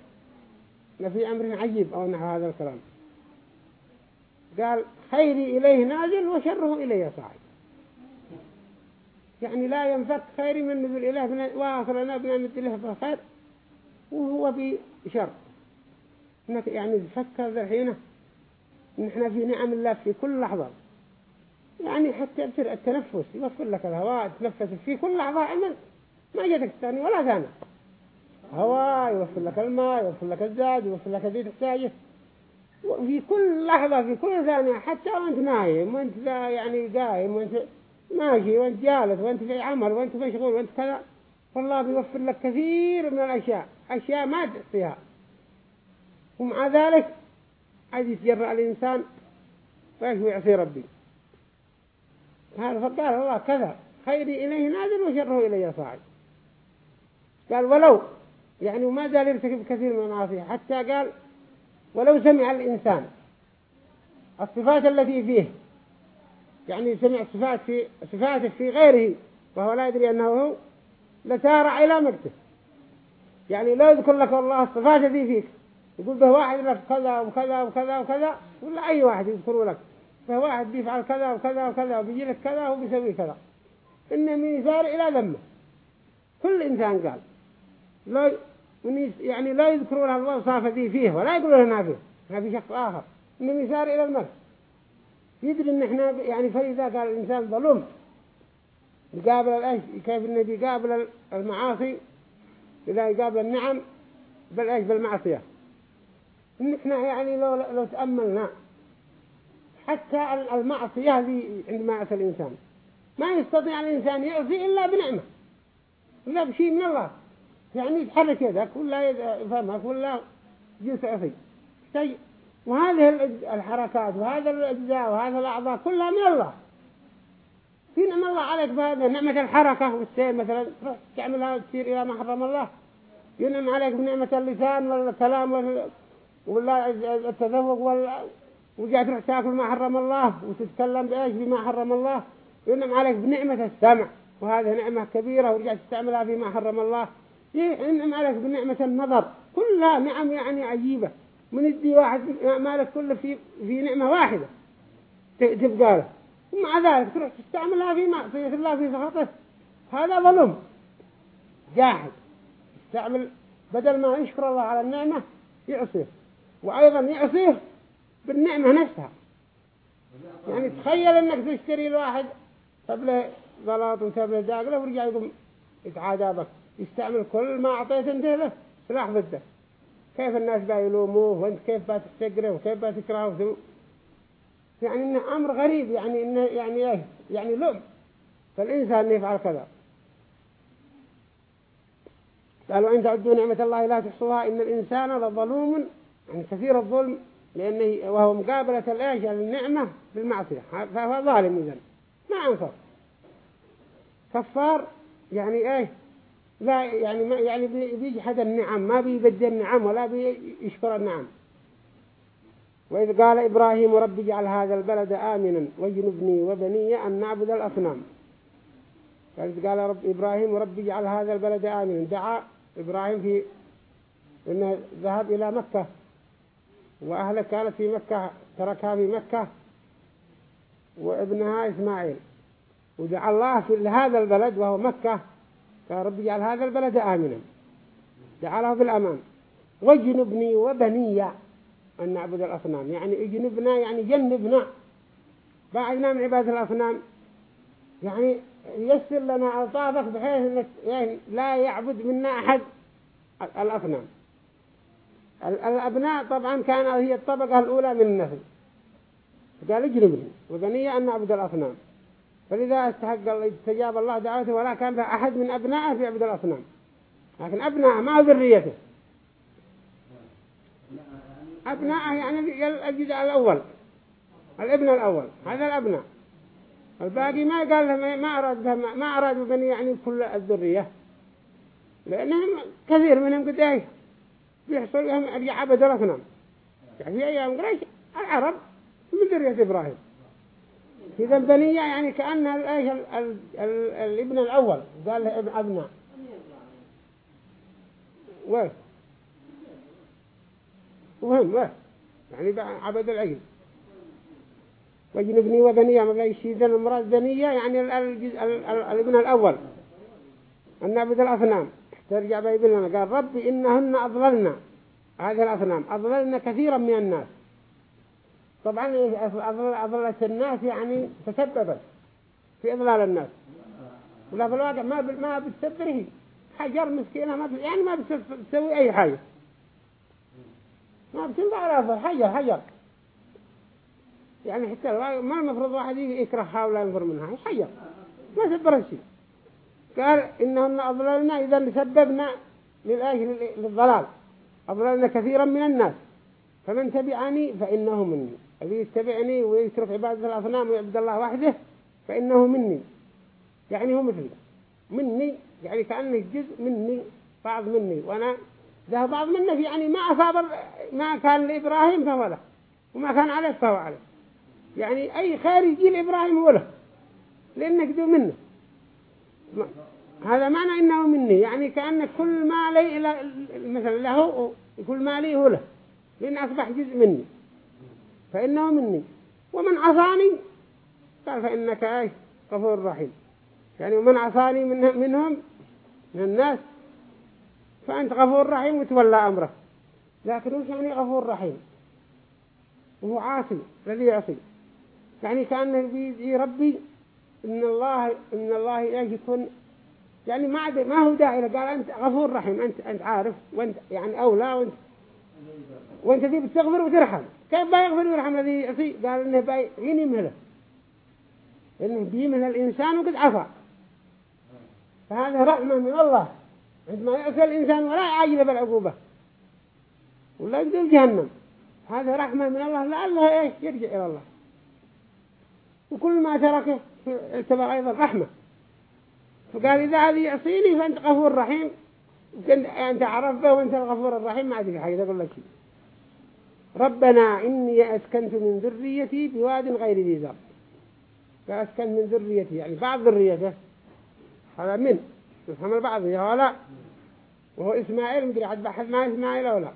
لفي أمر عجيب أو نحو هذا الكلام. قال خيري إليه نازل وشره إليه صاعد يعني لا ينفك خير من نزل إله وآخر لنا بنعمة الله بالخير وهو بشر يعني تفكر ذا نحن في نعم الله في كل لحظة. يعني حتى يصير التنفس يوفر لك الهواء تنفس في كل لحظة عمل ما جاتك ثاني ولا ثاني هواء يوفر لك الماء يوفر لك الزاد يوفر لك الذي تحتاجه وفي كل لحظة في كل ثانية حتى وأنت نايم وأنت يعني قايم وأنت ماشي وأنت جالس وأنت في عمل وأنت مشغول وأنت كذا فالله بيوفر لك كثير من الأشياء أشياء ما تحصيها ومع ذلك عاد يتجرأ الإنسان ويش ويعصي ربي؟ هذا فقال الله كذا خيري إليه نازل وشره إليه صاعد. قال ولو يعني وما زال يرتكب كثير من المعاصي حتى قال ولو سمع الإنسان الصفات التي فيه يعني سمع صفات في صفاته في غيره وهو لا يدري أنه هو لسارع إلى مكته يعني لا يذكر لك الله الصفات التي فيك. يقول به واحد لك كذا وكذا وكذا وكذا ولا أي واحد يذكر لك؟ به واحد بيفعل كذا وكذا وكذا وبيجي لك كذا وبيسوي كذا. إن من يسار إلى ذمه. كل إنسان قال لا يعني لا يذكرون الله صافة ذي فيه ولا يقولون هنا فيه هنا في شخص آخر. إنه يسار إلى الملك يدري إن إحنا يعني فإذا قال الإنسان ظلم. يقابل الأيش كيف إنه يقابل المعاصي؟ إذا يقابل النعم بالأيش بالمعصية. إن إحنا يعني لو لو تأملنا حتى المعصية هذه عندما يعصي الإنسان. ما يستطيع الإنسان يعصي إلا بنعمة. إلا بشيء من الله. يعني يتحرك يدك ولا يفهمك ولا جنس عصي شيء وهذه الحركات وهذا الأجزاء وهذا الأعضاء كلها من الله. في نعم الله عليك بهذا نعمة الحركة والسير مثلا تروح تعملها وتسير إلى ما حرم الله. ينعم عليك بنعمة اللسان والكلام ولا التذوق وجاء تاكل ما حرم الله وتتكلم بإيش؟ بما حرم الله. ينعم عليك بنعمة السمع وهذه نعمة كبيرة ورجعت تستعملها فيما حرم الله. ينعم عليك بنعمة النظر. كلها نعم يعني عجيبة. من يدي واحد مالك كله في في نعمة واحدة. تبقى له. ومع ذلك تروح تستعملها في معصية الله في سخطه. هذا ظلم. جاحد يستعمل بدل ما يشكر الله على النعمة يعصيه. وأيضا يعصيه بالنعمة نفسها. يعني تخيل إنك تشتري الواحد تبله غلط وتبله داقله ورجع يقوم يتعادى بك. يستعمل كل ما أعطيت انت له سلاح ضده. كيف الناس بيلوموه وانت كيف بتستقره وكيف بتكرهه يعني إنه أمر غريب يعني انه يعني إيه؟ يعني لوم. فالإنسان يفعل كذا. قالوا إن تعدوا نعمة الله لا تحصوها إن الإنسان لظلوم يعني كثير الظلم لأنه وهو مقابلة الإيش؟ النعمة بالمعصية. فهو ظالم اذا ما أنصر. كفار يعني إيه؟ لا يعني ما يعني بيجحد النعم ما بيبدل النعم ولا بيشكر النعم. وإذ قال إبراهيم رب اجعل هذا البلد آمنا واجنبني وبني أن نعبد الأصنام. وإذ قال رب إبراهيم رب اجعل هذا البلد آمنا. دعا إبراهيم في إنه ذهب إلى مكة. وأهله كانت في مكة تركها في مكة. وابنها إسماعيل. ودعا الله في هذا البلد وهو مكة. رب اجعل هذا البلد آمنا. جعله في الأمان واجنبني وبني أن نعبد الأصنام. يعني اجنبنا يعني جنبنا. بعدنا من عبادة الأصنام. يعني يسر لنا ألطافك بحيث يعني لا يعبد منا أحد الأصنام. الأبناء طبعا كان هي الطبقة الأولى من النسل. قال اجنبني وبني أن نعبد الأصنام. فلذا استحق استجاب الله دعوته ولا كان أحد من أبنائه في عبد الأصنام. لكن أبنائه ما ذريته. أبنائه يعني الجزء الأول. الابن الأول. هذا الأبناء. الباقي ما قال له ما أراد ما أراد بني يعني كل الذرية. لأنهم كثير منهم قد إيش بيحصل لهم عبد الأصنام. يعني في أيام قريش العرب من ذرية إبراهيم. إذا البنية يعني كأن الإيش الابن الأول. قال له ابن أبناء. وين وهم وين يعني عبد العجل. وجنبني وبنية ما بيشيد المراد بنية يعني الابن الأول. أن نعبد الأصنام. ترجع بيبلنا. قال ربي إنهن أضللنا. هذه الأصنام. أضللنا كثيرا من الناس. طبعا أضلة الناس يعني تسببت في إضلال الناس. ولا في الواقع ما ما بتسبره حجر مسكينة ما يعني ما بتسوي أي حاجة. ما بتنفع على حجر حجر. يعني حتى ما المفروض واحد يكرهها ولا ينفر منها. حجر. ما سبر الشيء قال إنهن أضللنا إذا سببنا للآخر للضلال. أضللنا كثيرا من الناس. فمن تبعني فإنه مني. الذي يتبعني ويترك عبادة الأصنام ويعبد الله وحده فإنه مني. يعني هو مثلي. مني يعني كأنه جزء مني بعض مني. وأنا ذا بعض منه يعني ما أصاب ما كان لإبراهيم فهو له وما كان عليه فهو عليه. يعني أي خير يجي لإبراهيم هو له لأنك دو منه. هذا معنى إنه مني. يعني كأن كل ما لي مثلا له كل ما لي هو له لأن أصبح جزء مني. فإنه مني. ومن عصاني؟ قال فإنك أي غفور رحيم. يعني ومن عصاني من منهم؟ من الناس. فأنت غفور رحيم وتولى أمره. لكن وش يعني غفور رحيم؟ وهو عاصي الذي يعصي. يعني كأنه بيدعي ربي إن الله إن الله يكون. يعني ما ما هو داعي قال أنت غفور رحيم. أنت أنت عارف وأنت يعني أولى وأنت وأنت ذي بتغفر وترحم. كيف بيغفر ويرحم الذي يعصي قال إنه بي مين يمهله إنه بيمهل الإنسان وقد عفا. فهذا رحمة من الله. عندما يعصي الإنسان ولا يعجل بالعقوبة ولا يقدر جهنم هذا رحمة من الله. لعله إيش؟ يرجع إلى الله. وكل ما تركه اعتبر أيضا رحمة. فقال إذا هذه يعصيني فأنت غفور رحيم. أنت عرفه وأنت الغفور الرحيم ما عندك حاجة أقول لك. شيء ربنا إني أسكنت من ذريتي بواد غير ذي ذر فأسكنت من ذريتي يعني بعض ذريته. هذا من. يفهم البعض يا ولا وهو إسماعيل مدري عاد بحث ما إسماعيل ولا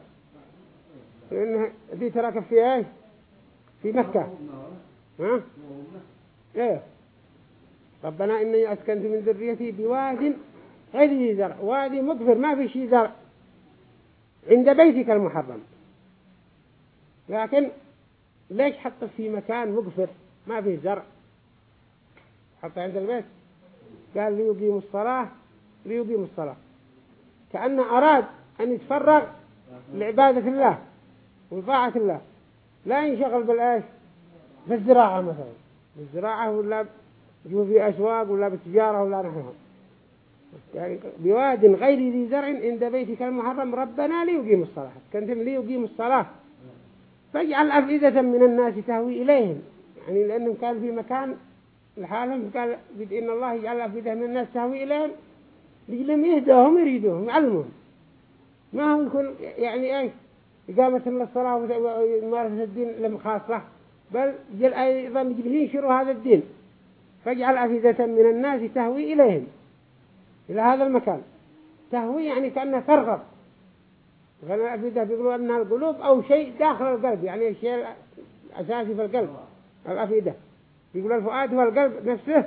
لأنه ذي ترك في إيه في مكة. ها؟ إيه. ربنا إني أسكنت من ذريتي بواد ذي زرع وادي مقفر ما في شيء زرع عند بيتك المحرم. لكن ليش حط في مكان مقفر ما فيه زرع؟ حط عند البيت. قال ليقيم الصلاة ليقيم الصلاة. كأنه أراد أن يتفرغ لعبادة الله وطاعة الله. لا ينشغل بالآش بالزراعة مثلا. بالزراعة ولا في أسواق ولا بالتجارة ولا نحوها يعني بواد غير ذي زرع عند بيتك المحرم ربنا ليقيم الصلاة. كنتم ليقيم الصلاة. فاجعل أفئدة من الناس تهوي إليهم. يعني لأنهم كان في مكان لحالهم قال إن الله يجعل أفئدة من الناس تهوي إليهم. لجلهم يهدوهم يريدوهم يعلمون ما هو يكون يعني إيش إقامة الصلاة وممارسة الدين لم خاصة. بل جل أيضا يجب ينشروا هذا الدين. فاجعل أفئدة من الناس تهوي إليهم. إلى هذا المكان. تهوي يعني كأنها ترغب. الأفئدة بيقولوا أنها القلوب أو شيء داخل القلب يعني الشيء الأساسي في القلب الأفئدة. يقول الفؤاد هو القلب نفسه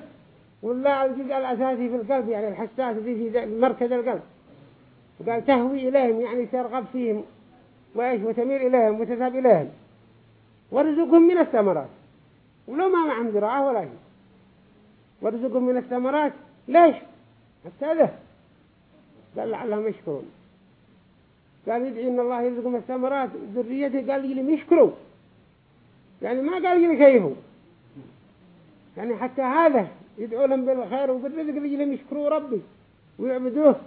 ولا الجزء الأساسي في القلب يعني الحساس دي في مركز القلب. وقال تهوي إليهم يعني ترغب فيهم. وإيش؟ وتميل إليهم وتذهب إليهم. ورزقهم من الثمرات. ولو ما معهم زراعة ولا شيء. ورزقهم من الثمرات. ليش؟ حتى هذا قال لعلهم يشكرون. قال يدعي إن الله يرزقهم الثمرات. ذريته قال لي يشكروا. يعني ما قال لي كيفوا يعني حتى هذا يدعو لهم بالخير وبالرزق لهم يشكروا ربي. ويعبدوه.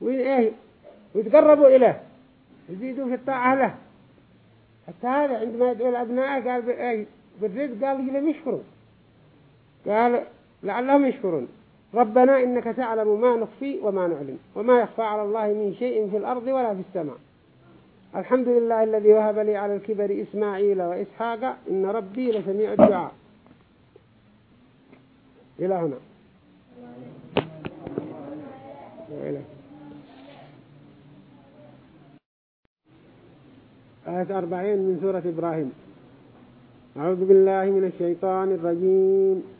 ويتقربوا إليه. يزيدوا في الطاعة له. حتى هذا عندما يدعو الأبناء قال بالرزق قال لهم يشكروا. قال لعلهم يشكرون. ربنا إنك تعلم ما نخفي وما نعلم وما يخفى على الله من شيء في الأرض ولا في السماء. الحمد لله الذي وهب لي على الكبر إسماعيل وإسحاق إن ربي لسميع الدعاء. إلى هنا. آية أربعين من سورة إبراهيم. أعوذ بالله من الشيطان الرجيم.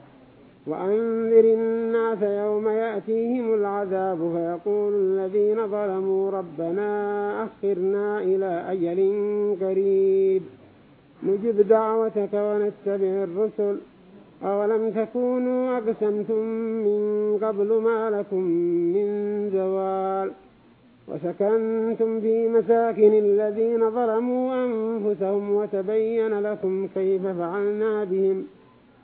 وأنذر الناس يوم يأتيهم العذاب فيقول الذين ظلموا ربنا أخرنا إلى أجل قريب. نجب دعوتك ونتبع الرسل. أولم تكونوا أقسمتم من قبل ما لكم من زوال؟ وسكنتم في مساكن الذين ظلموا أنفسهم وتبين لكم كيف فعلنا بهم.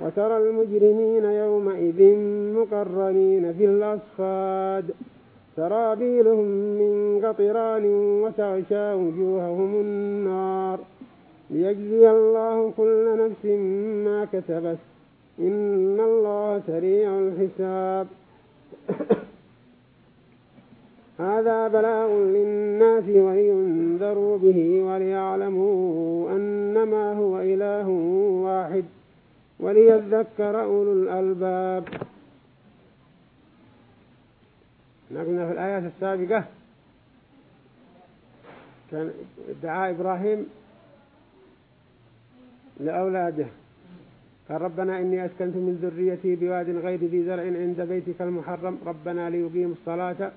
وترى المجرمين يومئذ مقرنين في الأصفاد. سرابيلهم من قطران وتغشى وجوههم النار. ليجزي الله كل نفس ما كسبت. إن الله سريع الحساب. هذا بلاغ للناس ولينذروا به وليعلموا أنما هو إله واحد. وليذكر أولو الألباب. نقلنا في الآيات السابقة كان دعاء إبراهيم لأولاده. قال ربنا إني أسكنت من ذريتي بواد غير ذي زرع عند بيتك المحرم. ربنا ليقيموا الصلاة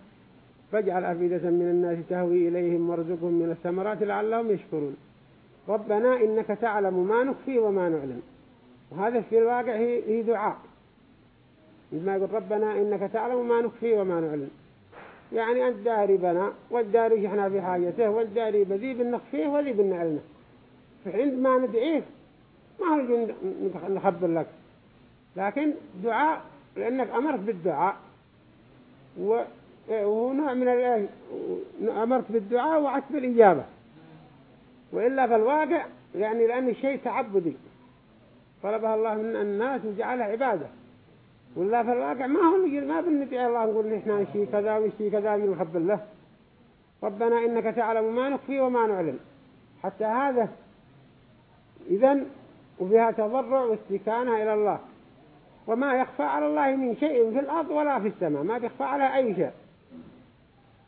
فاجعل أفئدة من الناس تهوي إليهم وارزقهم من الثمرات لعلهم يشكرون. ربنا إنك تعلم ما نخفي وما نعلم. وهذا في الواقع هي دعاء. ما يقول ربنا إنك تعلم ما نخفي وما نعلم يعني أنت داري بنا والداري إحنا في حاجته والداري بذي بنخفيه وذي بنعلمه فعندما ندعيه ما هو نخبر لك. لكن دعاء لأنك أمرت بالدعاء. وهو نوع من أمرت بالدعاء وعدت بالإجابة. وإلا في الواقع يعني لأن الشيء تعبدي. طلبها الله من الناس وجعلها عبادة. ولا في الواقع ما هو ما بندعي الله نقول نحن نشي كذا ونشي كذا ونخبر له. ربنا إنك تعلم ما نخفي وما نعلم حتى هذا إذن وفيها تضرع واستكانة إلى الله. وما يخفى على الله من شيء في الأرض ولا في السماء. ما بيخفى على أي شيء.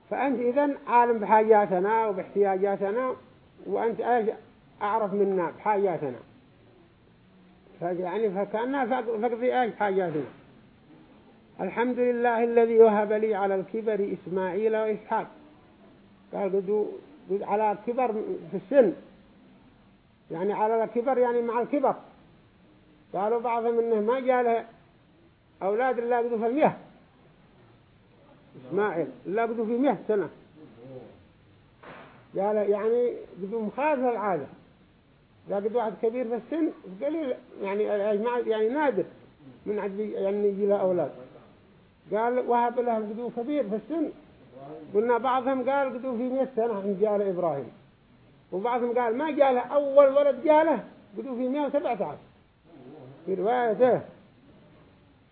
فأنت إذن عالم بحاجاتنا وباحتياجاتنا وأنت أعرف منا بحاجاتنا. يعني فكأنها فقضي إيش؟ حاجاتنا الحمد لله الذي وهب لي على الكبر إسماعيل وإسحاق. قال قدوا على الكبر في السن. يعني على الكبر يعني مع الكبر. قالوا بعضهم انه ما جاء أولاد إلا قدوا في المئة. إسماعيل إلا قدوا في مئة سنة. قال يعني قدوا مخالف العادة. قد واحد كبير في السن قليل يعني يعني نادر من عد يعني يجي له أولاد. قال وهب له قدو كبير في السن. قلنا بعضهم قال قدو في 100 سنة من جاله إبراهيم. وبعضهم قال ما جاله أول ولد جاله قدو في 117 في روايته.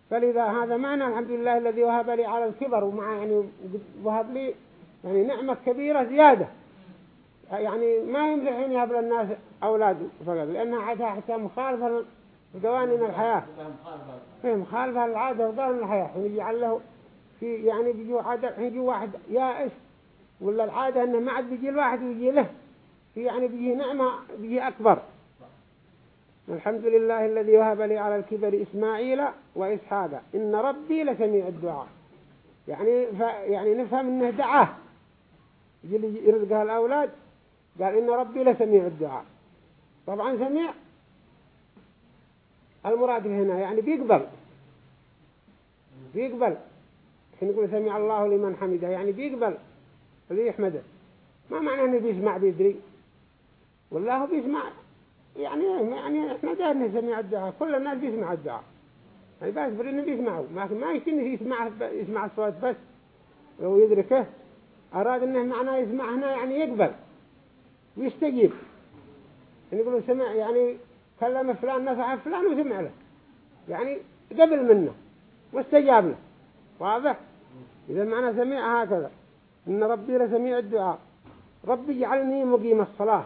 فلذا هذا معنى الحمد لله الذي وهب لي على الكبر ومع يعني وهب لي يعني نعمة كبيرة زيادة. يعني ما يمزح أن يهب للناس أولاد فقط لأنها عادها حتى مخالفة لقوانين الحياة. هي مخالفة للعادة وقوانين الحياة. حين يجعل له في يعني بيجي عادة حين يجي واحد يائس ولا العادة أنه ما عاد بيجي الواحد ويجي له في يعني بيجي نعمة بيجي أكبر. الحمد لله الذي وهب لي على الكبر إسماعيل وإسحاق. إن ربي لسميع الدعاء. يعني ف يعني نفهم إنه دعاه. يرزقها الأولاد قال إن ربي لسميع الدعاء. طبعا سميع المراد هنا يعني بيقبل. بيقبل. حين يقول سمع الله لمن حمده يعني بيقبل. اللي يحمده. ما معنى إنه بيسمع بيدري؟ والله بيسمع. يعني يعني إحنا دارنا سميع الدعاء. كل الناس بيسمع الدعاء. يعني بس إنه بيسمعوا. ما ما يمكن يسمع يسمع الصوت بس. لو يدركه أراد إنه معناه يسمع هنا يعني يقبل. ويستجيب. يعني يقولوا سمع يعني كلم فلان نصح فلان وسمع له. يعني قبل منه واستجاب له. واضح؟ إذا معنى سميع هكذا. إن ربي لسميع الدعاء. ربي اجعلني مقيم الصلاة.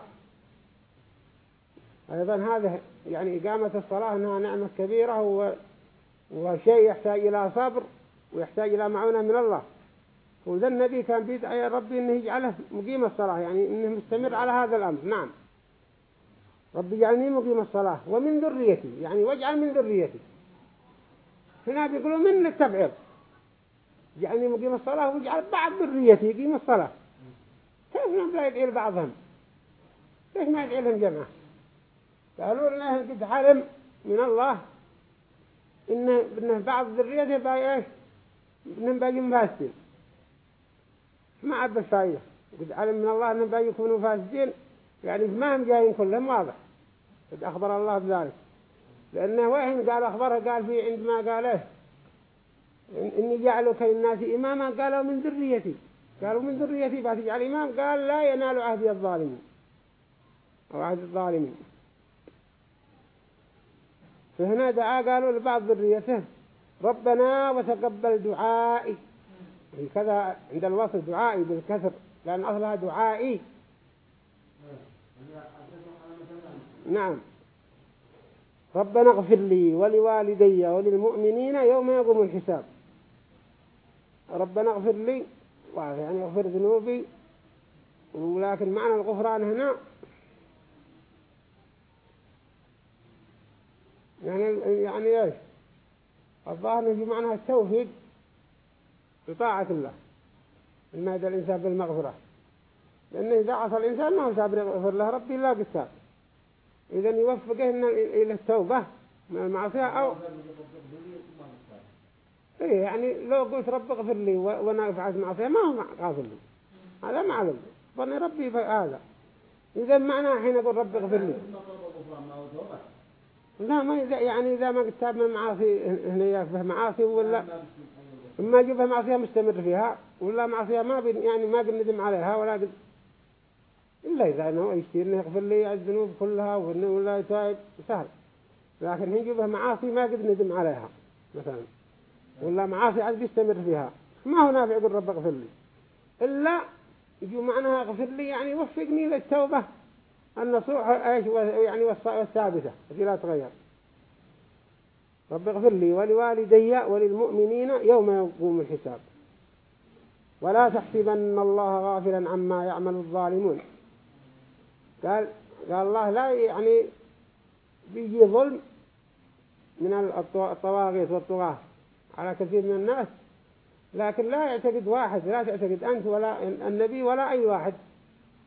أيضا هذا يعني إقامة الصلاة أنها نعمة كبيرة وشيء يحتاج إلى صبر ويحتاج إلى معونة من الله. وذا النبي كان بيدعي ربي إنه يجعله مقيم الصلاة يعني إنه مستمر على هذا الأمر. نعم. ربي اجعلني مقيم الصلاة ومن ذريتي يعني واجعل من ذريتي. هنا بيقولوا من التبعيض يعني مقيم الصلاة واجعل بعض ذريتي يقيم الصلاة. كيف لا يدعي لبعضهم ليش ما يدعي لهم جماعة؟ قالوا لنا قد علم من الله إنه بعض ذريته باي إيش؟ إنهم باقي فاسدين ما عبد فايدة قد علم من الله باقي يكونوا فاسدين. يعني ما هم جايين كلهم واضح. قد أخبر الله بذلك. لأنه وين قال أخبره؟ قال في عندما قال إيه إني جعلك للناس إماما. قالوا من ذريتي. قالوا من ذريتي. بتجعل إمام. قال لا ينال عهد الظالمين. أو عهد الظالمين. فهنا دعا قالوا لبعض ذريته ربنا وتقبل دعائي كذا عند الوصف دعائي بالكسر لأن أصلها دعائي. نعم. ربنا اغفر لي ولوالدي وللمؤمنين يوم يقوم الحساب. ربنا اغفر لي يعني اغفر ذنوبي. ولكن معنى الغفران هنا يعني يعني إيش؟ الظاهر في معنى التوفيق بطاعة الله. هذا الإنسان بالمغفرة. لأنه إذا عصى الإنسان ما هو سابر يغفر له ربي الله قصار. إذا يوفقه إلى التوبة من المعصية أو إيه يعني لو قلت رب اغفر لي وأنا فعلت معصية ما هو غافر لي. هذا ما علم ظني ربي هذا. إذا معنى حين يقول رب اغفر لي. لا ما يعني إذا ما تاب من معاصي هنا معاصي ولا ما جبه معصية مستمر فيها ولا معصية ما بي يعني ما بندم عليها ولا قد إلا إذا أنه يشتري إنه يغفر لي الذنوب كلها وإنه ولا يتائب سهل. لكن يجيبه معاصي ما قد ندم عليها مثلا. ولا معاصي عاد بيستمر فيها. ما هو نافع يقول رب اغفر لي. إلا يجوا معناها اغفر لي يعني وفقني للتوبة النصوح إيش يعني والثابتة التي لا تغير. رب اغفر لي ولوالدي وللمؤمنين يوم يقوم الحساب. ولا تحسبن الله غافلا عما يعمل الظالمون. قال قال الله لا يعني بيجي ظلم من الطواغيت والطغاة على كثير من الناس. لكن لا يعتقد واحد لا تعتقد أنت ولا النبي ولا أي واحد.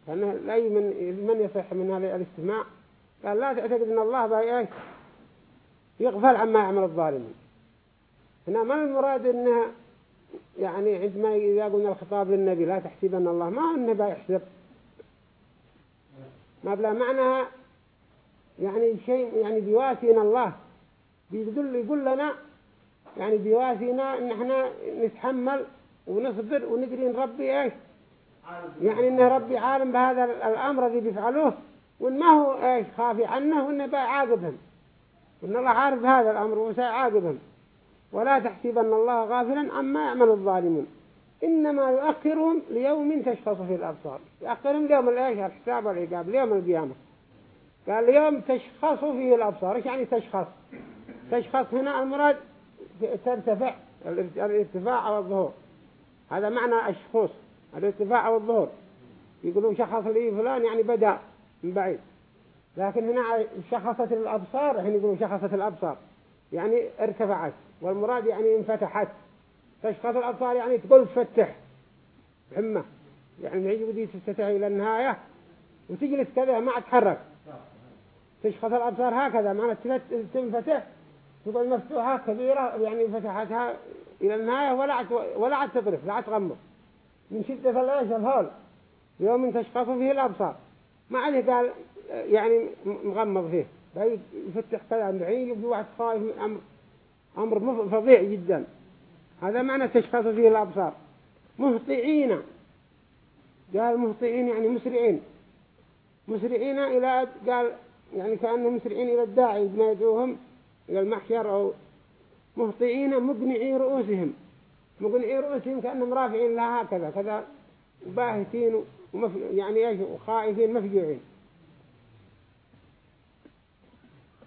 لأنه أي من من يصح من هذا الاستماع؟ قال لا تعتقد أن الله إيش يغفل عما يعمل الظالمين هنا ما المراد أنها يعني عندما إذا قلنا الخطاب للنبي لا تحسب أن الله ما أنه بيحسب ما بلا معناها يعني شيء يعني بيواسينا الله. بيقول يقول لنا يعني بيواسينا إن إحنا نتحمل ونصبر ونقري ربي إيش؟ يعني إن ربي عالم بهذا الأمر الذي بيفعلوه وإن ما هو إيش خافي عنه وانه بيعاقبهم وان الله عارف هذا الأمر وسيعاقبهم ولا تحسبن الله غافلا عما يعمل الظالمون. إنما يؤخرهم ليوم تشخص فيه الأبصار. يؤخرهم ليوم الإيش؟ الحساب والعقاب ليوم القيامة. قال اليوم تشخص فيه الأبصار. إيش يعني تشخص؟ تشخص هنا المراد ترتفع الارتفاع أو الظهور. هذا معنى الشخوص الارتفاع أو الظهور. يقولون شخص لي فلان يعني بدأ من بعيد. لكن هنا شخصت الأبصار حين يقولون شخصت الأبصار. يعني ارتفعت والمراد يعني انفتحت. تشخص الأبصار يعني تقول تفتح همة. يعني يجي ودي تفتح إلى النهاية وتجلس كذا ما تحرك. تشخص الأبصار هكذا معنى تنفتح تقول مفتوحة كبيرة يعني فتحتها إلى النهاية ولا ولا تطرف لا تغمض من شدة الإيش الهول. يوم تشخص فيه الأبصار. ما عليه قال يعني مغمض فيه. يفتح كذا الحين يبدو واحد خايف من أمر أمر فظيع جدا. هذا معنى تشخص فيه الأبصار. مهطعين. قال مهطعين يعني مسرعين. مسرعين إلى قال يعني كأنهم مسرعين إلى الداعي ما يدعوهم إلى المحشر أو مهطئين مقنعي رؤوسهم. مقنعي رؤوسهم كأنهم رافعين لها هكذا كذا باهتين. يعني إيش وخائفين مفجوعين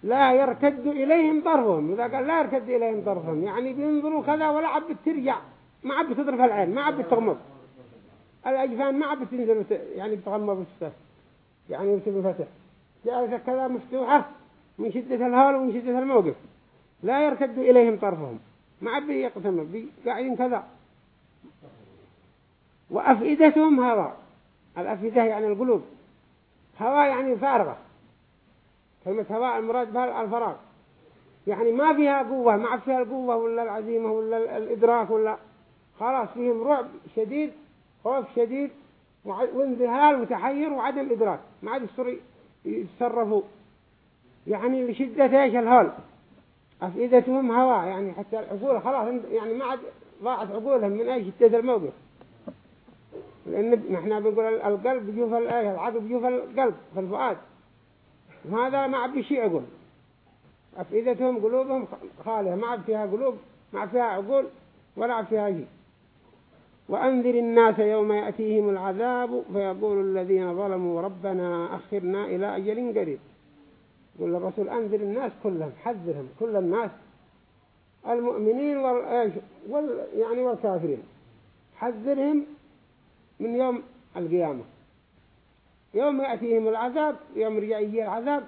لا يرتد إليهم طرفهم. إذا قال لا يرتد إليهم طرفهم يعني بينظروا كذا ولا عبد ترجع ما عبد تضرب العين ما عبد تغمض الأجفان ما عبد تنزل يعني بتغمض السفر يعني يمسك فتح. جالسة كذا مفتوحة من شدة الهول ومن شدة الموقف. لا يرتد إليهم طرفهم. ما عبد يقسم قاعدين كذا. وأفئدتهم هواء الأفئدة يعني القلوب. هواء يعني فارغة. كلمة هواء المراد بها الفراغ. يعني ما فيها قوة ما فيها القوة ولا العزيمة ولا الإدراك ولا. خلاص فيهم رعب شديد خوف شديد وانذهال وتحير وعدم إدراك. ما عاد يتصرفوا. يعني لشدة إيش الهول؟ أفئدتهم هواء يعني حتى العقول. خلاص يعني ما عاد ضاعت عقولهم من أي شدة الموقف. لأن نحن بنقول القلب يجوف الآية العقل يجوف القلب في الفؤاد. وهذا ما عاد بشيء عقول أفئدتهم قلوبهم خالية. ما عاد فيها قلوب ما عاد فيها عقول ولا عاد فيها شيء. وأنذر الناس يوم يأتيهم العذاب فيقول الذين ظلموا ربنا أخرنا إلى أجل قريب. يقول الرسول أنذر الناس كلهم حذرهم كل الناس. المؤمنين. وال... يعني والكافرين. حذرهم من يوم القيامة. يوم يأتيهم العذاب يوم رجع يجي العذاب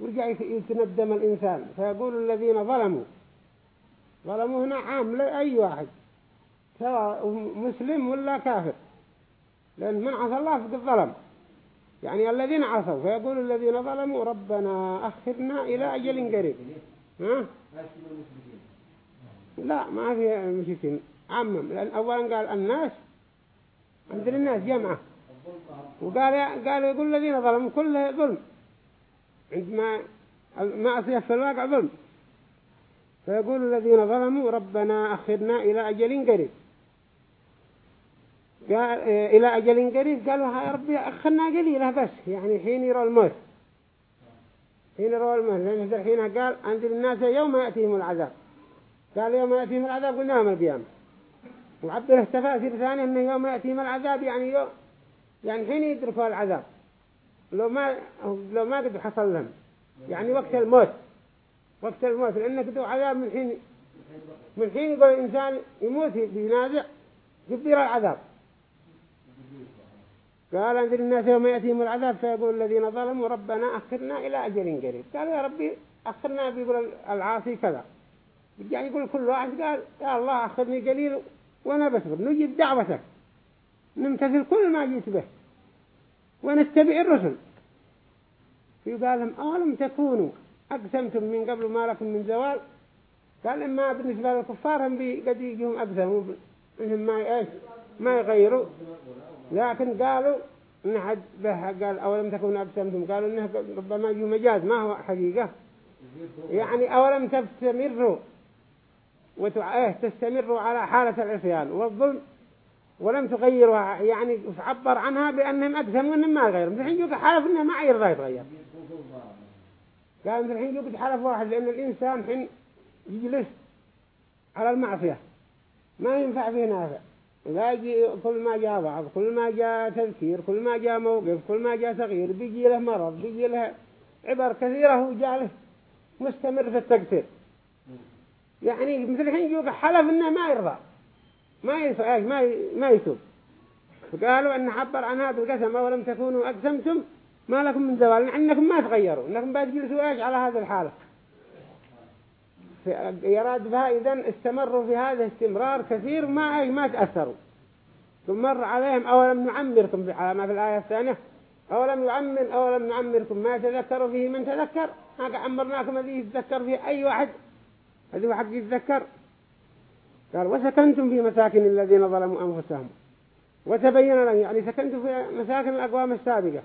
ورجع يتندم الإنسان. فيقول الذين ظلموا ظلموا هنا عام لأي واحد سواء مسلم ولا كافر. لأن من عصى الله فقد ظلم. يعني الذين عصوا فيقول الذين ظلموا ربنا أخرنا إلى أجل قريب. ها؟ لا ما في مشركين. عمم لأن أولا قال الناس عند الناس جمعة. وقال قال يقول الذين ظلموا كل ظلم. عندما المعصية في الواقع ظلم. فيقول الذين ظلموا ربنا أخرنا إلى أجل قريب. قال إيه، إلى أجل قريب قالوا يا ربي أخرنا قليلة بس. يعني حين يرى الموت حين يرى الموت لأن الحين قال عند الناس يوم يأتيهم العذاب. قال يوم يأتيهم العذاب قلنا يوم القيامة. وعبر تفاسير ثانية أنه يوم يأتيهم العذاب يعني يوم يعني حين يدركوا العذاب. لو ما لو ما قد حصل لهم. يعني وقت الموت. وقت الموت. لأنه قدوا عذاب من حين من حين يقول الإنسان يموت بينازع يبدير العذاب. قال أنزل الناس يوم يأتيهم العذاب فيقول الذين ظلموا ربنا أخرنا إلى أجل قريب. قال يا ربي أخرنا بيقول العاصي كذا. يعني يقول كل واحد قال يا الله أخذني قليل وأنا بصبر نجيب دعوتك. نمتثل كل ما جيت به. ونتبع الرسل. فيقال لهم أولم تكونوا. أقسمتم من قبل ما لكم من زوال. قال إما بالنسبة للكفار هم قد يجيهم أقسموا إنهم ما إيش؟ ما يغيروا. لكن قالوا إن حد به. قال أولم تكونوا أقسمتم؟ قالوا إنه ربما يجوا مجاز. ما هو حقيقة. يعني أولم تستمروا. وتعيه تستمروا على حالة العصيان. والظلم ولم تغيرها يعني تعبر عنها بأنهم أقسموا أنهم ما غيروا. مثل الحين يوجد حلف أنه ما يرضى يتغير. قال مثل الحين يوجد حلف واحد لأن الإنسان حين يجلس على المعصية. ما ينفع فيه نافع. لا يجي كل ما جاء بعض كل ما جاء تذكير كل ما جاء موقف كل ما جاء تغيير بيجي له مرض بيجي له عبر كثيرة وجاله مستمر في التقصير. يعني مثل الحين يوقع حلف إنه ما يرضى. ما ينفع ما ما يتوب. فقالوا أن عبر عن هذا القسم ولم تكونوا أقسمتم ما لكم من زوال. إنكم ما تغيروا. إنكم بتجلسوا إيش على هذه الحالة؟ يراد بها اذا استمروا في هذا استمرار كثير ما ما تأثروا. ثم مر عليهم أولم نعمركم على ما في الآية الثانية. أولم يعمر أولم نعمركم ما تذكروا فيه من تذكر. ما عمرناكم الذي يتذكر فيه أي واحد. هذا حق يتذكر قال وسكنتم في مساكن الذين ظلموا أنفسهم. وتبين لهم يعني سكنتم في مساكن الأقوام السابقة.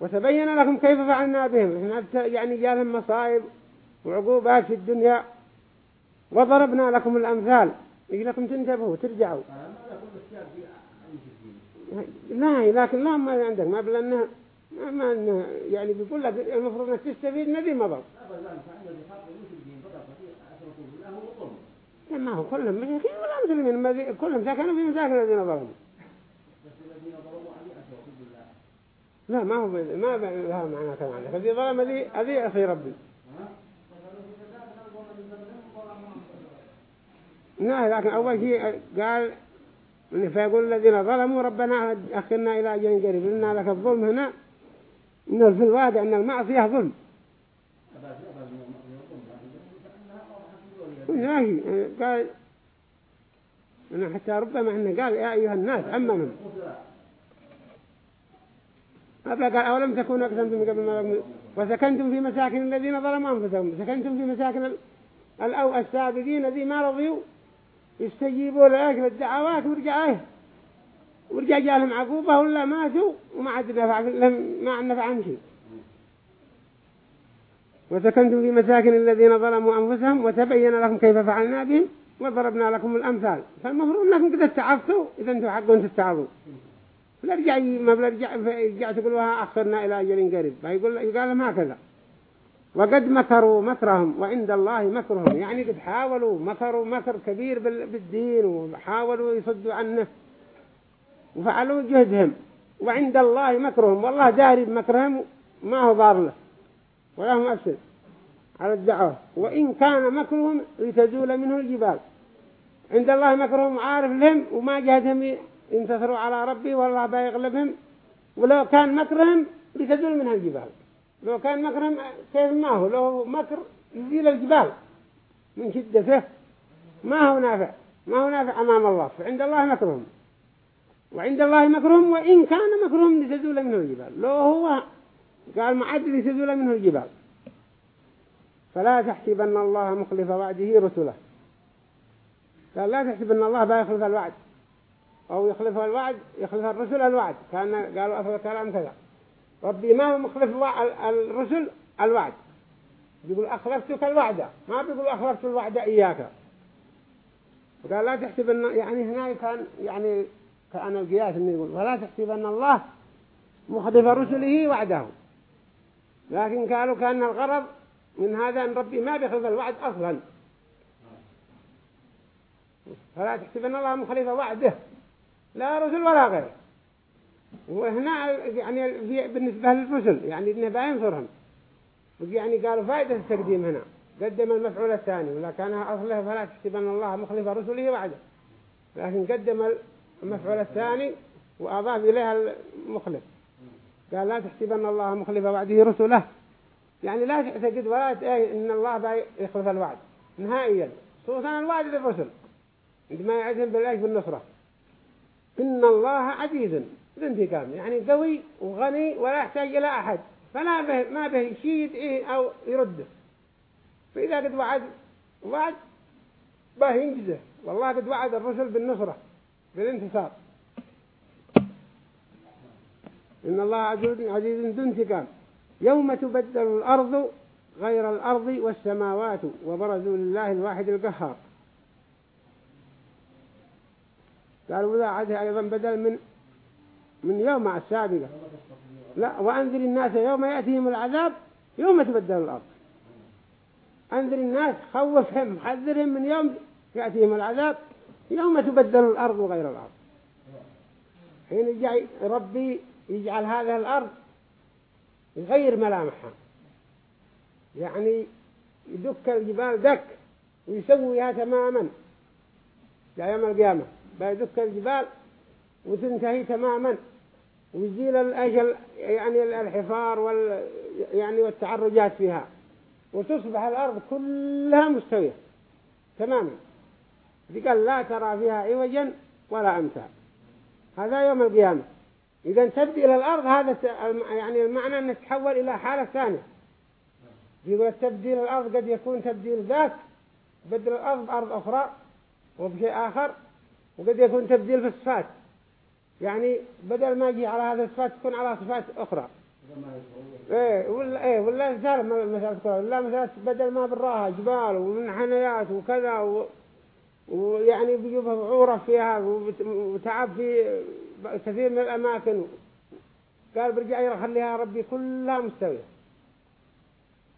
وتبين لكم كيف فعلنا بهم. يعني جالهم مصائب وعقوبات في الدنيا. وضربنا لكم الأمثال. يجي لكم تنتبهوا وترجعوا لا لكن لا ما عندك. ما بل أنه ما ما يعني بيقول لك المفروض إنك تستفيد نبي مضر. ما هو كلهم مشركين ولا مسلمين كلهم سكنوا في مساكن الذين ظلموا. لا ما هو ما لها معنى كمان فذي ظلم ذي أذي أخي ربي. نعم لكن أول شيء قال فيقول الذين ظلموا ربنا أخرنا إلى أجل قريب. لنا لك الظلم هنا إن في الواقع أن المعصية ظلم. ماشي قال أنا حتى ربما أنه قال يا أيها الناس أمنوا. أبلا قال أولم تكونوا أقسمتم قبل ما وسكنتم في مساكن الذين ظلموا أنفسهم. سكنتم في مساكن الأو السابقين الذين ما رضيوا يستجيبوا لأجل الدعوات ورجع إيه ورجع جالهم عقوبة ولا ماتوا وما عاد نفع لهم ما عاد نفع شيء. وسكنتم في مساكن الذين ظلموا أنفسهم وتبين لكم كيف فعلنا بهم وضربنا لكم الأمثال. فالمفروض أنكم قد تعفتوا إذا أنتم حقون تستعظوا لا رجع ما برجع رجع تقولوها أخرنا إلى أجل قريب. فيقول يقال لهم هكذا. وقد مكروا مكرهم وعند الله مكرهم. يعني قد حاولوا مكروا مكر كبير بالدين وحاولوا يصدوا عنه. وفعلوا جهدهم. وعند الله مكرهم. والله داري بمكرهم ما هو ضار له. ولا هم أفسد على الدعوة. وإن كان مكرهم لتزول منه الجبال. عند الله مكرهم عارف لهم وما جهدهم ينتصروا على ربي والله بيغلبهم ولو كان مكرهم لتزول منها الجبال. لو كان مكرهم كيف ما هو؟ لو مكر يزيل الجبال من شدته. ما هو نافع؟ ما هو نافع أمام الله. فعند الله مكرهم. وعند الله مكرهم. وإن كان مكرهم لتزول منه الجبال. لو هو قال معد لتزول منه الجبال. فلا تحسبن الله مخلف وعده رسله. قال لا تحسبن الله بيخلف الوعد. أو يخلف الوعد يخلف الرسل الوعد. كان قالوا أفضل كلام كذا. ربي ما هو مخلف الرسل الوعد. بيقول أخلفتك الوعد. ما بيقول أخلفت الوعد إياك. وقال لا تحسب أن يعني هنا كان يعني كان القياس إنه يقول ولا تحسب أن الله مخلف رسله وعده. لكن قالوا كأن الغرض من هذا أن ربي ما بيخلف الوعد أصلا. فلا تحسب أن الله مخلف وعده. لا رسل ولا غيره. وهنا يعني بالنسبة للرسل يعني إنه بينصرهم يعني قالوا فائدة التقديم هنا. قدم المفعول الثاني ولا كان أصله فلا تحسبن الله مخلف رسله وعده. لكن قدم المفعول الثاني وأضاف إليها المخلف قال لا تحسبن الله مخلف وعده رسله. يعني لا تعتقد ولا إن الله يخلف الوعد نهائيا. خصوصا الوعد للرسل. عندما يعدهم بالله بالنصرة إن الله عزيز الانتقام يعني قوي وغني ولا يحتاج إلى أحد. فلا به ما به شيء يدعيه أو يرده فإذا قد وعد وعد به ينجزه. والله قد وعد الرسل بالنصرة بالانتصار. إن الله عزيز ذو انتقام. يوم تبدل الأرض غير الأرض والسماوات وبرزوا لله الواحد القهار. قالوا لا عاد أيضا بدل من من يوم السابقة. لا وأنذر الناس يوم يأتيهم العذاب يوم تبدل الأرض. أنذر الناس خوفهم حذرهم من يوم يأتيهم العذاب يوم تبدل الأرض غير الأرض. حين جاي ربي يجعل هذه الأرض يغير ملامحها. يعني يدك الجبال دك ويسويها تماما. يوم القيامة. بيدك الجبال وتنتهي تماما. ويزيل الأجل يعني الحفار وال يعني والتعرجات فيها. وتصبح الأرض كلها مستوية تماما. قال لا ترى فيها عوجا ولا أمثال هذا يوم القيامة. إذا تبديل الأرض هذا يعني المعنى أن تتحول إلى حالة ثانية. يقول تبديل الأرض قد يكون تبديل ذات بدل الأرض بأرض أخرى وبشيء آخر وقد يكون تبديل في الصفات. يعني بدل ما يجي على هذا الصفات تكون على صفات أخرى. إيه ولا إيه ولا زال مثلا ولا مثلا بدل ما براها جبال ومنحنيات وكذا و... ويعني بيجيبها عورة فيها وتعب في كثير من الأماكن. قال برجع يخليها ربي كلها مستوية.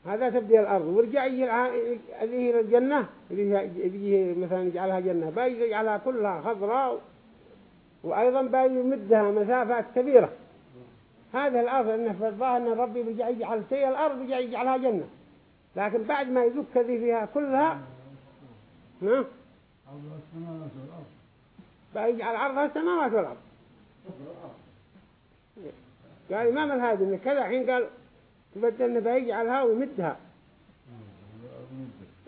هذا تبدي الأرض. ورجع يجي الجنة. يجي مثلا يجعلها جنة. باي يجعلها كلها خضراء. وأيضا باي يمدها مسافات كبيرة. هذا الأرض أنه في الظاهر أن ربي بيجي يجعل شيء. الأرض بيجي يجعلها جنة. لكن بعد ما يذك ذي فيها كلها ها بيجعل عرضها السماوات والأرض. قال إمام الهادي إن كذا حين قال تبدل إنه بيجعلها ويمدها.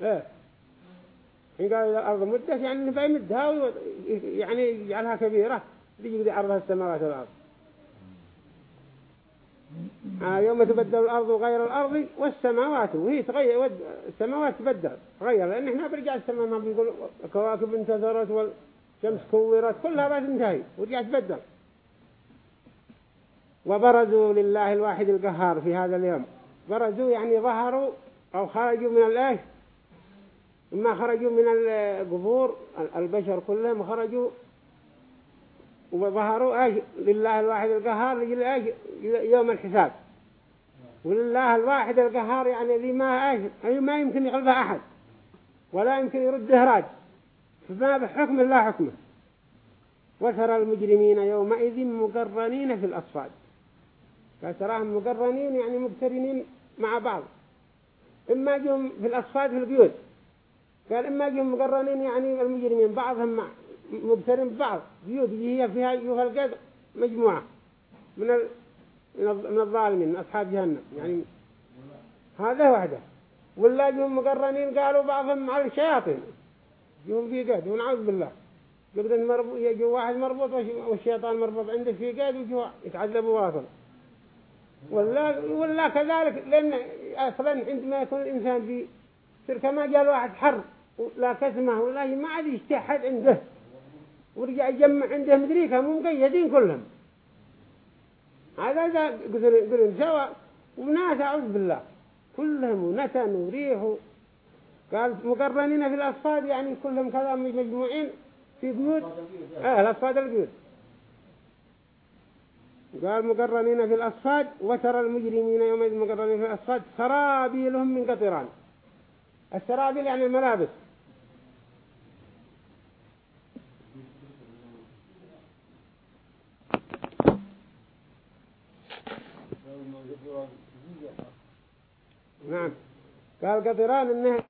إيه. حين قال الأرض مدت يعني إنه بيمدها يعني يجعلها كبيرة. يجي عرضها السماوات والأرض. آه يوم تبدل الأرض غير الأرض والسماوات. وهي تغير السماوات تبدل تغير. لأن إحنا برجع السماء ما بيقول كواكب انتظرت والشمس كورت كلها بتنتهي ورجع تبدل. وبرزوا لله الواحد القهار في هذا اليوم. برزوا يعني ظهروا أو خرجوا من الإيش إما خرجوا من القبور البشر كلهم خرجوا وظهروا إيش؟ لله الواحد القهار لجل يوم الحساب. ولله الواحد القهار يعني ذي ما إيش؟ أي ما يمكن يغلبها أحد. ولا يمكن يرد هراج فما بحكم الله حكمه. وترى المجرمين يومئذ مقرنين في الأصفاد. فتراهم مقرنين يعني مقترنين مع بعض. إما جهم في الأصفاد في القيود قال إما جهم مقرنين يعني المجرمين بعضهم مع مبترم ببعض. بيوت هي فيها القدر مجموعة من من الظالمين أصحاب جهنم. يعني هذا واحدة ولا جهم مقرنين قالوا بعضهم مع الشياطين. جهم في قد ونعوذ بالله. قبل مربوط يجي واحد مربوط والشيطان مربوط عندك في قد وجوا يتعذبوا واصل. ولا ولا كذلك لأن أصلا عندما يكون الإنسان في شركة ما جاء واحد حر لا كسمه ولا ما عاد يجتهد عنده. ورجع يجمع عنده مدري كم مقيدين كلهم. هذا ذا قدر سوا وناس أعوذ بالله كلهم نتن وريح قال مقرنين في الأصفاد يعني كلهم كذا مجموعين في قيود آه الأصفاد القيود قال مقرنين في الأصفاد وترى المجرمين يوم مقرنين في الأصفاد سرابيلهم من قطران. السرابيل يعني الملابس. نعم. قال قطران انه